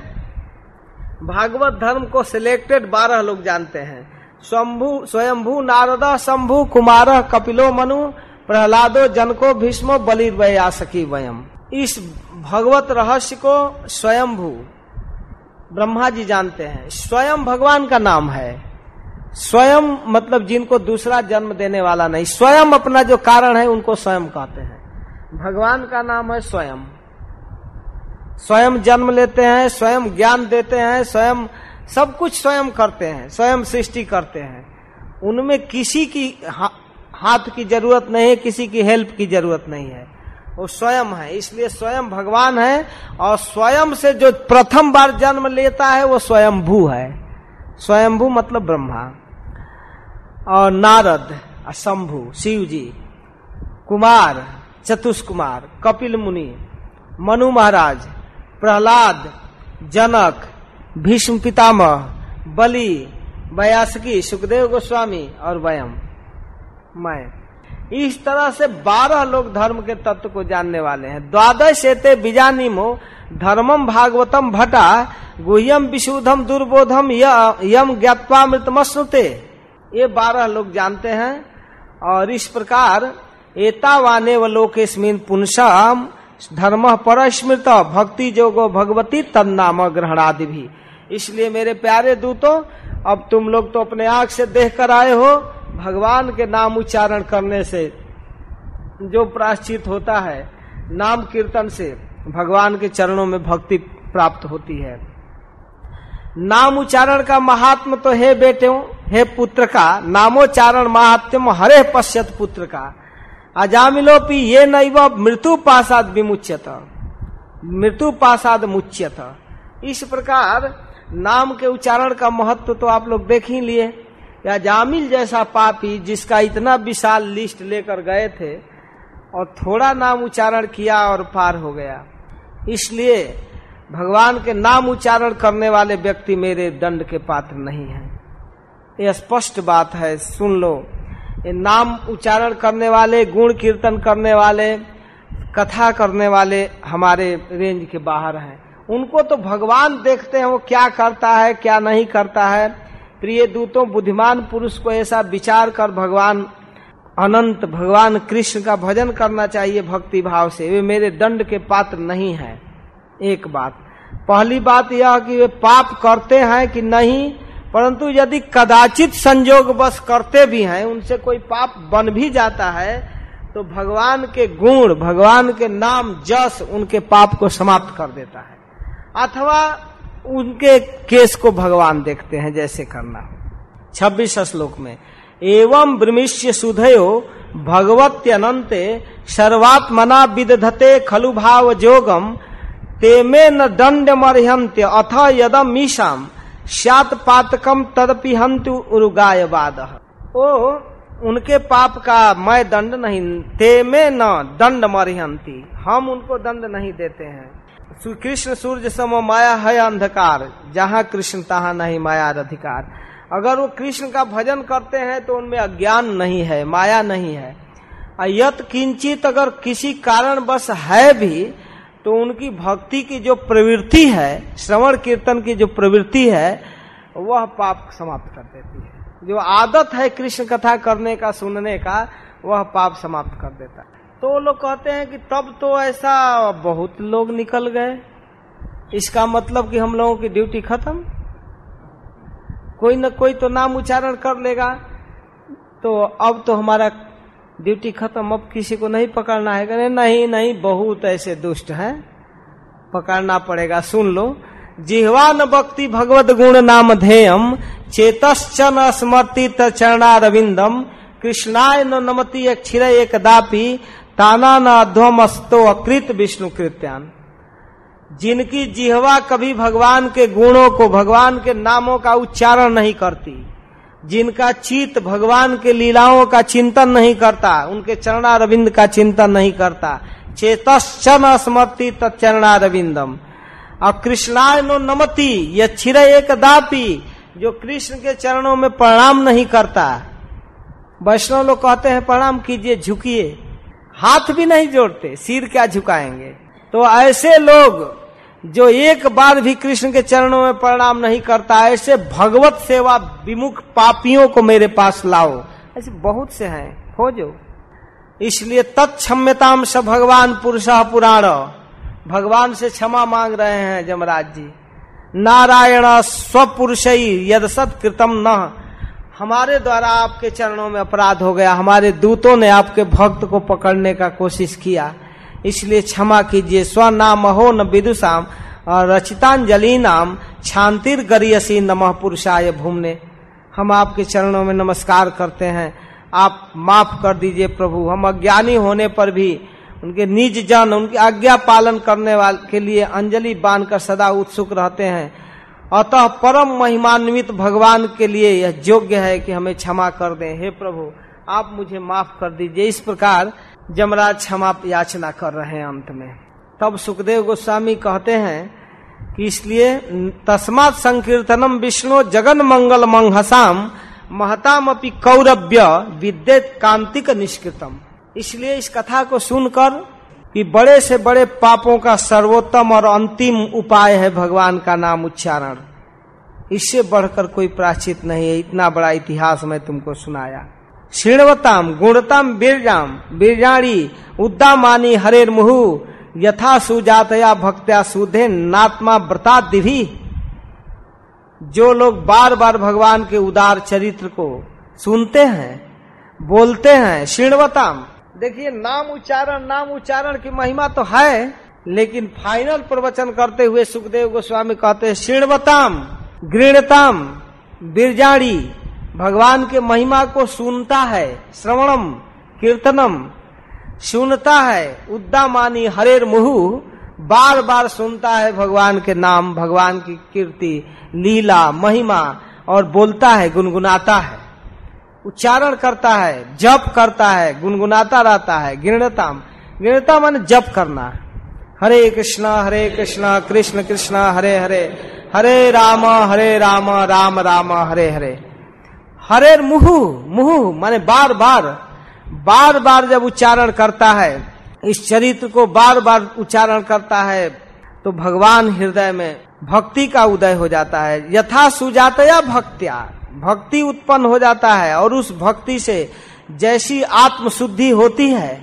भागवत धर्म को सिलेक्टेड बारह लोग जानते हैं। स्वयंभू स्वयंभू, नारदा, शंभु, कुमार, कपिलो, मनु, प्रहलादो, जनको, भीष्मो बलिर्वया सकी वयम। इस भगवत रहस्य को स्वयंभू ब्रह्मा जी जानते हैं। स्वयं भगवान का नाम है। स्वयं मतलब जिनको दूसरा जन्म देने वाला नहीं। स्वयं अपना जो कारण है, उनको स्वयं कहते हैं। भगवान का नाम है स्वयं। स्वयं जन्म लेते हैं स्वयं ज्ञान देते हैं स्वयं सब कुछ स्वयं करते हैं स्वयं सृष्टि करते हैं। उनमें किसी की हा, हाथ की ज़रूरत नहीं है किसी की हेल्प की ज़रूरत नहीं है। वो स्वयं है इसलिए स्वयं भगवान है और स्वयं से जो प्रथम बार जन्म लेता है वो स्वयंभू है। स्वयंभू मतलब ब्रह्मा। और नारद शंभु शिव जी कुमार चतुष कुमार कपिल मुनि मनु महाराज प्रहलाद, जनक, भीष्म पितामह, बलि, बयासकी, सुखदेव गोस्वामी और वयम। मैं। इस तरह से बारह लोग धर्म के तत्व को जानने वाले हैं। द्वादश एते बीजानिमो धर्मम भागवतम भटा, गुह्यम विशुद्धम दुर्बोधम यम ज्ञातवा मृतमश्नुते ये बारह लोग जानते हैं और इस प्रकार एतावाने व लोकेस्मिन पुनसम धर्म पर स्मृत भक्ति जोगो भगवती, तन नाम ग्रहणादि भी। इसलिए मेरे प्यारे दूतों, अब तुम लोग तो अपने आँख से देख कर आए हो, भगवान के नाम उच्चारण करने से जो प्राश्चित होता है, नाम कीर्तन से भगवान के चरणों में भक्ति प्राप्त होती है। नाम उच्चारण का महात्म तो है बेटे, हे पुत्र का, नामोच्चारण महात्म हरे पश्यत पुत्र का। अजामिलोपी ये नैव मृत्यु पासाद विमुच्यत। मृत्यु पासाद मुच्यत। इस प्रकार नाम के उच्चारण का महत्व तो आप लोग देख ही लिए। या जामिल जैसा पापी जिसका इतना विशाल लिस्ट लेकर गए थे और थोड़ा नाम उच्चारण किया और पार हो गया। इसलिए भगवान के नाम उच्चारण करने वाले व्यक्ति मेरे दंड के पात्र नहीं है। यह स्पष्ट बात है, सुन लो। नाम उच्चारण करने वाले, गुण कीर्तन करने वाले, कथा करने वाले हमारे रेंज के बाहर हैं। उनको तो भगवान देखते हैं वो क्या करता है, क्या नहीं करता है। प्रिय दूतों, बुद्धिमान पुरुष को ऐसा विचार कर भगवान, अनंत भगवान कृष्ण का भजन करना चाहिए भक्ति भाव से। वे मेरे दंड के पात्र नहीं है। एक बात। पहली बात यह कि वे पाप करते हैं कि नहीं परंतु यदि कदाचित संजोग बस करते भी हैं, उनसे कोई पाप बन भी जाता है तो भगवान के गुण, भगवान के नाम जस उनके पाप को समाप्त कर देता है। अथवा उनके केस को भगवान देखते हैं, जैसे करना हो। छब्बीस श्लोक में, एवं ब्रमिष्य सुधयो भगवत्यनंते सर्वात्मना विदधते खलु भाव जोगम तेमे न दंड मरहंत्य अथ यदम मीशाम सात पातकम तदपि हंतु उगायवाद ओ, उनके पाप का मैं दंड नहीं, ते में न दंड मरहंती। हम उनको दंड नहीं देते हैं। कृष्ण सूर्य सम माया है अंधकार, जहाँ कृष्ण तहा नहीं माया अधिकार। अगर वो कृष्ण का भजन करते हैं तो उनमें अज्ञान नहीं है, माया नहीं है। यत किंचित अगर किसी कारण बस है भी तो उनकी भक्ति की जो प्रवृत्ति है, श्रवण कीर्तन की जो प्रवृत्ति है, वह पाप समाप्त कर देती है। जो आदत है कृष्ण कथा करने का, सुनने का, वह पाप समाप्त कर देता है। तो लोग कहते हैं कि तब तो ऐसा बहुत लोग निकल गए। इसका मतलब कि हम लोगों की ड्यूटी खत्म। कोई न कोई तो नाम उच्चारण कर लेगा। तो अब तो हमारा ड्यूटी खत्म, अब किसी को नहीं पकड़ना है कहने नहीं नहीं, बहुत ऐसे दुष्ट हैं। पकड़ना पड़ेगा, सुन लो। जिहवा न भक्ति भगवत गुण नाम ध्येयम चेतश्चन स्मृति चरणा रविंदम कृष्णाय न नमति अक्षर एक दापी ताना न अध्वमस्तो अकृत विष्णु कृत्यान। जिनकी जिहवा कभी भगवान के गुणों को, भगवान के नामों का उच्चारण नहीं करती जिनका चित भगवान के लीलाओं का चिंतन नहीं करता, उनके चरणा रविंद का चिंतन नहीं करता। चेतश्चन स्मृति तरणा रविंदम और कृष्णाय नो नमति, यह छिर एक दापी जो कृष्ण के चरणों में प्रणाम नहीं करता। वैष्णव लोग कहते हैं, प्रणाम कीजिए, झुकिए। हाथ भी नहीं जोड़ते, सिर क्या झुकाएँगे? तो ऐसे लोग जो एक बार भी कृष्ण के चरणों में प्रणाम नहीं करता, ऐसे भगवत सेवा विमुख पापियों को मेरे पास लाओ। ऐसे बहुत से हैं, खोजो। इसलिए तत्क्षम्यताम स भगवान पुरुष पुराण। भगवान से क्षमा मांग रहे हैं, जमराज जी। नारायण स्वपुरुष यद सत कृतम न। हमारे द्वारा आपके चरणों में अपराध हो गया, हमारे दूतों ने आपके भक्त को पकड़ने का कोशिश किया। इसलिए क्षमा कीजिए। स्व नाम हो न विदुषाम और रचितांजलि नाम शांतिर गरियसी नमः पुरुषाय भूमने। हम आपके चरणों में नमस्कार करते हैं। आप माफ़ कर दीजिए प्रभु। हम अज्ञानी होने पर भी उनके निज जन, उनकी आज्ञा पालन करने वाले के लिए अंजलि बांधकर सदा उत्सुक रहते हैं। अतः परम महिमान्वित भगवान के लिए यह योग्य है कि हमें क्षमा कर दें। हे प्रभु, आप मुझे माफ़ कर दीजिए। इस प्रकार जमराज क्षमा याचना कर रहे हैं अंत में। तब सुखदेव गोस्वामी कहते हैं कि इसलिए तस्मात संकीर्तनम विष्णु जगन मंगल मंगसाम महताम अपनी कौरव्य विद्युत कांतिक निष्कृतम। इसलिए इस कथा को सुनकर कि बड़े से बड़े पापों का सर्वोत्तम और अंतिम उपाय है भगवान का नाम उच्चारण। इससे बढ़कर कोई प्राचित नहीं है। इतना बड़ा इतिहास मैं तुमको सुनाया। श्रीणवताम गुणतम बीरजाम बीरजाणी उद्दामानी, हरेर मुहु, यथा सुजातया भक्त्या सुधे नात्मा व्रता दिभी। जो लोग बार बार भगवान के उदार चरित्र को सुनते हैं, बोलते हैं श्रीणवताम देखिए, नाम उच्चारण नाम उच्चारण की महिमा तो है, लेकिन फाइनल प्रवचन करते हुए सुखदेव गोस्वामी कहते हैं श्रीणवताम गृणताम बिरजाड़ी भगवान के महिमा को सुनता है, श्रवणम, कीर्तनम, सुनता है। उद्दा मानी हरेर मुहु बार बार सुनता है भगवान के नाम, भगवान की कीर्ति, लीला, महिमा, और बोलता है, गुनगुनाता है। उच्चारण करता है, जप करता है, गुनगुनाता रहता है गिरणताम गिरणता मान जप करना। हरे कृष्णा हरे कृष्णा, कृष्ण कृष्णा, हरे हरे। हरे राम हरे राम राम राम, हरे हरे। हरे मुहु मुहु माने बार बार। बार बार जब उच्चारण करता है, इस चरित्र को बार बार उच्चारण करता है तो भगवान हृदय में भक्ति का उदय हो जाता है। यथा सुजातया भक्त्या, भक्ति उत्पन्न हो जाता है और उस भक्ति से जैसी आत्म शुद्धि होती है,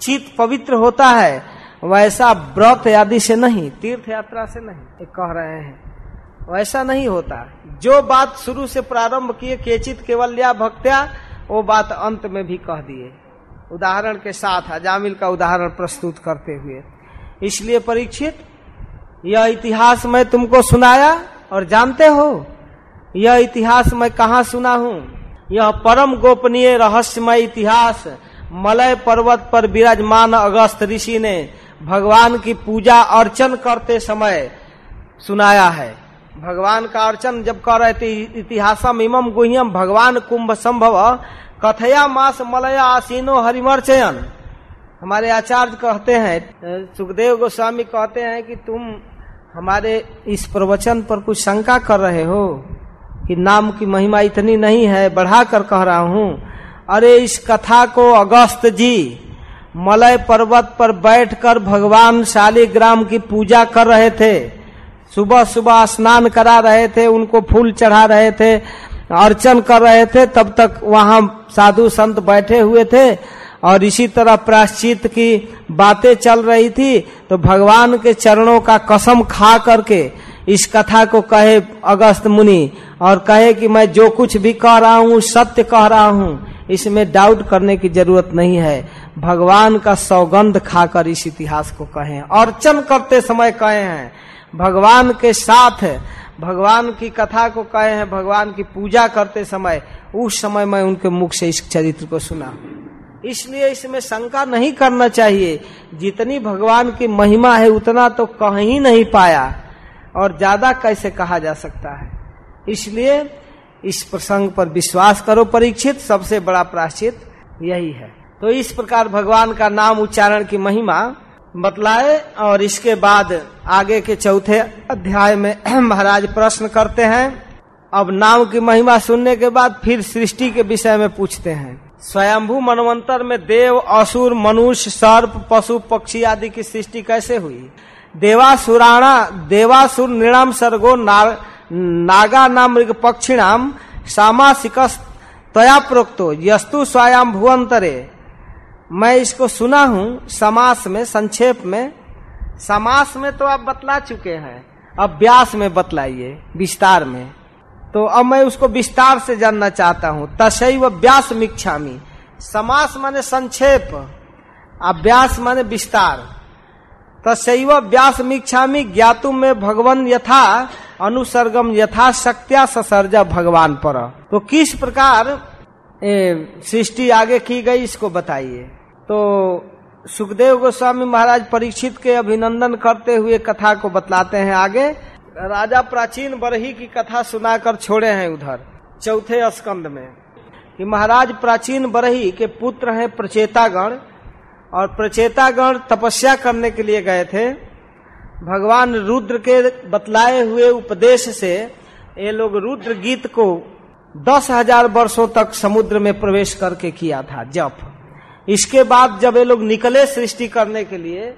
चित पवित्र होता है, वैसा व्रत आदि से नहीं, तीर्थ यात्रा से नहीं कह रहे हैं। वैसा नहीं होता। जो बात शुरू से प्रारंभ किए, केचित केवल या भक्त्या, वो बात अंत में भी कह दिए। उदाहरण के साथ अजामिल का उदाहरण प्रस्तुत करते हुए। इसलिए परीक्षित, यह इतिहास मैं तुमको सुनाया और जानते हो? यह इतिहास मैं कहा सुना हूँ? यह परम गोपनीय रहस्यमय इतिहास, मलय पर्वत पर विराजमान अगस्त ऋषि ने भगवान की पूजा अर्चन करते समय सुनाया है। भगवान का अर्चन जब कर रहे थे इतिहासम इमम गुह्यम भगवान कुंभ संभव। कथया मास मलया आसीनो हरिमर्चयन। हमारे आचार्य कहते हैं सुखदेव गोस्वामी कहते हैं कि तुम हमारे इस प्रवचन पर कुछ शंका कर रहे हो कि नाम की महिमा इतनी नहीं है बढ़ा कर कह रहा हूँ। अरे इस कथा को अगस्त जी, मलय पर्वत पर बैठकर भगवान शालिग्राम की पूजा कर रहे थे। सुबह सुबह स्नान करा रहे थे, उनको फूल चढ़ा रहे थे, अर्चन कर रहे थे, तब तक वहाँ साधु संत बैठे हुए थे। और इसी तरह प्राश्चित की बातें चल रही थी तो भगवान के चरणों का कसम खा करके इस कथा को कहे अगस्त मुनि और कहे कि मैं जो कुछ भी कह रहा हूँ, सत्य कह रहा हूँ, इसमें डाउट करने की ज़रूरत नहीं है। भगवान का सौगंध खाकर इस इतिहास को कहे। अर्चन करते समय कहे हैं भगवान के साथ भगवान की कथा को कहे हैं, भगवान की पूजा करते समय, उस समय मैं उनके मुख से इस चरित्र को सुना। इसलिए इसमें शंका नहीं करना चाहिए। जितनी भगवान की महिमा है, उतना तो कह ही नहीं पाया और ज़्यादा कैसे कहा जा सकता है। इसलिए इस प्रसंग पर विश्वास करो, परीक्षित। सबसे बड़ा प्राश्चित यही है। तो इस प्रकार भगवान का नाम उच्चारण की महिमा बतलाए और इसके बाद आगे के चौथे अध्याय में महाराज प्रश्न करते हैं। अब नाम की महिमा सुनने के बाद फिर सृष्टि के विषय में पूछते हैं। स्वयंभू मनवंतर में देव असुर मनुष्य सर्प पशु पक्षी आदि की सृष्टि कैसे हुई? देवासुराणा देवासुर निणाम सर्गो ना, नागा नाम मृग पक्षिणाम सामासिक तया प्रोक्तो यस्तु स्वयं भुवंतरे मैं इसको सुना हूँ, समास में, संक्षेप में। समास में तो आप बतला चुके हैं, अब व्यास में बतलाइए, विस्तार में। तो अब मैं उसको विस्तार से जानना चाहता हूँ। तशैव व्यास मिक्षामी समास माने संक्षेप अभ्यास माने विस्तार। तशैव व्यास मिक्षामी ज्ञातु में भगवान यथा अनुसर्गम यथा शक्त्या ससर्जा भगवान पर। तो किस प्रकार सृष्टि आगे की गई, इसको बताइए। तो सुखदेव गोस्वामी महाराज परीक्षित के अभिनंदन करते हुए कथा को बतलाते हैं आगे। राजा प्राचीन बरही की कथा सुनाकर छोड़े हैं उधर, चौथे स्कंद में। कि महाराज प्राचीन बरही के पुत्र हैं प्रचेतागण, और प्रचेतागण तपस्या करने के लिए गए थे। भगवान रुद्र के बतलाए हुए उपदेश से ये लोग रुद्र गीत को दस हज़ार वर्षो तक समुद्र में प्रवेश करके किया था, जप। इसके बाद जब ये लोग निकले सृष्टि करने के लिए,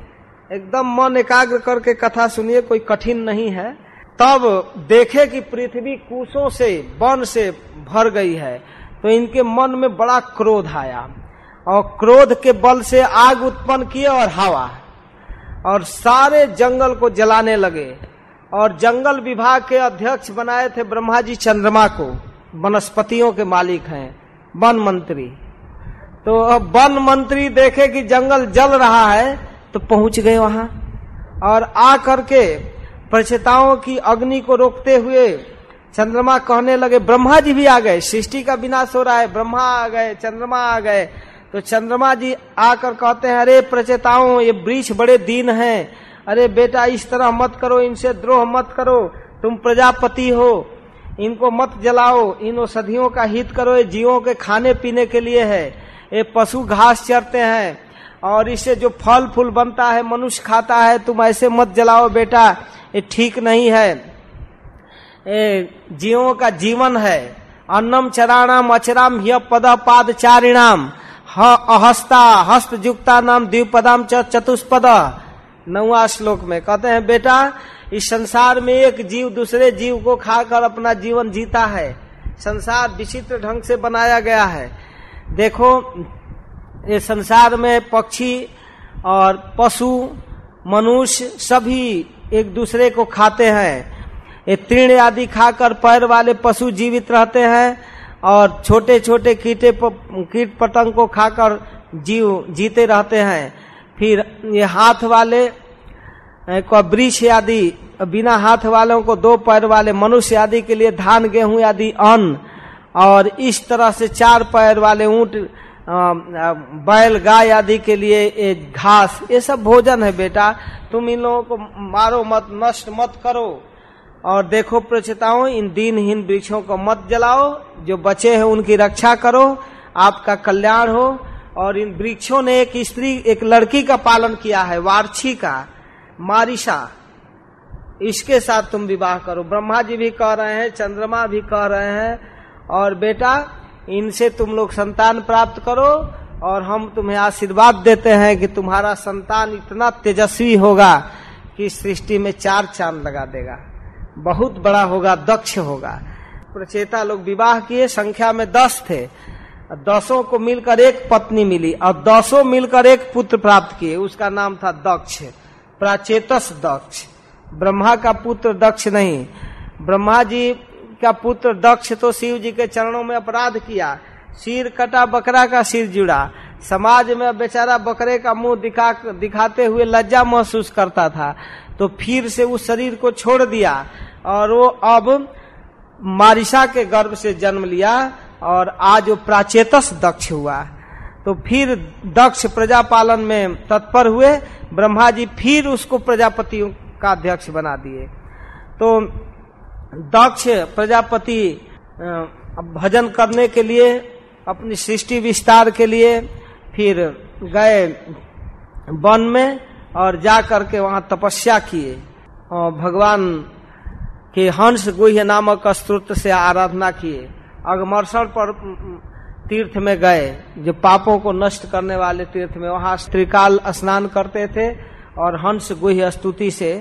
एकदम मन एकाग्र करके कथा सुनिए, कोई कठिन नहीं है। तब देखे कि पृथ्वी कुशों से, वन से भर गई है। तो इनके मन में बड़ा क्रोध आया। और क्रोध के बल से आग उत्पन्न किए और हवा। और सारे जंगल को जलाने लगे। और जंगल विभाग के अध्यक्ष बनाए थे ब्रह्मा जी चंद्रमा को। वनस्पतियों के मालिक हैं। वन मंत्री। तो अब वन मंत्री देखे कि जंगल जल रहा है तो पहुँच गए वहाँ। और आ करके प्रचेताओं की अग्नि को रोकते हुए चंद्रमा कहने लगे, ब्रह्मा जी भी आ गए, सृष्टि का विनाश हो रहा है, ब्रह्मा आ गए, चंद्रमा आ गए। तो चंद्रमा जी आकर कहते हैं, अरे प्रचेताओं, ये वृक्ष बड़े दीन हैं। अरे बेटा, इस तरह मत करो, इनसे द्रोह मत करो, तुम प्रजापति हो। इनको मत जलाओ, इन औषधियों का हित करो, ये जीवों के खाने पीने के लिए है। ये पशु घास चरते हैं और इससे जो फल फूल बनता है, मनुष्य खाता है, तुम ऐसे मत जलाओ बेटा, ये ठीक नहीं है। ये जीवों का जीवन है। अन्नम चराणाम अचराम य पद पाद चारिणाम अहस्ता, हस्त जुक्ता नाम द्विपदाम चतुष्पद। नौवा श्लोक में कहते हैं, बेटा, इस संसार में एक जीव दूसरे जीव को खाकर अपना जीवन जीता है। संसार विचित्र ढंग से बनाया गया है। देखो, ये संसार में पक्षी और पशु, मनुष्य सभी एक दूसरे को खाते हैं। ये तीर्ण आदि खाकर पैर वाले पशु जीवित रहते हैं और छोटे छोटे कीटे कीट पतंग को खाकर जीव, जीते रहते हैं। फिर ये हाथ वाले को वृक्ष आदि, बिना हाथ वालों को दो पैर वाले मनुष्य आदि के लिए धान, गेहूँ आदि अन्न और इस तरह से चार पैर वाले ऊँट बैल, गाय आदि के लिए घास, ये सब भोजन है बेटा। तुम इन लोगों को मारो मत, नष्ट मत करो। और देखो प्रचेताओं, इन दीनहीन वृक्षों को मत जलाओ। जो बचे हैं उनकी रक्षा करो। आपका कल्याण हो। और इन वृक्षों ने एक स्त्री, एक लड़की का पालन किया है, वार्छी का, मारिशा। इसके साथ तुम विवाह करो। ब्रह्मा जी भी कह रहे हैं, चंद्रमा भी कह रहे हैं और बेटा, इनसे तुम लोग संतान प्राप्त करो और हम तुम्हें आशीर्वाद देते हैं कि तुम्हारा संतान इतना तेजस्वी होगा कि सृष्टि में चार चाँद लगा देगा। बहुत बड़ा होगा, दक्ष होगा। प्रचेता लोग विवाह किए, संख्या में दस थे। दसों को मिलकर एक पत्नी मिली और दसों मिलकर एक पुत्र प्राप्त किए। उसका नाम था दक्ष, प्राचेतस दक्ष। ब्रह्मा का पुत्र दक्ष नहीं। ब्रह्मा जी का पुत्र दक्ष तो शिव जी के चरणों में अपराध किया। सिर कटा बकरा का सिर जुड़ा। समाज में बेचारा बकरे का मुँह दिखा, दिखाते हुए लज्जा महसूस करता था। तो फिर से उस शरीर को छोड़ दिया और वो अब मारिशा के गर्भ से जन्म लिया और आज वो प्राचेतस दक्ष हुआ। तो फिर दक्ष प्रजा पालन में तत्पर हुए। ब्रह्मा जी फिर उसको प्रजापतियों का अध्यक्ष बना दिए। तो दक्ष प्रजापति भजन करने के लिए, अपनी सृष्टि विस्तार के लिए फिर गए वन में और जा करके वहाँ तपस्या किए। और भगवान के हंस गुह्य नामक स्त्रोत्र से आराधना किए। अगमर्षण पर तीर्थ में गए। जो पापों को नष्ट करने वाले तीर्थ में वहाँ त्रिकाल स्नान करते थे और हंस गुह्य स्तुति से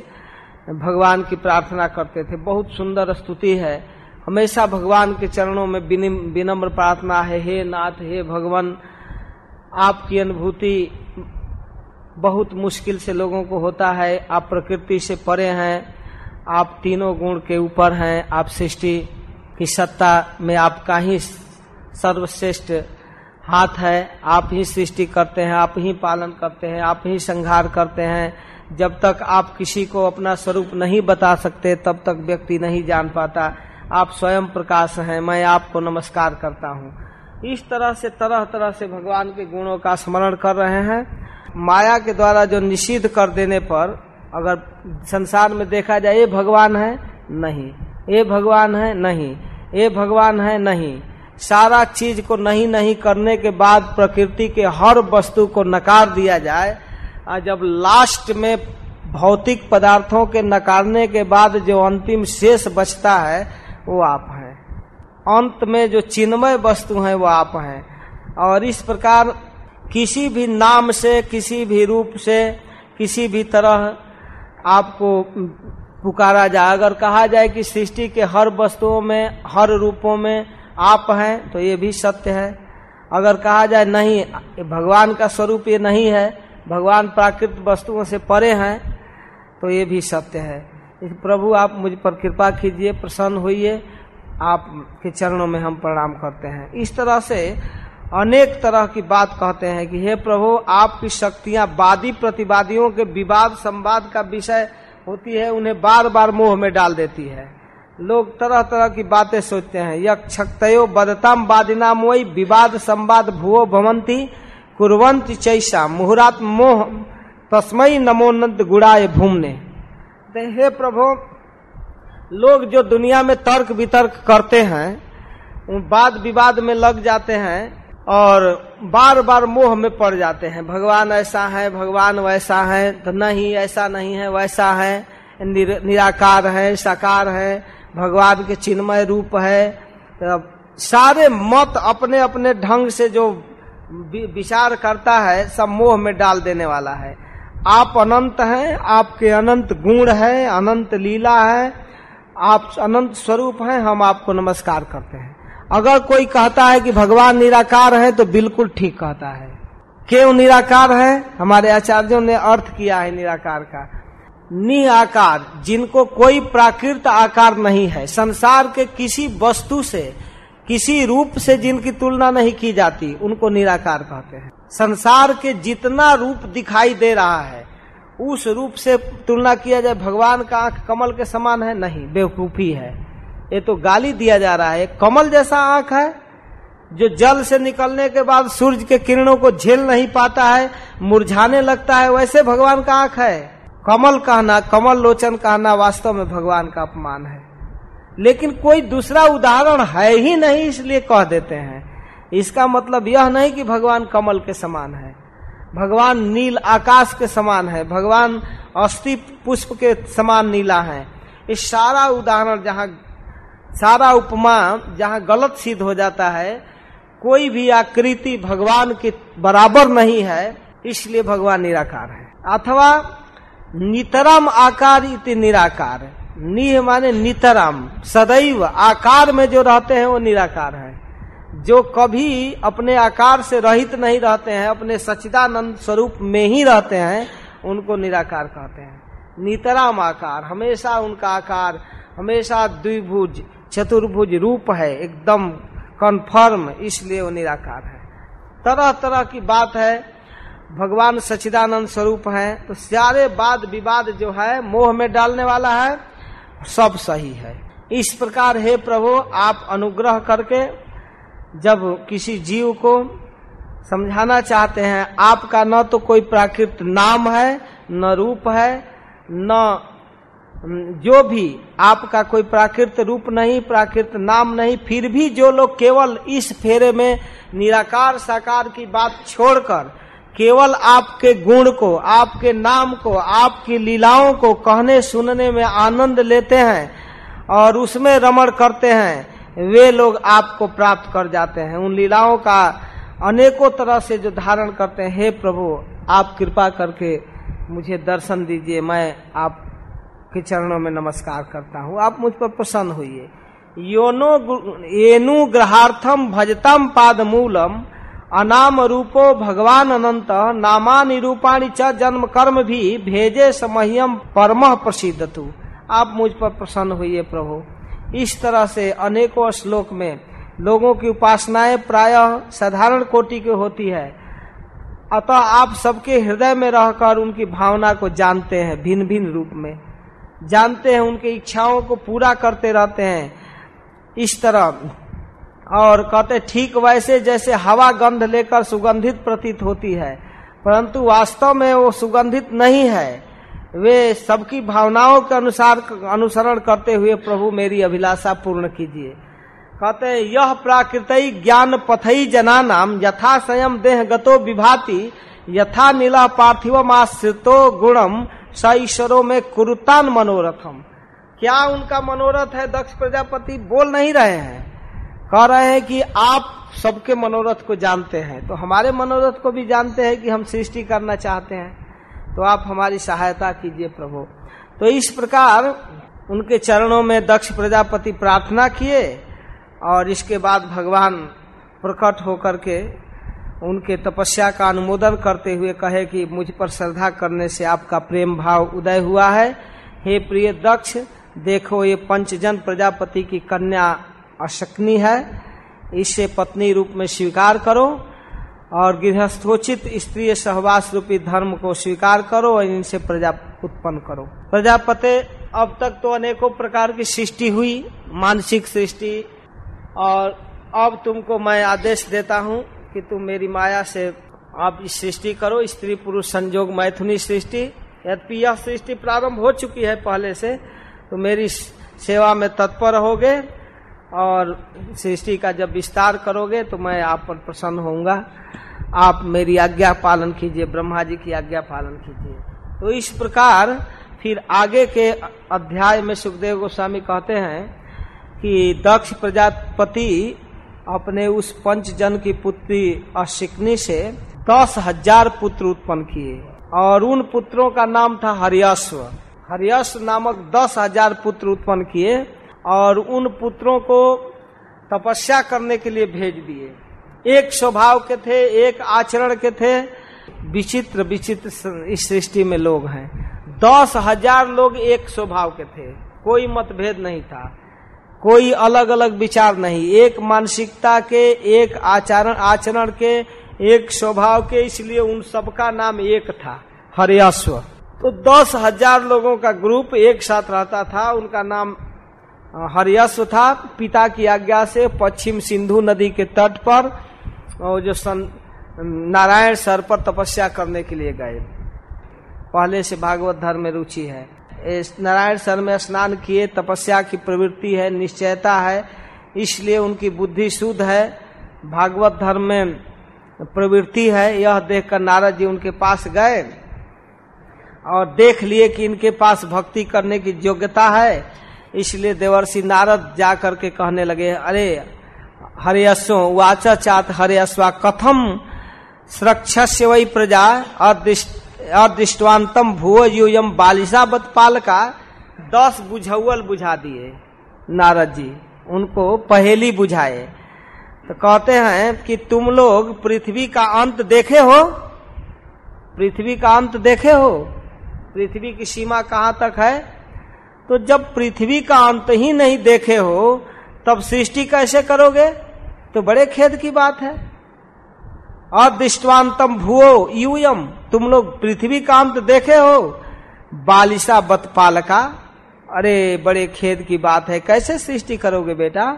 भगवान की प्रार्थना करते थे। बहुत सुंदर स्तुति है। हमेशा भगवान के चरणों में विनम्र प्रार्थना है, हे नाथ, हे भगवान, आपकी अनुभूति बहुत मुश्किल से लोगों को होता है। आप प्रकृति से परे हैं। आप तीनों गुण के ऊपर हैं। आप सृष्टि की सत्ता में आपका ही सर्वश्रेष्ठ हाथ है। आप ही सृष्टि करते हैं, आप ही पालन करते हैं, आप ही संहार करते हैं। जब तक आप किसी को अपना स्वरूप नहीं बता सकते, तब तक व्यक्ति नहीं जान पाता। आप स्वयं प्रकाश हैं, मैं आपको नमस्कार करता हूँ। इस तरह से तरह तरह से भगवान के गुणों का स्मरण कर रहे हैं। माया के द्वारा जो निषिद्ध कर देने पर, अगर संसार में देखा जाए, ये भगवान है, नहीं। ये भगवान है, नहीं। ये भगवान है, नहीं। सारा चीज़ को नहीं नहीं करने के बाद प्रकृति के हर वस्तु को नकार दिया जाए और जब लास्ट में भौतिक पदार्थों के नकारने के बाद जो अंतिम शेष बचता है, वो आप हैं। अंत में जो चिन्मय वस्तु है, वो आप हैं। और इस प्रकार किसी भी नाम से, किसी भी रूप से, किसी भी तरह आपको पुकारा जाए। अगर कहा जाए कि सृष्टि के हर वस्तुओं में, हर रूपों में आप हैं तो ये भी सत्य है। अगर कहा जाए, नहीं भगवान का स्वरूप ये नहीं है भगवान प्राकृत वस्तुओं से परे हैं तो ये भी सत्य है। प्रभु, आप मुझ पर कृपा कीजिए, प्रसन्न होइए, आपके चरणों में हम प्रणाम करते हैं। इस तरह से अनेक तरह की बात कहते हैं कि, हे प्रभु, आपकी शक्तियाँ वादी प्रतिवादियों के विवाद संवाद का विषय होती है, उन्हें बार बार मोह में डाल देती है। लोग तरह तरह की बातें सोचते हैं। यक छक्तयो बदताम वादिनाम वही विवाद संवाद भुवो भवंती कुरवंत चैसा मुहुरात मोह तस्मय नमोनंद गुड़ाए भूमने। हे प्रभु लोग जो दुनिया में तर्क वितर्क करते हैं वाद विवाद में लग जाते हैं और बार बार मोह में पड़ जाते हैं। भगवान ऐसा है भगवान वैसा है तो नहीं ऐसा नहीं है वैसा है। निर, निराकार है साकार है भगवान के चिन्मय रूप है। तो सारे मत अपने अपने ढंग से जो विचार करता है सब मोह में डाल देने वाला है। आप अनंत हैं, आपके अनंत गुण है, अनंत लीला है, आप अनंत स्वरूप हैं, हम आपको नमस्कार करते हैं। अगर कोई कहता है कि भगवान निराकार है तो बिल्कुल ठीक कहता है। क्यों निराकार है? हमारे आचार्यों ने अर्थ किया है निराकार का। नि आकार जिनको कोई प्राकृत आकार नहीं है, संसार के किसी वस्तु से किसी रूप से जिनकी तुलना नहीं की जाती, उनको निराकार कहते हैं। संसार के जितना रूप दिखाई दे रहा है, उस रूप से तुलना किया जाए, भगवान का आँख कमल के समान है? नहीं, बेवकूफ़ी है। ये तो गाली दिया जा रहा है। कमल जैसा आँख है, जो जल से निकलने के बाद सूर्य के किरणों को झेल नहीं पाता है, मुरझाने लगता है, वैसे भगवान का आँख है। कमल कहना, कमल लोचन कहना वास्तव में भगवान का अपमान है। लेकिन कोई दूसरा उदाहरण है ही नहीं इसलिए कह देते हैं। इसका मतलब यह नहीं कि भगवान कमल के समान है। भगवान नील आकाश के समान है। भगवान अस्थि पुष्प के समान नीला है। इस सारा उदाहरण जहाँ, सारा उपमा जहाँ गलत सिद्ध हो जाता है, कोई भी आकृति भगवान के बराबर नहीं है, इसलिए भगवान निराकार है। अथवा नितरम आकार इति निराकार निह माने नितरम। सदैव आकार में जो रहते हैं, वो निराकार है। जो कभी अपने आकार से रहित नहीं रहते हैं, अपने सचिदानंद स्वरूप में ही रहते हैं, उनको निराकार कहते हैं। नितराम आकार, हमेशा उनका आकार, हमेशा द्विभुज, चतुर्भुज रूप है, एकदम कन्फर्म इसलिए वो निराकार है। तरह तरह की बात है, भगवान सचिदानंद स्वरूप है तो सारे वाद विवाद जो है, मोह में डालने वाला है सब सही है। इस प्रकार हे प्रभु, आप अनुग्रह करके जब किसी जीव को समझाना चाहते हैं, आपका न तो कोई प्राकृत नाम है, न रूप है, न जो भी, आपका कोई प्राकृत रूप नहीं, प्राकृत नाम नहीं, फिर भी जो लोग केवल इस फेरे में निराकार साकार की बात छोड़कर केवल आपके गुण को, आपके नाम को, आपकी लीलाओं को कहने सुनने में आनंद लेते हैं और उसमें रमण करते हैं, वे लोग आपको प्राप्त कर जाते हैं। उन लीलाओं का अनेकों तरह से जो धारण करते हैं, हे प्रभु, आप कृपा करके मुझे दर्शन दीजिए। मैं आपके चरणों में नमस्कार करता हूँ। आप मुझ पर प्रसन्न हुई योनो येनु ग्रहार्थम भजतम पाद मूलम अनाम रूपो भगवान अनंत नामा निरूपाणी च जन्म कर्म भी भेजे समयम परम प्रसिद्ध तू आप मुझ पर प्रसन्न हुई प्रभु। इस तरह से अनेकों श्लोक में लोगों की उपासनाएँ प्रायः साधारण कोटि की होती है। अतः आप सबके हृदय में रहकर उनकी भावना को जानते हैं भिन्न भिन्न रूप में। जानते हैं उनकी इच्छाओं को पूरा करते रहते हैं। इस तरह और कहते ठीक वैसे जैसे हवा गंध लेकर सुगंधित प्रतीत होती है, परंतु वास्तव में वो सुगंधित नहीं है। वे सबकी भावनाओं के अनुसार अनुसरण करते हुए, प्रभु मेरी अभिलाषा पूर्ण कीजिए। कहते यह प्राकृत ज्ञान पथई जना नाम यथा संयम देह गतो विभाति, यथा नीला पार्थिव आश्रितो गुणम, स ईश्वरों में कुरुतान मनोरथम। क्या उनका मनोरथ है? दक्ष प्रजापति बोल नहीं रहे हैं। कह रहे हैं कि आप सबके मनोरथ को जानते हैं। तो हमारे मनोरथ को भी जानते हैं कि हम सृष्टि करना चाहते हैं। तो आप हमारी सहायता कीजिए प्रभु। तो इस प्रकार उनके चरणों में दक्ष प्रजापति प्रार्थना किए और इसके बाद भगवान प्रकट होकर के उनके तपस्या का अनुमोदन करते हुए कहे कि मुझ पर श्रद्धा करने से आपका प्रेम भाव उदय हुआ है। हे प्रिय दक्ष, देखो ये पंचजन प्रजापति की कन्या अशक्नी है, इसे पत्नी रूप में स्वीकार करो और गृहस्थोचित स्त्री सहवास रूपी धर्म को स्वीकार करो और इनसे प्रजा उत्पन्न करो। प्रजापते अब तक तो अनेकों प्रकार की सृष्टि हुई, मानसिक सृष्टि, और अब तुमको मैं आदेश देता हूँ कि तुम मेरी माया से आप सृष्टि करो, स्त्री पुरुष संजोग मैथुनी सृष्टि। यद्यपि यह सृष्टि प्रारंभ हो चुकी है पहले से तो मेरी सेवा में तत्पर होगे और सृष्टि का जब विस्तार करोगे तो मैं आप पर प्रसन्न होऊँगा। आप मेरी आज्ञा पालन कीजिए, ब्रह्मा जी की आज्ञा पालन कीजिए। तो इस प्रकार फिर आगे के अध्याय में सुखदेव गोस्वामी कहते हैं कि दक्ष प्रजापति अपने उस पंच जन की पुत्री अशिकनी से दस हज़ार पुत्र उत्पन्न किए और उन पुत्रों का नाम था हरियस्व हरियस्व नामक दस हज़ार पुत्र उत्पन्न किए और उन पुत्रों को तपस्या करने के लिए भेज दिए। एक स्वभाव के थे, एक आचरण के थे। विचित्र विचित्र इस सृष्टि में लोग हैं। दस हज़ार लोग एक स्वभाव के थे। कोई मतभेद नहीं था। कोई अलग अलग विचार नहीं। एक मानसिकता के, एक आचरण आचरण के, एक स्वभाव के, इसलिए उन सबका नाम एक था, हरियास्व। तो दस हज़ार लोगों का ग्रुप एक साथ रहता था। उनका नाम हरियस्व था पिता की आज्ञा से पश्चिम सिंधु नदी के तट पर जो सन नारायण सर पर तपस्या करने के लिए गए। पहले से भागवत धर्म में रुचि है। नारायण सर में स्नान किए, तपस्या की प्रवृत्ति है, निश्चयता है, इसलिए उनकी बुद्धि शुद्ध है। भागवत धर्म में प्रवृत्ति है, यह देखकर नारद जी उनके पास गए, और देख लिए कि इनके पास भक्ति करने की योग्यता है। इसलिए देवर्षि नारद जा करके कहने लगे, अरे हरियस्व वाच चात हरियस्वा, कथम सुरक्षा वही प्रजा अदृष्टवांतम भुव यूयम बालिशावत पाल का दस बुझौल बुझा दिए। नारद जी, उनको पहेली बुझाए। तो कहते हैं कि तुम लोग पृथ्वी का अंत देखे हो? पृथ्वी का अंत देखे हो? पृथ्वी की सीमा कहाँ तक है? तो जब पृथ्वी का अंत ही नहीं देखे हो, तब सृष्टि कैसे करोगे? तो बड़े खेद की बात है। अदृष्टवांतम भूओ यूयम। तुम लोग पृथ्वी का अंत देखे हो? बालिशा बतपालका। अरे, बड़े खेद की बात है। कैसे सृष्टि करोगे बेटा?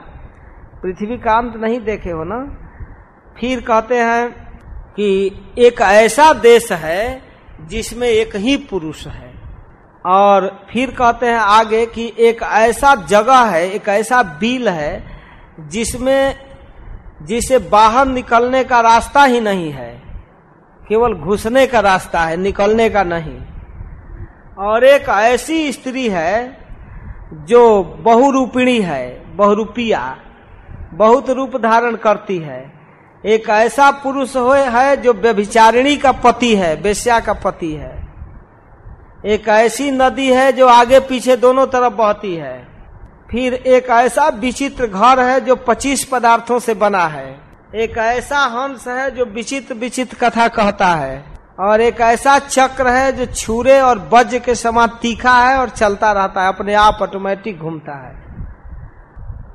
पृथ्वी का अंत नहीं देखे हो ना? फिर कहते हैं कि एक ऐसा देश है जिसमें एक ही पुरुष है। और फिर कहते हैं आगे कि एक ऐसा जगह है, एक ऐसा बिल है जिसमें, जिसे बाहर निकलने का रास्ता ही नहीं है। केवल घुसने का रास्ता है, निकलने का नहीं। और एक ऐसी स्त्री है जो बहुरूपिणी है, बहुरूपिया, बहुत रूप धारण करती है। एक ऐसा पुरुष हो, है जो व्यभिचारिणी का पति है, बेस्या का पति है। एक ऐसी नदी है जो आगे पीछे दोनों तरफ़ बहती है। फिर एक ऐसा विचित्र घर है जो पच्चीस पदार्थों से बना है। एक ऐसा हंस है जो विचित्र विचित्र कथा कहता है। और एक ऐसा चक्र है जो छुरे और वज्र के समान तीखा है और चलता रहता है, अपने आप ऑटोमेटिक घूमता है।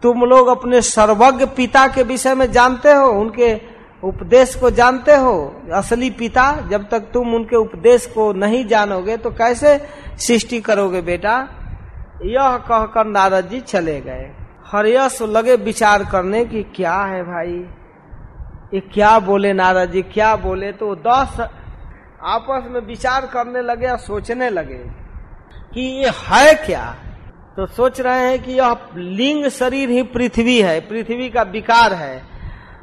तुम लोग अपने सर्वज्ञ पिता के विषय में जानते हो? उनके उपदेश को जानते हो, असली पिता, जब तक तुम उनके उपदेश को नहीं जानोगे तो कैसे सृष्टि करोगे बेटा? यह कहकर नारद जी चले गए। हरियस लगे विचार करने की क्या है भाई? ये क्या बोले नारद जी क्या बोले? तो दस आपस में विचार करने लगे और सोचने लगे कि ये है क्या? तो सोच रहे हैं कि यह लिंग शरीर ही पृथ्वी है, पृथ्वी का विकार है।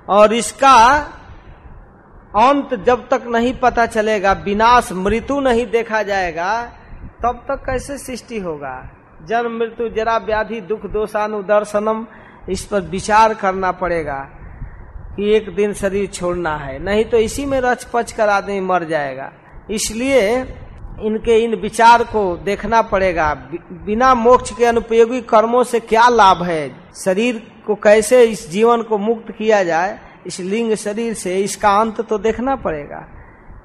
और इसका अंत जब तक नहीं पता चलेगा, विनाश, मृत्यु नहीं देखा जाएगा, तब तक कैसे सृष्टि होगा? जन्म, मृत्यु, जरा व्याधि, दुख, दोषानुदर्शनम, इस पर विचार करना पड़ेगा कि एक दिन शरीर छोड़ना है। नहीं तो इसी में रच पच कर आदमी मर जाएगा। इसलिए इनके इन विचार को देखना पड़ेगा। बिना मोक्ष के अनुपयोगी कर्मों से क्या लाभ है? शरीर को कैसे इस जीवन को मुक्त किया जाए, इस लिंग शरीर से, इसका अंत तो देखना पड़ेगा।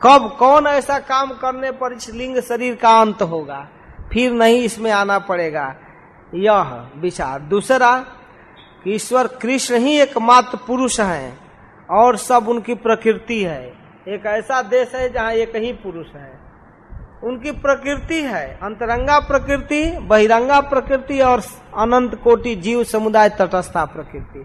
कब कौन ऐसा काम करने पर इस लिंग शरीर का अंत होगा? फिर नहीं इसमें आना पड़ेगा। यह विचार। दूसरा, कि ईश्वर कृष्ण ही एकमात्र पुरुष है और सब उनकी प्रकृति है। एक ऐसा देश है जहाँ एक ही पुरुष है। उनकी प्रकृति है। अंतरंगा प्रकृति, बहिरंगा प्रकृति और अनंत कोटि जीव समुदाय तटस्था प्रकृति।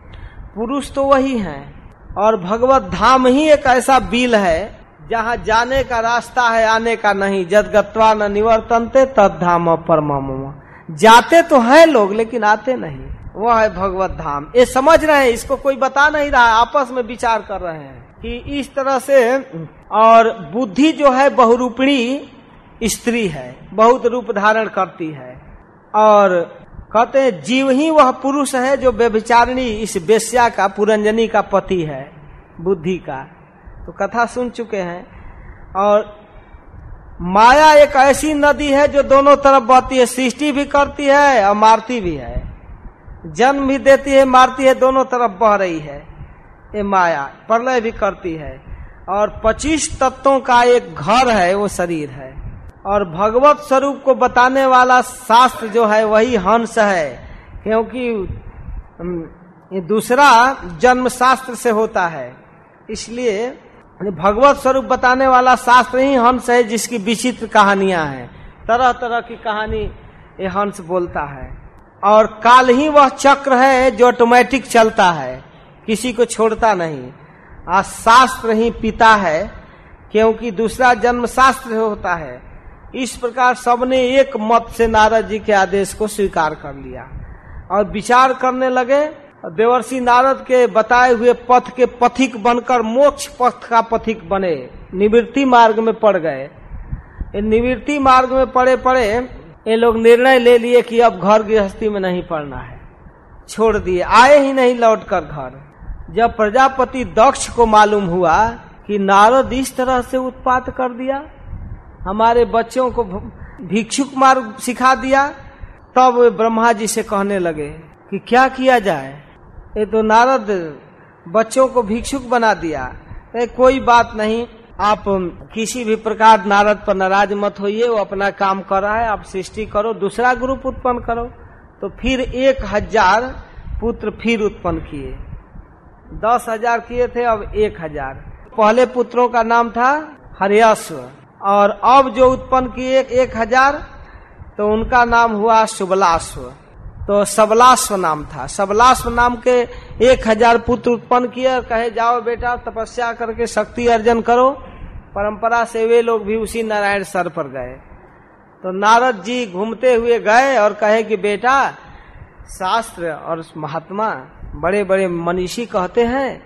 पुरुष तो वही है। और भगवत धाम ही एक ऐसा बिल है, जहाँ जाने का रास्ता है, आने का नहीं। जद गत्वा न निवर्तनते, तद धाम परम जाते तो हैं लोग, लेकिन आते नहीं। वह है भगवत धाम। ये समझ रहे हैं, इसको कोई बता नहीं रहा आपस में विचार कर रहे हैं कि इस तरह से और बुद्धि जो है बहुरूपिणी स्त्री है, बहुत रूप धारण करती है। और कहते हैं, जीव ही वह पुरुष है जो व्यभिचारिणी, इस बेस्या का, पुरंजनी का पति है, बुद्धि का। तो कथा सुन चुके हैं। और माया एक ऐसी नदी है जो दोनों तरफ़ बहती है, सृष्टि भी करती है और मारती भी है। जन्म भी देती है, मारती है, दोनों तरफ़ बह रही है। ये माया प्रलय भी करती है। और पच्चीस तत्वों का एक घर है, वो शरीर है। और भगवत स्वरूप को बताने वाला शास्त्र जो है वही हंस है, क्योंकि दूसरा जन्म शास्त्र से होता है। इसलिए भगवत स्वरूप बताने वाला शास्त्र ही हंस है, जिसकी विचित्र कहानियाँ हैं। तरह तरह की कहानी ये हंस बोलता है। और काल ही वह चक्र है जो ऑटोमेटिक चलता है, किसी को छोड़ता नहीं। आज शास्त्र ही पिता है, क्योंकि दूसरा जन्म शास्त्र होता है। इस प्रकार सबने एक मत से नारद जी के आदेश को स्वीकार कर लिया। और विचार करने लगे, देवर्षि नारद के बताए हुए पथ के पथिक बनकर मोक्ष पथ का पथिक बने, निवृत्ति मार्ग में पड़ गए। निवृत्ति मार्ग में पड़े पड़े, ये लोग निर्णय ले लिए कि अब घर गृहस्थी में नहीं पड़ना है। छोड़ दिए, आए ही नहीं लौट कर घर। जब प्रजापति दक्ष को मालूम हुआ कि नारद इस तरह से उत्पात कर दिया हमारे बच्चों को भिक्षुक मार्ग सिखा दिया तब ब्रह्मा जी से कहने लगे कि क्या किया जाए? ये तो नारद बच्चों को भिक्षुक बना दिया। ए, कोई बात नहीं आप किसी भी प्रकार नारद पर नाराज़ मत होइए वो अपना काम कर रहा है आप सृष्टि करो दूसरा ग्रुप उत्पन्न करो। तो फिर एक हज़ार पुत्र फिर उत्पन्न किए। दस हज़ार किए थे अब एक हज़ार। पहले पुत्रों का नाम था हरियास्व और अब जो उत्पन्न किए एक हज़ार तो उनका नाम हुआ शुभलाश्व तो सबलाश्व नाम था। सबलाश्व नाम के एक हज़ार पुत्र उत्पन्न किए कहे, जाओ बेटा, तपस्या करके शक्ति अर्जन करो। परंपरा से वे लोग भी उसी नारायण सर पर गए। तो नारद जी घूमते हुए गए और कहे कि, बेटा, शास्त्र और महात्मा बड़े बड़े मनीषी कहते हैं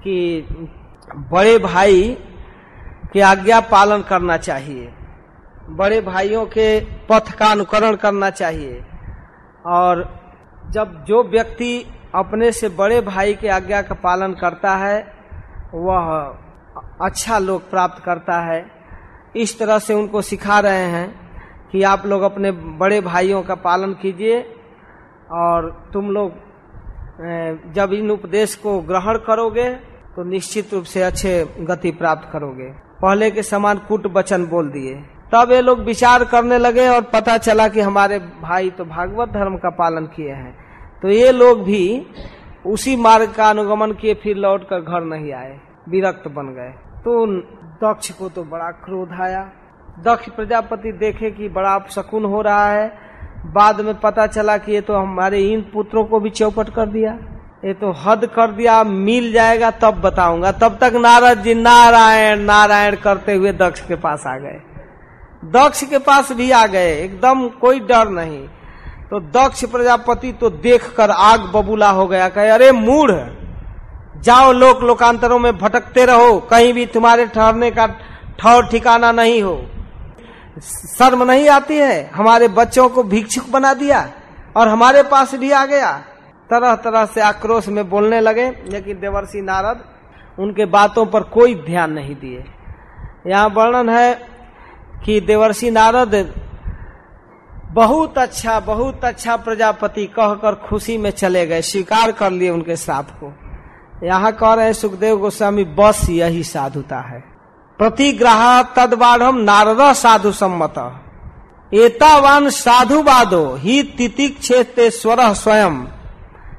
कि बड़े भाई के आज्ञा पालन करना चाहिए। बड़े भाइयों के पथ का अनुकरण करना चाहिए। और जब जो व्यक्ति अपने से बड़े भाई के आज्ञा का पालन करता है, वह अच्छा लोग प्राप्त करता है। इस तरह से उनको सिखा रहे हैं कि आप लोग अपने बड़े भाइयों का पालन कीजिए और तुम लोग जब इन उपदेश को ग्रहण करोगे तो निश्चित रूप से अच्छे गति प्राप्त करोगे। पहले के समान कुट वचन बोल दिए। तब ये लोग विचार करने लगे और पता चला कि हमारे भाई तो भागवत धर्म का पालन किए हैं। तो ये लोग भी उसी मार्ग का अनुगमन किए, फिर लौट कर घर नहीं आए। विरक्त बन गए। तो दक्ष को तो बड़ा क्रोध आया। दक्ष प्रजापति देखे कि बड़ा शकुन हो रहा है। बाद में पता चला कि ये तो हमारे इन पुत्रों को भी चौपट कर दिया। ये तो हद कर दिया मिल जाएगा, तब बताऊँगा। तब तक नारद जी नारायण नारायण करते हुए दक्ष के पास आ गए। दक्ष के पास भी आ गए, एकदम कोई डर नहीं। तो दक्ष प्रजापति तो देखकर आग बबूला हो गया, कहे, अरे मूढ़, जाओ लोक लोकांतरों में भटकते रहो, कहीं भी तुम्हारे ठहरने का ठौर ठिकाना नहीं हो। शर्म नहीं आती है? हमारे बच्चों को भिक्षुक बना दिया और हमारे पास भी आ गया। तरह तरह से आक्रोश में बोलने लगे, लेकिन देवर्षि नारद उनके बातों पर कोई ध्यान नहीं दिए। यहाँ वर्णन है कि देवर्षि नारद बहुत अच्छा बहुत अच्छा प्रजापति कहकर खुशी में चले गए, स्वीकार कर लिए उनके श्राप को। यहाँ कह रहे सुखदेव गोस्वामी, बस यही साधुता है। प्रतिग्रह तदबाढ़ नारद साधु सम्मत। एतावान साधुवादो, ही तितिक क्षेत्र स्वर स्वयं।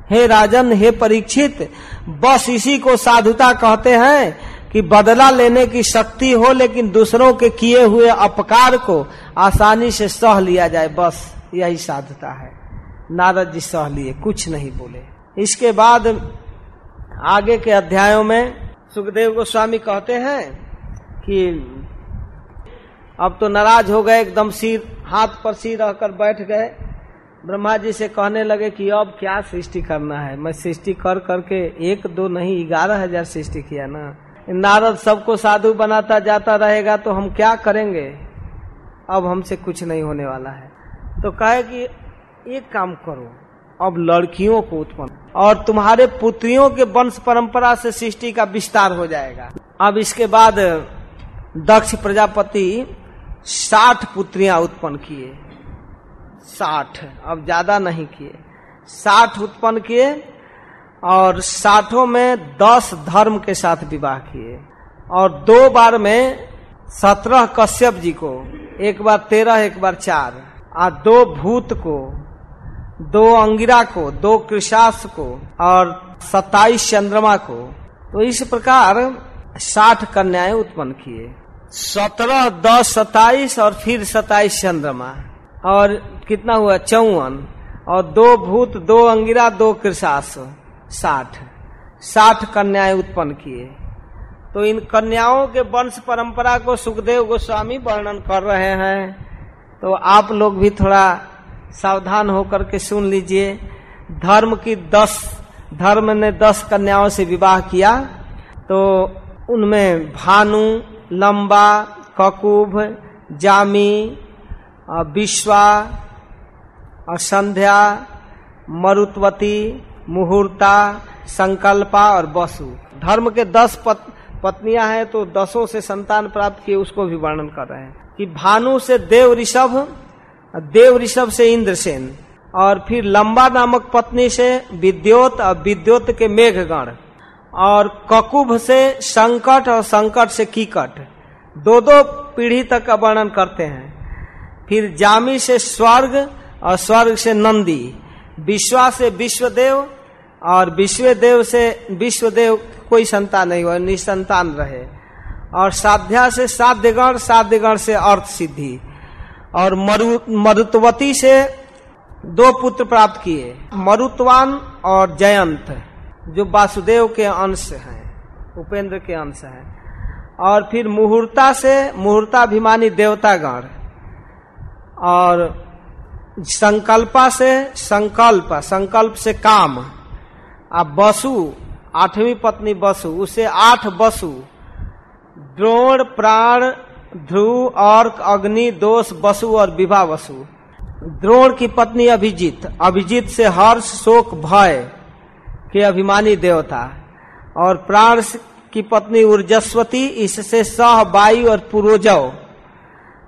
हे राजन, हे परीक्षित, बस इसी को साधुता कहते हैं कि बदला लेने की शक्ति हो, लेकिन दूसरों के किए हुए अपकार को आसानी से सह लिया जाए। बस यही साधुता है। नारद जी सह लिए, कुछ नहीं बोले। इसके बाद आगे के अध्यायों में सुखदेव गोस्वामी कहते हैं कि अब तो नाराज़ हो गए, एकदम सिर, हाथ पर सिर रहकर बैठ गए। ब्रह्मा जी से कहने लगे कि अब क्या सृष्टि करना है? मैं सृष्टि कर करके एक, दो नहीं, ग्यारह हज़ार सृष्टि किया ना। नारद सबको साधु बनाता, जाता रहेगा तो हम क्या करेंगे? अब हमसे कुछ नहीं होने वाला है। तो कहे कि एक काम करो, अब लड़कियों को उत्पन्न और तुम्हारे पुत्रियों के वंश परंपरा से सृष्टि का विस्तार हो जाएगा। अब इसके बाद दक्ष प्रजापति साठ पुत्रियाँ उत्पन्न किए। साठ। अब ज़्यादा नहीं किए। साठ उत्पन्न किए और साठों में दस धर्म के साथ विवाह किए। और दो बार में सत्रह कश्यप जी को, एक बार तेरह, एक बार चार। और दो भूत को, दो अंगिरा को, दो कृषास को और सत्ताईस चंद्रमा को। तो इस प्रकार साठ कन्याएँ उत्पन्न किए। सत्रह, दस सताइस और फिर सताइस चंद्रमा। और कितना हुआ? चौवन। और दो भूत, दो अंगिरा, दो कृषास। साठ। साठ कन्याएँ उत्पन्न किए। तो इन कन्याओं के वंश परंपरा को सुखदेव गोस्वामी वर्णन कर रहे हैं। तो आप लोग भी थोड़ा सावधान होकर के सुन लीजिए। धर्म की दस, धर्म ने दस कन्याओं से विवाह किया। तो उनमें भानु, लंबा, ककुभ, जामी विश्वा संध्या मरुत्वती मुहूर्ता संकल्पा और बसु। धर्म के दस पत, पत्नियाँ हैं तो दसों से संतान प्राप्त किए उसको भी वर्णन कर रहे हैं कि भानु से देव ऋषभ देव ऋषभ से इंद्रसेन और फिर लंबा नामक पत्नी से विद्योत और विद्योत के मेघगण और ककुभ से संकट और संकट से कीकट। दो दो पीढ़ी तक का वर्णन करते हैं। फिर जामी से स्वर्ग और स्वर्ग से नंदी। विश्वा से विश्वदेव और विश्वदेव से विश्वदेव कोई संतान नहीं हुआ, निसंतान रहे। और साध्या से साध्यगण साध्यगण से अर्थ सिद्धि और मरु, मरुत्वती से दो पुत्र प्राप्त किए। मरुत्वान और जयंत, जो वासुदेव के अंश हैं, उपेंद्र के अंश हैं। और फिर मुहूर्ता से मुहूर्ताभिमानी देवतागण। और संकल्पा से संकल्प संकल्प से काम। अब बसु, आठवीं पत्नी बसु, उसे आठ बसु। द्रोण, प्राण, ध्रुव और अग्नि, दोष, बसु और विवाह वसु द्रोण की पत्नी अभिजीत। अभिजीत से हर्ष, शोक, भय के अभिमानी देवता। और प्राण की पत्नी ऊर्जस्वती, इससे सह वायु और पुरोजव।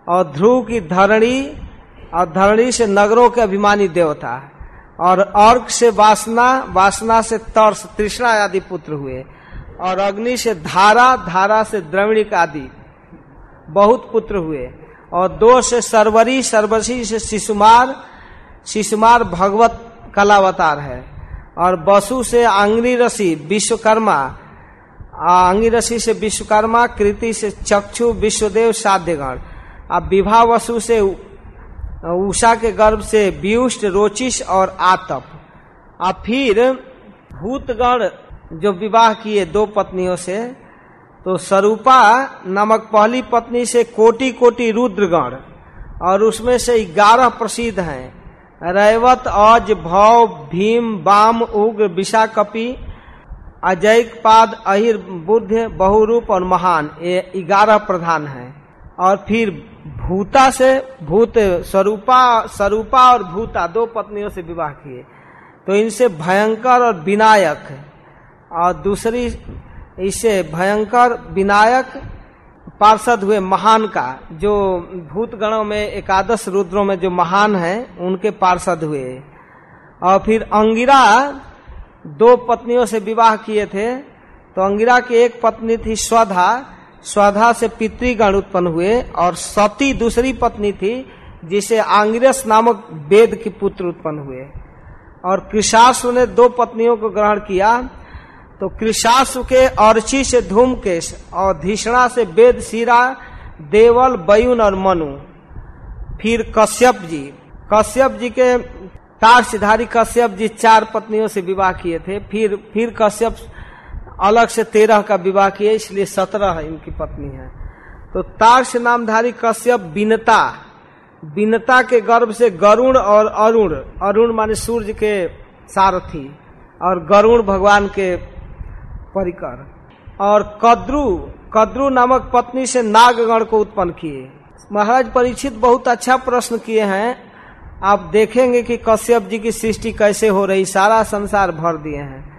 और ध्रुव की धरणी और धरणी से नगरों के अभिमानी देवता और अर्क से वासना वासना से तर्स, तृष्णा आदि पुत्र हुए। और अग्नि से धारा धारा से द्रविणिक आदि बहुत पुत्र हुए। और दो से सरवरी सरवरी से शिशुमार शिशुमार भगवत कलावतार है। और बसु से आंगनी रसी विश्वकर्मा आंगी रसी से विश्वकर्मा, कृति से चक्षु, विश्वदेव साध्यगण। और विवाह वसु से उषा के गर्भ से व्यूष्ट रोचिश और आतप। और फिर भूतगण जो विवाह किए दो पत्नियों से तो स्वरूपा नामक पहली पत्नी से कोटि कोटि रुद्रगण, और उसमें से ग्यारह प्रसिद्ध हैं। रैवत, अज, भव, भीम, बाम उग्र विशाकपि अजैक पाद अहिर, बुद्ध, बहुरूप और महान, ये ग्यारह प्रधान हैं। और फिर भूता से भूत स्वरूपा स्वरूपा और भूता, दो पत्नियों से विवाह किए। तो इनसे भयंकर और विनायक और दूसरी इससे भयंकर, विनायक पार्षद हुए महान का, जो भूत गणों में, एकादश रुद्रों में जो महान है, उनके पार्षद हुए। और फिर अंगिरा, दो पत्नियों से विवाह किए थे। तो अंगिरा की एक पत्नी थी स्वधा स्वधा से पितृगण उत्पन्न हुए और सती दूसरी पत्नी थी, जिसे आंगिरस नामक वेद के पुत्र उत्पन्न हुए। और कृषासु ने दो पत्नियों को ग्रहण किया। तो कृषासु के अर्ची से धूमकेश और धीषणा से वेद सीरा, देवल, बयुन और मनु। फिर कश्यप जी। कश्यप जी के तार सिधारी कश्यप जी चार पत्नियों से विवाह किए थे। फिर फिर कश्यप अलग से तेरह का विवाह किए इसलिए सत्रह इनकी पत्नी है। तो तार से नामधारी कश्यप बिनता बिनता के गर्भ से गरुण और अरुण अरुण माने सूर्य के सारथी और गरुण भगवान के परिकर। और कद्रु कद्रु नामक पत्नी से नागगण को उत्पन्न किए। महाराज परीक्षित बहुत अच्छा प्रश्न किए हैं। आप देखेंगे कि कश्यप जी की सृष्टि कैसे हो रही, सारा संसार भर दिए हैं।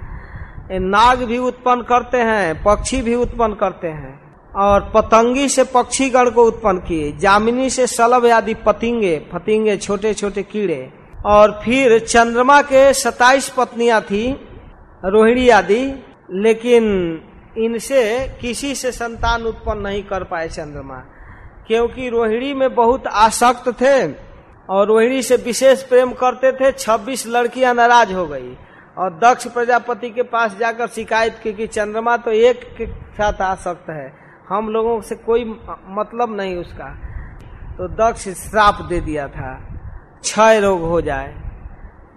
नाग भी उत्पन्न करते हैं, पक्षी भी उत्पन्न करते हैं। और पतंगी से पक्षी गण को उत्पन्न किए, जामिनी से सलभ आदि पतिंगे, फतिंगे छोटे छोटे कीड़े। और फिर चंद्रमा के सताइस पत्नियाँ थी, रोहिणी आदि, लेकिन इनसे किसी से संतान उत्पन्न नहीं कर पाए चंद्रमा। क्योंकि रोहिणी में बहुत आसक्त थे, और रोहिणी से विशेष प्रेम करते थे 26 लड़कियाँ नाराज़ हो गई। और दक्ष प्रजापति के पास जाकर शिकायत की कि चंद्रमा तो एक के साथ आसक्त है। हम लोगों से कोई मतलब नहीं उसका। तो दक्ष श्राप दे दिया था। क्षय रोग हो जाए।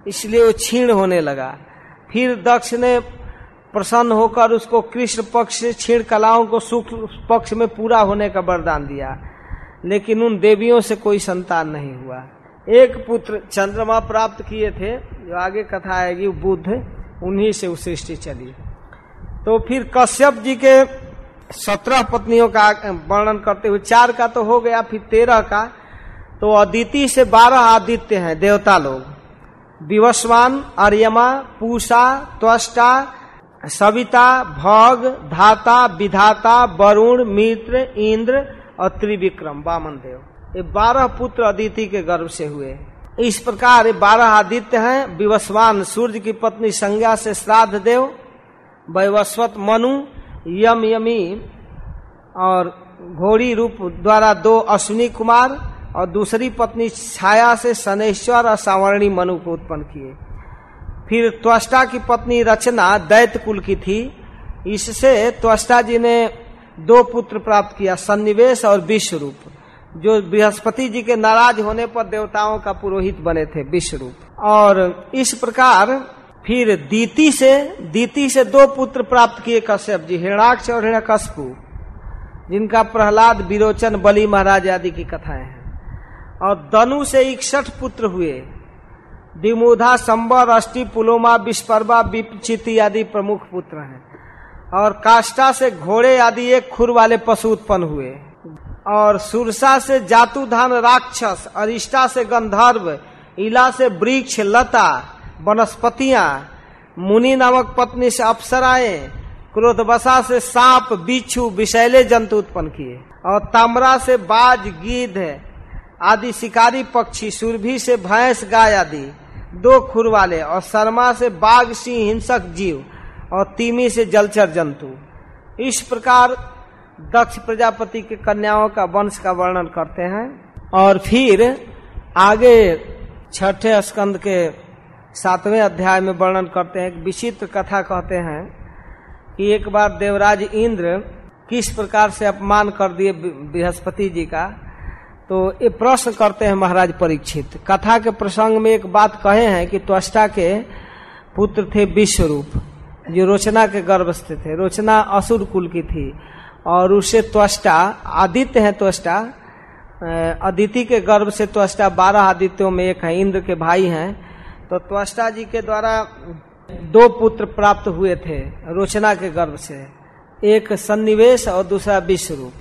इसलिए वो छीण होने लगा। फिर दक्ष ने प्रसन्न होकर उसको कृष्ण पक्ष से छीण कलाओं को सुख पक्ष में पूरा होने का वरदान दिया। लेकिन उन देवियों से कोई संतान नहीं हुआ। एक पुत्र चंद्रमा प्राप्त किए थे, जो आगे कथा आएगी बुद्ध, उन्हीं से सृष्टि चली। तो फिर कश्यप जी के सत्रह पत्नियों का वर्णन करते हुए, चार का तो हो गया, फिर तेरह का। तो अदिति से बारह आदित्य हैं, देवता लोग। विवस्वान अर्यमा, पूषा, त्वष्टा, सविता, भग, धाता, विधाता, वरुण, मित्र, इंद्र और त्रिविक्रम वामन देव ये बारह पुत्र अदिति के गर्भ से हुए। इस प्रकार ये बारह आदित्य हैं, विवस्वान सूर्य की पत्नी संज्ञा से श्राद्ध देव, वैवस्वत मनु, यम यमी और घोड़ी रूप द्वारा दो अश्विनी कुमार और दूसरी पत्नी छाया से सनेश्वर और सावर्णी मनु को उत्पन्न किए। फिर त्वष्टा की पत्नी रचना दैत कुल की थी। इससे त्वष्टा जी ने दो पुत्र प्राप्त किया, सन्निवेश और विश्व रूप जो बृहस्पति जी के नाराज़ होने पर देवताओं का पुरोहित बने थे विश्व रूप और इस प्रकार फिर दीति से दीति से दो पुत्र प्राप्त किए कश्यप जी, हिरणाक्ष और हिरण्यकशपु जिनका प्रहलाद विरोचन बलि महाराज आदि की कथाएँ हैं। और दनु से इकसठ पुत्र हुए दिमुधा संबर, अष्टि, पुलोमा विस्पर्वा विपचिति आदि प्रमुख पुत्र हैं। और काष्टा से घोड़े आदि एक खुर वाले पशु उत्पन्न हुए। और सुरसा से जातुधान राक्षस, अरिष्टा से गंधर्व, इला से वृक्ष, लता, वनस्पतियाँ, मुनि नामक पत्नी से अप्सराएँ क्रोधवशा से सांप, बिच्छू, विषैले जंतु उत्पन्न किए। और ताम्रा से बाज गिद्ध आदि शिकारी पक्षी, सुरभि से भैंस, गाय आदि, दो खुर वाले, और शर्मा से बाघ, सिंह, हिंसक जीव, और तीमी से जलचर जंतु। इस प्रकार दक्ष प्रजापति के कन्याओं का वंश का वर्णन करते हैं। और फिर आगे छठे स्कंद के सातवें अध्याय में वर्णन करते हैं। विचित्र कथा कहते हैं कि एक बार देवराज इंद्र किस प्रकार से अपमान कर दिए बृहस्पति जी का। तो ये प्रश्न करते हैं महाराज परीक्षित। कथा के प्रसंग में एक बात कहे हैं कि त्वष्टा के पुत्र थे विश्वरूप, जो रोचना के गर्भ स्थित थे। रोचना असुर कुल की थी। और उसे त्वष्टा, आदित्य है त्वष्टा अदिति के गर्भ से त्वष्टा बारह आदित्यों में एक है, इंद्र के भाई हैं। तो त्वष्टा जी के द्वारा दो पुत्र प्राप्त हुए थे, रोचना के गर्भ से, एक सन्निवेश और दूसरा विश्व रूप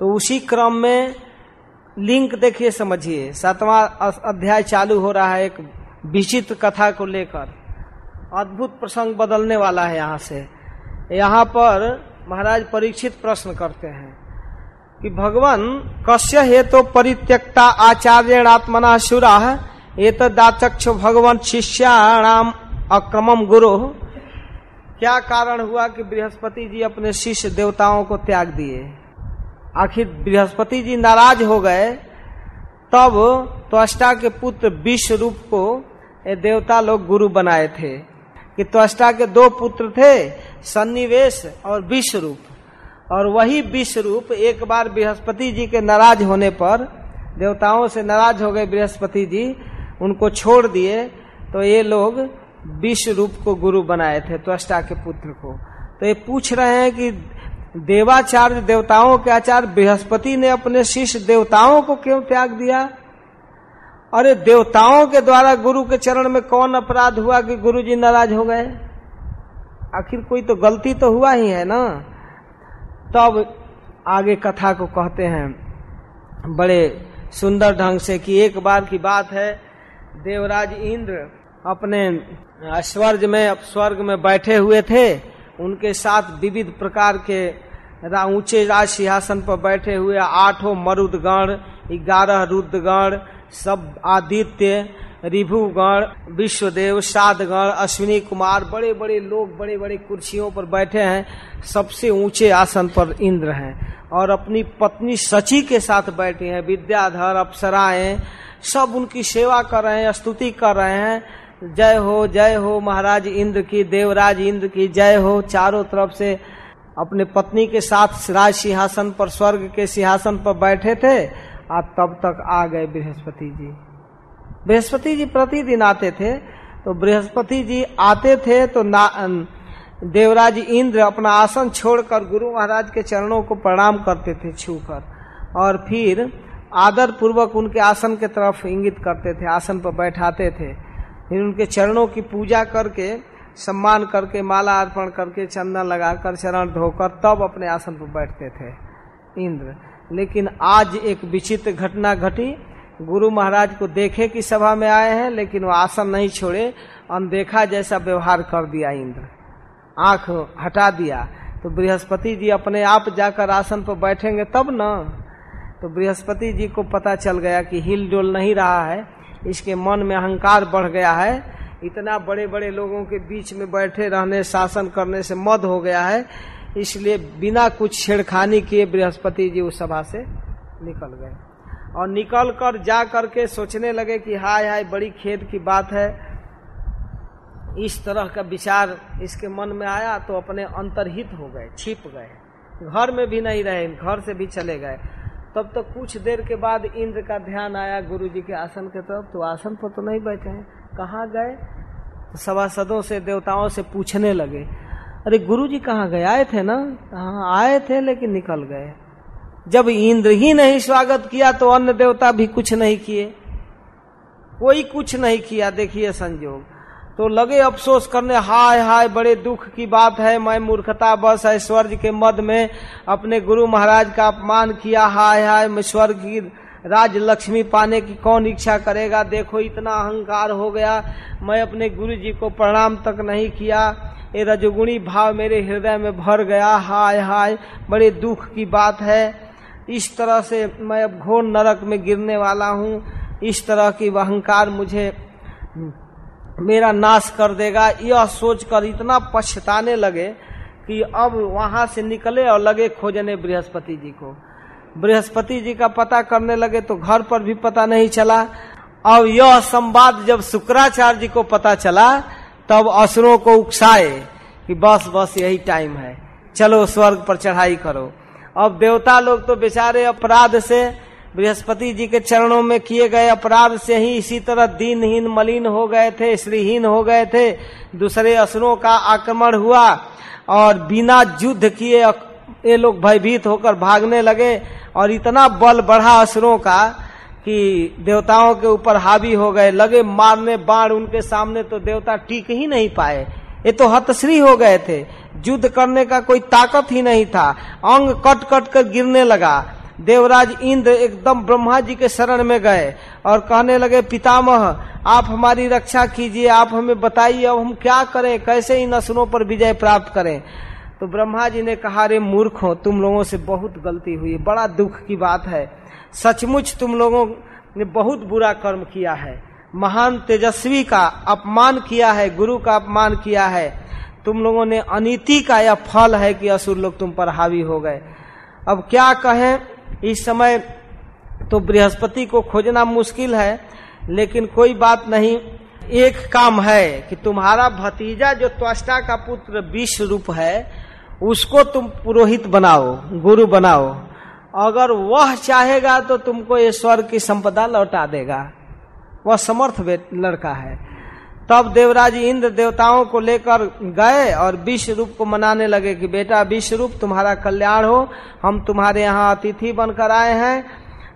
तो उसी क्रम में लिंक देखिए, समझिए, सातवां अध्याय चालू हो रहा है एक विचित्र कथा को लेकर। अद्भुत प्रसंग बदलने वाला है यहाँ से। यहाँ पर महाराज परीक्षित प्रश्न करते हैं कि भगवान कश्य हे तो परित्यक्ता आचार्य आत्मना सुरा? ये तो दाचक्ष भगवान शिष्याणाम अक्रमम गुरु। क्या कारण हुआ कि बृहस्पति जी अपने शिष्य देवताओं को त्याग दिए? आखिर बृहस्पति जी नाराज़ हो गए, तब त्वष्टा के पुत्र विश्व रूप को देवता लोग गुरु बनाए थे। कि त्वष्टा के दो पुत्र थे सन्निवेश और विश्व रूप और वही विश्व रूप एक बार बृहस्पति जी के नाराज़ होने पर, देवताओं से नाराज़ हो गए बृहस्पति जी, उनको छोड़ दिए तो ये लोग विश्व रूप को गुरु बनाए थे, त्वष्टा के पुत्र को। तो ये पूछ रहे हैं कि देवाचार्य देवताओं के आचार्य, बृहस्पति ने अपने शिष्य देवताओं को क्यों त्याग दिया? अरे देवताओं के द्वारा गुरु के चरण में कौन अपराध हुआ कि गुरु जी नाराज़ हो गए? आखिर कोई तो गलती तो हुआ ही है ना? तब आगे कथा को कहते हैं, बड़े सुंदर ढंग से कि एक बार की बात है, देवराज इंद्र अपने स्वर्ग में स्वर्ग में बैठे हुए थे, उनके साथ विविध प्रकार के ऊँचे राज सिंहासन पर बैठे हुए आठों मरुदगण, ग्यारह रुद्रगण, सब आदित्य रिभुगण, विश्वदेव, साधगण, अश्विनी कुमार बड़े बड़े लोग बड़े बड़े कुर्सियों पर बैठे हैं। सबसे ऊँचे आसन पर इंद्र हैं और अपनी पत्नी सची के साथ बैठे हैं। विद्याधर, अप्सराएँ, सब उनकी सेवा कर रहे हैं, स्तुति कर रहे हैं। जय हो जय हो महाराज इंद्र की, देवराज इंद्र की, जय हो। चारों तरफ़ से अपने पत्नी के साथ राज सिंहासन पर, स्वर्ग के सिंहासन पर बैठे थे। और तब तक आ गए बृहस्पति जी। बृहस्पति जी प्रतिदिन आते थे तो बृहस्पति जी आते थे तो ना देवराज इंद्र अपना आसन छोड़कर गुरु महाराज के चरणों को प्रणाम करते थे छूकर। और फिर आदर पूर्वक उनके आसन के तरफ़ इंगित करते थे, आसन पर बैठाते थे। फिर उनके चरणों की पूजा करके, सम्मान करके, माला अर्पण करके, चंदन लगाकर, चरण धोकर तब अपने आसन पर बैठते थे इंद्र। लेकिन आज एक विचित्र घटना घटी। गुरु महाराज को देखे कि सभा में आए हैं, लेकिन वो आसन नहीं छोड़े, अनदेखा जैसा व्यवहार कर दिया इंद्र। आँख हटा दिया। तो बृहस्पति जी अपने आप जाकर आसन पर बैठेंगे तब न। तो बृहस्पति जी को पता चल गया कि हिल डोल नहीं रहा है। इसके मन में अहंकार बढ़ गया है। इतना बड़े बड़े लोगों के बीच में बैठे रहने, शासन करने से मद हो गया है। इसलिए बिना कुछ छेड़खानी किए बृहस्पति जी उस सभा से निकल गए। और निकल कर जा करके सोचने लगे कि हाय हाय, बड़ी खेद की बात है। इस तरह का विचार इसके मन में आया तो अपने अंतरहित हो गए, छिप गए। घर में भी नहीं रहे, घर से भी चले गए। तब तो कुछ देर के बाद इंद्र का ध्यान आया गुरु जी के आसन के तरफ़। तो आसन पर तो नहीं बैठे हैं। कहाँ गए? तो सभासदों से, देवताओं से पूछने लगे। अरे गुरु जी कहाँ गए? आए थे ना? हाँ आए थे लेकिन निकल गए। जब इंद्र ही नहीं स्वागत किया तो अन्य देवता भी कुछ नहीं किए। कोई कुछ नहीं किया, देखिए संजोग। तो लगे अफसोस करने, हाय हाय, बड़े दुख की बात है, मैं मूर्खता, बस ऐश्वर्य के मद में अपने गुरु महाराज का अपमान किया, हाय हाय, मैं स्वर्ग की राज लक्ष्मी पाने की कौन इच्छा करेगा? देखो इतना अहंकार हो गया, मैं अपने गुरु जी को प्रणाम तक नहीं किया। ये रजगुणी भाव मेरे हृदय में भर गया, हाय हाय, बड़े दुख की बात है। इस तरह से मैं अब घोर नरक में गिरने वाला हूँ। इस तरह की अहंकार मुझे मेरा नाश कर देगा। यह सोचकर इतना पछताने लगे कि अब वहाँ से निकले और लगे खोजने बृहस्पति जी को। बृहस्पति जी का पता करने लगे तो घर पर भी पता नहीं चला। अब यह संवाद जब शुक्राचार्य जी को पता चला, तब असुरों को उकसाए कि बस बस यही टाइम है। चलो स्वर्ग पर चढ़ाई करो। अब देवता लोग तो बेचारे अपराध से, बृहस्पति जी के चरणों में किए गए अपराध से ही इसी तरह दीनहीन, मलिन हो गए थे, श्रीहीन हो गए थे। दूसरे असुरों का आक्रमण हुआ और बिना युद्ध किए ये लोग भयभीत होकर भागने लगे और इतना बल बढ़ा असुरों का कि देवताओं के ऊपर हावी हो गए। लगे मारने बाण उनके सामने तो देवता टीक ही नहीं पाए। ये तो हतश्री हो गए थे। युद्ध करने का कोई ताकत ही नहीं था। अंग कट कट कर गिरने लगा। देवराज इंद्र एकदम ब्रह्मा जी के शरण में गए और कहने लगे, पितामह, आप हमारी रक्षा कीजिए, आप हमें बताइए, अब हम क्या करें? कैसे इन असुरों पर विजय प्राप्त करें? तो ब्रह्मा जी ने कहा रे मूर्ख हो, तुम लोगों से बहुत गलती हुई। बड़ा दुख की बात है। सचमुच तुम लोगों ने बहुत बुरा कर्म किया है। महान तेजस्वी का अपमान किया है, गुरु का अपमान किया है। तुम लोगों ने अनिति का यह फल है कि असुर लोग तुम पर हावी हो गए। अब क्या कहें, इस समय तो बृहस्पति को खोजना मुश्किल है, लेकिन कोई बात नहीं, एक काम है कि तुम्हारा भतीजा जो त्वष्टा का पुत्र विश्व रूप है, उसको तुम पुरोहित बनाओ, गुरु बनाओ। अगर वह चाहेगा तो तुमको स्वर्ग की संपदा लौटा देगा। वह समर्थ लड़का है। तब देवराज इंद्र देवताओं को लेकर गए और विश्व रूप को मनाने लगे कि, बेटा विश्व रूप तुम्हारा कल्याण हो। हम तुम्हारे यहाँ अतिथि बनकर आए हैं।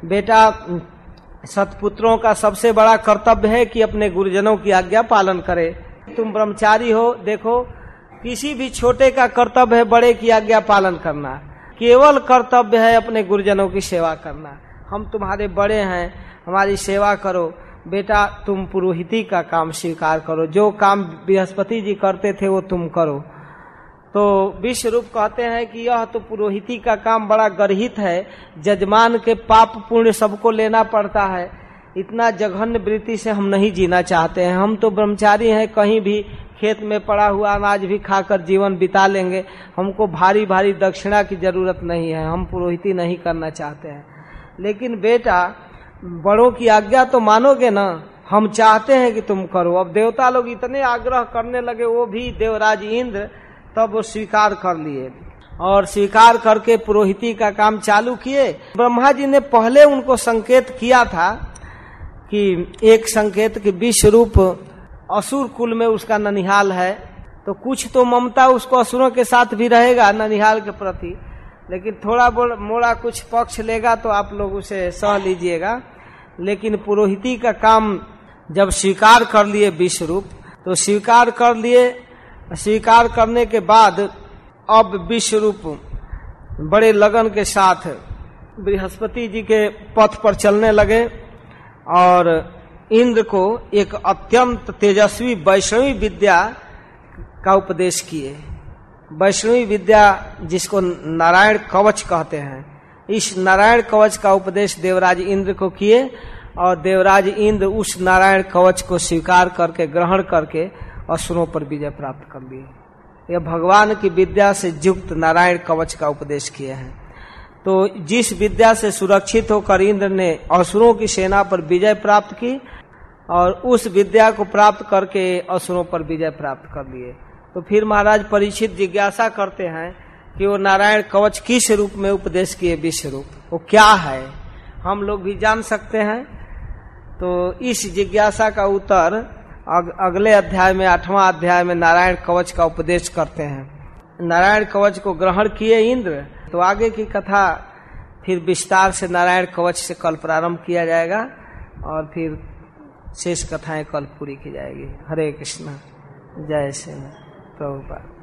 बेटा, सतपुत्रों का सबसे बड़ा कर्तव्य है कि अपने गुरुजनों की आज्ञा पालन करे। तुम ब्रह्मचारी हो, देखो, किसी भी छोटे का कर्तव्य है बड़े की आज्ञा पालन करना। केवल कर्तव्य है अपने गुरुजनों की सेवा करना। हम तुम्हारे बड़े हैं, हमारी सेवा करो। बेटा, तुम पुरोहिती का काम स्वीकार करो। जो काम बृहस्पति जी करते थे, वो तुम करो। तो विश्व रूप कहते हैं कि यह तो पुरोहिती का काम बड़ा गर्हित है। जजमान के पाप पुण्य सबको लेना पड़ता है। इतना जघन्य वृत्ति से हम नहीं जीना चाहते हैं। हम तो ब्रह्मचारी हैं, कहीं भी खेत में पड़ा हुआ अनाज भी खाकर जीवन बिता लेंगे। हमको भारी भारी दक्षिणा की ज़रूरत नहीं है। हम पुरोहिती नहीं करना चाहते हैं। लेकिन बेटा बड़ों की आज्ञा तो मानोगे ना? हम चाहते हैं कि तुम करो। अब देवता लोग इतने आग्रह करने लगे, वो भी देवराज इंद्र, तब वो स्वीकार कर लिए। और स्वीकार करके पुरोहिती का काम चालू किए। ब्रह्मा जी ने पहले उनको संकेत किया था कि एक संकेत कि विश्व रूप असुर कुल में उसका ननिहाल है। तो कुछ तो ममता उसको असुरों के साथ भी रहेगा, ननिहाल के प्रति। लेकिन थोड़ा मोड़ा कुछ पक्ष लेगा तो आप लोग उसे सह लीजिएगा। लेकिन पुरोहिती का काम जब स्वीकार कर लिए विश्व रूप तो स्वीकार कर लिए, स्वीकार करने के बाद अब विश्व रूप बड़े लगन के साथ बृहस्पति जी के पथ पर चलने लगे और इंद्र को एक अत्यंत तेजस्वी वैष्णवी विद्या का उपदेश किए। वैष्णवी विद्या जिसको नारायण कवच कहते हैं, इस नारायण कवच का उपदेश देवराज इंद्र को किए और देवराज इंद्र उस नारायण कवच को स्वीकार करके, ग्रहण करके असुरों पर विजय प्राप्त कर लिए। यह भगवान की विद्या से युक्त नारायण कवच का उपदेश किए हैं। तो जिस विद्या से सुरक्षित होकर इंद्र ने असुरों की सेना पर विजय प्राप्त की और उस विद्या को प्राप्त करके असुरों पर विजय प्राप्त कर लिए तो फिर महाराज परिचित जिज्ञासा करते हैं कि वो नारायण कवच किस रूप में उपदेश किए विश्व रूप? वो क्या है? हम लोग भी जान सकते हैं। तो इस जिज्ञासा का उत्तर अग, अगले अध्याय में आठवां अध्याय में नारायण कवच का उपदेश करते हैं। नारायण कवच को ग्रहण किए इंद्र तो आगे की कथा फिर विस्तार से नारायण कवच से कल प्रारंभ किया जाएगा और फिर शेष कथाएँ कल पूरी की जाएगी। हरे कृष्ण जय श्री प्रभुपाद